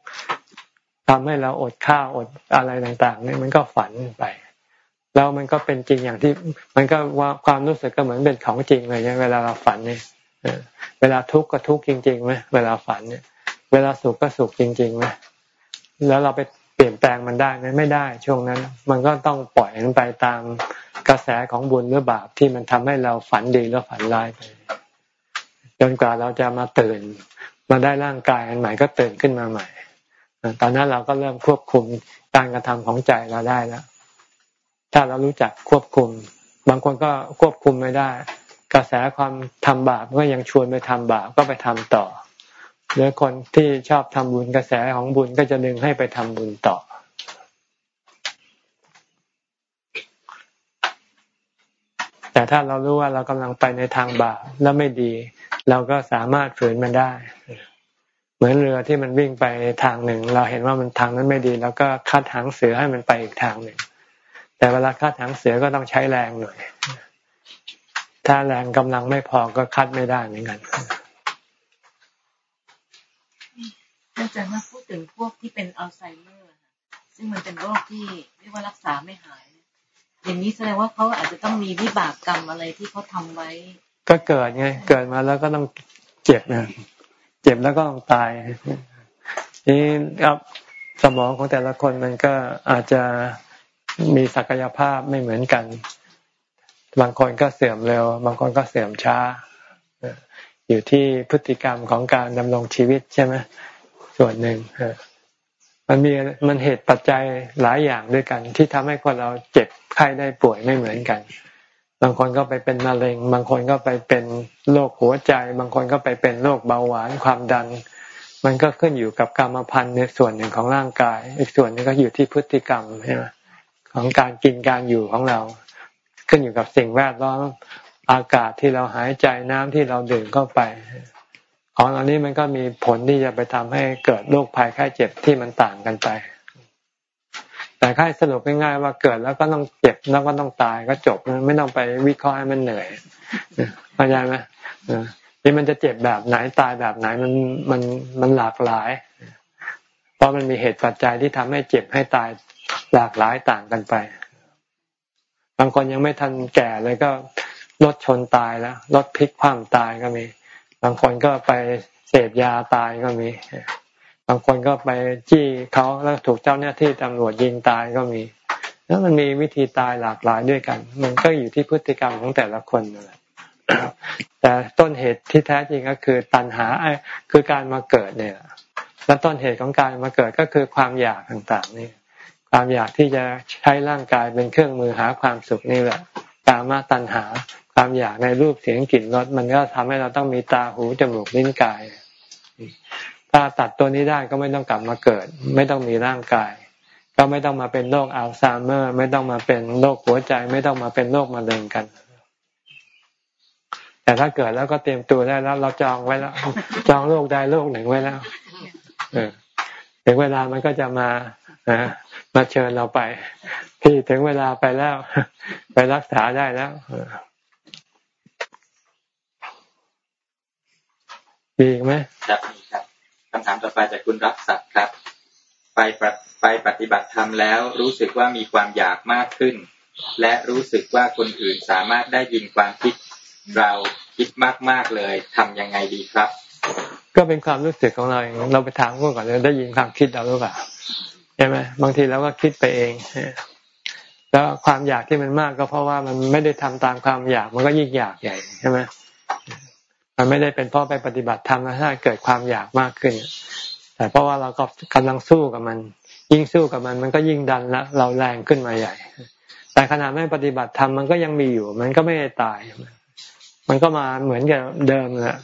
ทำให้เราอดข้าวอดอะไรต่างๆนี่มันก็ฝันไป แล้วมันก็เป็นจริงอย่างที่มันก็ว่าความรู้สึกก็เหมือนเป็นของจริงเลยเนี่ยเวลาเราฝันเนี่ยเวลาทุกข์ก็ทุกข์จริงๆไหมเวลาฝันเนี่ย เวลาสุขก็สุขจริงๆไหมแล้วเราไปเปลี่ยนแปลงมันได้ไหมไม่ได้ช่วงนั้น มันก็ต้องปล่อยมันไปตามกระแสของบุญหรือบาปที่มันทำให้เราฝันดีหรือฝันร้ายไปจนกว่าเราจะมาตื่น มาได้ร่างกายอันใหม่ก็ตื่นขึ้นมาใหม่ตอนนั้นเราก็เริ่มควบคุมการกระทำของใจเราได้แล้ว ถ้าเรารู้จักควบคุม บางคนก็ควบคุมไม่ได้ กระแสความทำบาปก็ยังชวนไปทำบาปก็ไปทำต่อหรือคนที่ชอบทำบุญกระแสของบุญก็จะดึงให้ไปทำบุญต่อ แต่ถ้าเรารู้ว่าเรากำลังไปในทางบาปแล้วไม่ดี เราก็สามารถฝืนมันได้ เหมือนเรือที่มันวิ่งไปทางหนึ่ง เราเห็นว่ามันทางนั้นไม่ดี แล้วก็คัดหางเสือให้มันไปอีกทางหนึ่ง แต่เวลาคัดหางเสือก็ต้องใช้แรงหน่อย ถ้าแรงกำลังไม่พอก็คัดไม่ได้เหมือนกันอาจารย์มาพูดถึงพวกที่เป็นอัลไซเมอร์ซึ่งมันเป็นโรคที่เรียกว่ารักษาไม่หาย อย่างนี้แสดงว่าเขาอาจจะต้องมีวิบากกรรมอะไรที่เขาทาไว้ ก็เกิดไง เกิดมาแล้วก็ต้องเจ็บนะเจ็บแล้วก็ต้องตายนี่ครับสมองของแต่ละคนมันก็อาจจะ มีศักยภาพไม่เหมือนกัน บางคนก็เสื่อมเร็ว บางคนก็เสื่อมช้า อยู่ที่พฤติกรรมของการดำรงชีวิตใช่ไหมส่วนหนึ่งมันมีมันเหตุปัจจัยหลายอย่างด้วยกัน ที่ทำให้คนเราเจ็บไข้ได้ป่วยไม่เหมือนกัน บางคนก็ไปเป็นมะเร็ง บางคนก็ไปเป็นโรคหัวใจ บางคนก็ไปเป็นโรคเบาหวานความดัน มันก็ขึ้นอยู่กับกรรมพันธุ์ในส่วนหนึ่งของร่างกาย อีกส่วนนึงก็อยู่ที่พฤติกรรมใช่ไหม ของการกินการอยู่ของเรา ขึ้นอยู่กับสิ่งแวดล้อมอากาศที่เราหายใจน้ำที่เราดื่มเข้าไป ของเหล่านี้มันก็มีผลที่จะไปทำให้เกิดโรคภัยไข้เจ็บที่มันต่างกันไป แต่ค่สรุปง่ายๆว่าเกิดแล้วก็ต้องเจ็บแล้วก็ต้องตายก็จบไม่ต้องไปวิเคราะห์ให้มันเหนื่อยเข้าใจไหมนี่มันจะเจ็บแบบไหนตายแบบไหนมันมันมันหลากหลาย เพราะมันมีเหตุปัจจัยที่ทำให้เจ็บให้ตาย หลากหลายต่างกันไป บางคนยังไม่ทันแก่เลยก็รถชนตายแล้วรถพลิกคว่ำตายก็มี บางคนก็ไปเสพยาตายก็มี บางคนก็ไปจี้เขาแล้วถูกเจ้าหน้าที่ตำรวจยิงตายก็มี แล้วมันมีวิธีตายหลากหลายด้วยกัน มันก็อยู่ที่พฤติกรรมของแต่ละคนนั่นแหละแต่ต้นเหตุที่แท้จริงก็คือตัณหาคือการมาเกิดเนี่ย และต้นเหตุของการมาเกิดก็คือความอยากต่างๆนี่ ความอยากที่จะใช้ร่างกายเป็นเครื่องมือหาความสุขนี่แหละ ตามาตัณหา ความอยากในรูปเสียงกลิ่นรสมันก็ทำให้เราต้องมีตาหูจมูกลิ้นกาย ถ้าตัดตัวนี้ได้ก็ไม่ต้องกลับมาเกิด ไม่ต้องมีร่างกาย ก็ไม่ต้องมาเป็นโรคอัลไซเมอร์ ไม่ต้องมาเป็นโรคหัวใจ ไม่ต้องมาเป็นโรคมะเร็งกันแต่ถ้าเกิดแล้วก็เตรียมตัวได้แล้วเราจองไว้แล้ว จองโรคใดโรคหนึ่งไว้แล้ว เออถึงเวลามันก็จะมา มาเชิญเราไปพี่ถึงเวลาไปแล้ว ไปรักษาได้แล้วมีอีกไหมครับมีครับคำถามต่อไปจากคุณรักศักดิ์ครับ ไปไปปฏิบัติธรรมแล้ว รู้สึกว่ามีความอยากมากขึ้น และรู้สึกว่าคนอื่นสามารถได้ยินความคิดเราคิดมากๆเลยทํำยังไงดีครับ ก็เป็นความรู้สึกของเราเองเราไปถามก่อนเลยได้ยินความคิดเราหรือเปล่า ใช่ไหมบางทีเราก็คิดไปเองแล้วความอยากที่มันมากก็เพราะว่ามันไม่ได้ทำตามความอยาก มันก็ยิ่งอยากใหญ่ใช่ไหมมันไม่ได้เป็นเพราะไปปฏิบัติธรรมแล้วถ้าเกิดความอยากมากขึ้น แต่เพราะว่าเราก็กำลังสู้กับมัน ยิ่งสู้กับมัน มันก็ยิ่งดันละเราแรงขึ้นมาใหญ่ แต่ขณะไม่ปฏิบัติธรรมมันก็ยังมีอยู่ มันก็ไม่ได้ตาย มันก็มาเหมือนกับเดิมแหละ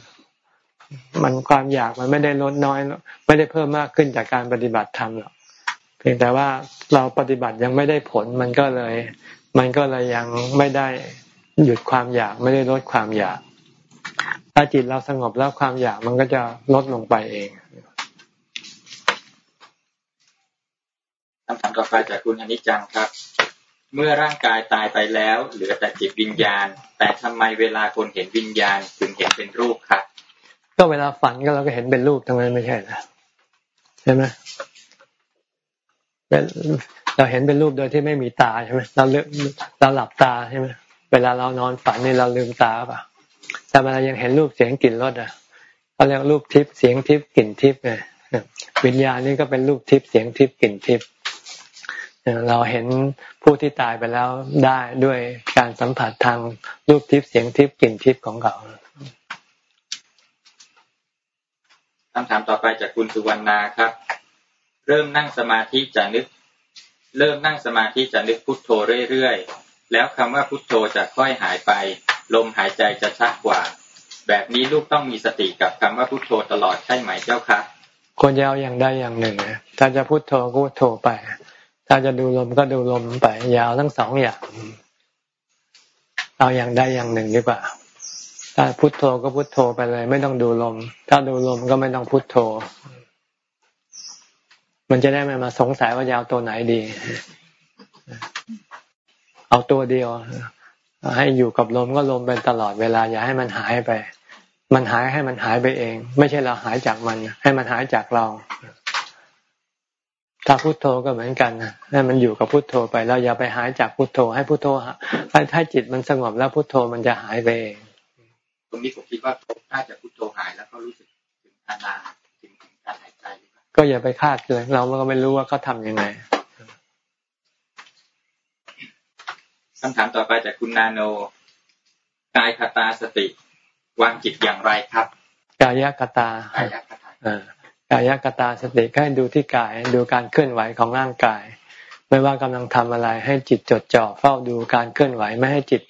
มันความอยากมันไม่ได้ลดน้อย ไม่ได้เพิ่มมากขึ้นจากการปฏิบัติธรรมหรอก เพียงแต่ว่าเราปฏิบัติยังไม่ได้ผลมันก็เลย มันก็เลยยังไม่ได้หยุดความอยากไม่ได้ลดความอยาก ถ้าจิตเราสงบแล้วความอยากมันก็จะลดลงไปเองคำถามต่อไปจากคุณอนิจจังครับ เมื่อร่างกายตายไปแล้ว เหลือแต่จิตวิญญาณ แต่ทำไมเวลาคนเห็นวิญญาณถึงเห็นเป็นรูปครับก็เวลาฝันก็เราก็เห็นเป็นรูปทำไมไม่ใช่นะใช่ไหม เราเห็นเป็นรูปโดยที่ไม่มีตาใช่ไหมเราเลืเราหลับตาใช่ไหมเวลาเรานอนฝันนี่เราลืมตาป่ะแต่เวลายังเห็นรูปเสียงกลิ่นรสอะเขาเรียกรูปทิพย์เสียงทิพย์กลิ่นทิพย์ไงวิญญาณนี่ก็เป็นรูปทิพย์เสียงทิพย์กลิ่นทิพย์เราเห็นผู้ที่ตายไปแล้วได้ด้วยการสัมผัสทางรูปทิพย์เสียงทิพย์กลิ่นทิพย์ของเขาคำถามต่อไปจากคุณสุวรรณาครับ เริ่มนั่งสมาธิจะนึก เริ่มนั่งสมาธิจะนึกพุทโธเรื่อยๆ แล้วคำว่าพุทโธจะค่อยหายไป ลมหายใจจะชัดกว่า แบบนี้ลูกต้องมีสติกับคำว่าพุทโธตลอดใช่ไหมเจ้าคะควรจะเอาอย่างใดอย่างหนึ่งถ้าจะพุทโธก็พุทโธไป ถ้าจะดูลมก็ดูลมไป ยาวทั้งสองอย่าง เอาอย่างใดอย่างหนึ่งดีกว่า ถ้าพุทโธก็พุทโธไปเลย ไม่ต้องดูลม ถ้าดูลมก็ไม่ต้องพุทโธ มันจะได้ไม่มาสงสัยว่าจะเอาตัวไหนดี เอาตัวเดียว ให้อยู่กับลมก็ลมไปตลอดเวลา อย่าให้มันหายไป มันหายให้มันหายไปเอง ไม่ใช่เราหายจากมัน ให้มันหายจากเราถ้าพุโทโธก็เหมือนกันให้มันอยู่กับพุโทโธไปเราอย่าไปหายจากพุโทโธ ให้พุโทโธให้ให้จิตมันสงบแล้วพุโทโธมันจะหายไปเองตรงนี้ผมคิดว่าน่าจะพุทโธหายแล้วก็รู้สึกถึงอานาถึงการหายใจ ก็อย่าไปคาดเลยเราก็ไม่รู้ว่าเขาทำยังไงคำถามต่อไปจากคุณนาโน กายคตาสติวางจิตอย่างไรครับ กายคตากายคตากายคตาสติก็ให้ดูที่กายดูการเคลื่อนไหวของร่างกาย ไม่ว่ากำลังทำอะไรให้จิตจดจ่อเฝ้าดูการเคลื่อนไหวไม่ให้จิต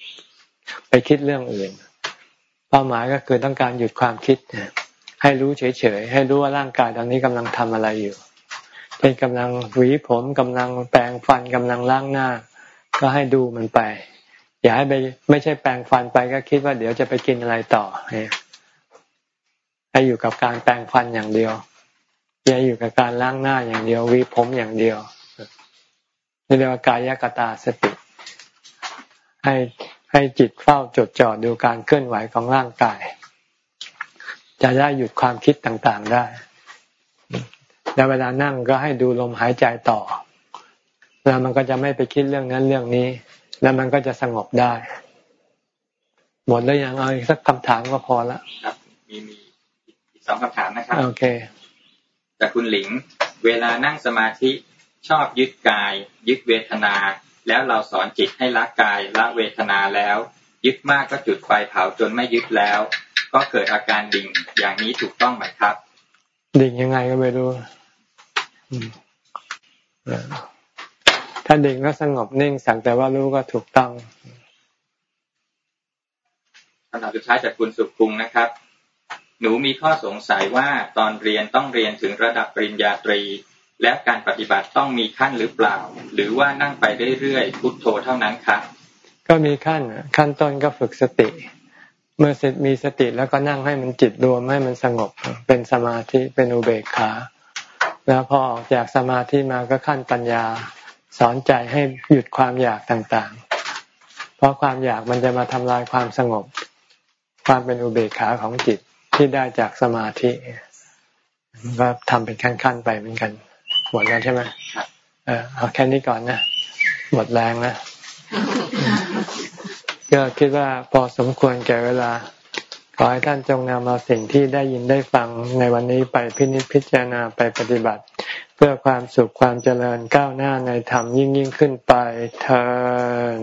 ไปคิดเรื่องอื่น เป้าหมายก็คือต้องการหยุดความคิด ให้รู้เฉยๆให้รู้ว่าร่างกายตอนนี้กำลังทำอะไรอยู่เป็นกำลังหวีผมกำลังแปรงฟันกำลังล้างหน้า ก็ให้ดูมันไป อย่าให้ไปไม่ใช่แปรงฟันไปก็คิดว่าเดี๋ยวจะไปกินอะไรต่อให้อยู่กับการแปรงฟันอย่างเดียว อย่าอยู่กับการล้างหน้าอย่างเดียววีผมอย่างเดียวนี่เรียกว่ากายกตาสติ ให้ให้จิตเฝ้าจดจ่อดูการเคลื่อนไหวของร่างกาย จะได้หยุดความคิดต่างๆได้แล้วเวลานั่งก็ให้ดูลมหายใจต่อ แล้วมันก็จะไม่ไปคิดเรื่องนั้นเรื่องนี้ แล้วมันก็จะสงบได้ หมดแล้วยังเอาอีกสักคำถามก็พอละครับ มีมีอีกสองคำถามนะครับ โอเคแต่คุณหลิง เวลานั่งสมาธิชอบยึดกาย ยึดเวทนา แล้วเราสอนจิตให้ละกายละเวทนาแล้ว ยึดมากก็จุดไฟเผาจนไม่ยึดแล้ว ก็เกิดอาการดิ่งอย่างนี้ถูกต้องไหมครับ ดิ่งยังไงก็ไม่รู้ถ้าดิ่งก็สงบนิ่งสั่งแต่ว่ารู้ก็ถูกต้องคำถามสุดท้ายจากคุณสุขุงนะครับ หนูมีข้อสงสัยว่าตอนเรียนต้องเรียนถึงระดับปริญญาตรี และการปฏิบัติต้องมีขั้นหรือเปล่า หรือว่านั่งไปเรื่อยๆพุทโธเท่านั้นครับก็มีขั้นขั้นต้นก็ฝึกสติ เมื่อเสร็จมีสติแล้วก็นั่งให้มันจิตรวมให้มันสงบเป็นสมาธิเป็นอุเบกขา แล้วพอออกจากสมาธิมาก็ขั้นปัญญา สอนใจให้หยุดความอยากต่างๆ เพราะความอยากมันจะมาทำลายความสงบ ความเป็นอุเบกขาของจิตที่ได้จากสมาธิก็ทำเป็นขั้นๆไปเหมือนกันหมดแล้วใช่ไหมเออเอาแค่นี้ก่อนนะหมดแรงนะ ก็คิดว่าพอสมควรแก่เวลา ขอให้ท่านจงนำเอาสิ่งที่ได้ยินได้ฟังในวันนี้ไปพินิจพิจารณาไปปฏิบัติ เพื่อความสุขความเจริญก้าวหน้าในธรรมยิ่งยิ่งขึ้นไปเธอ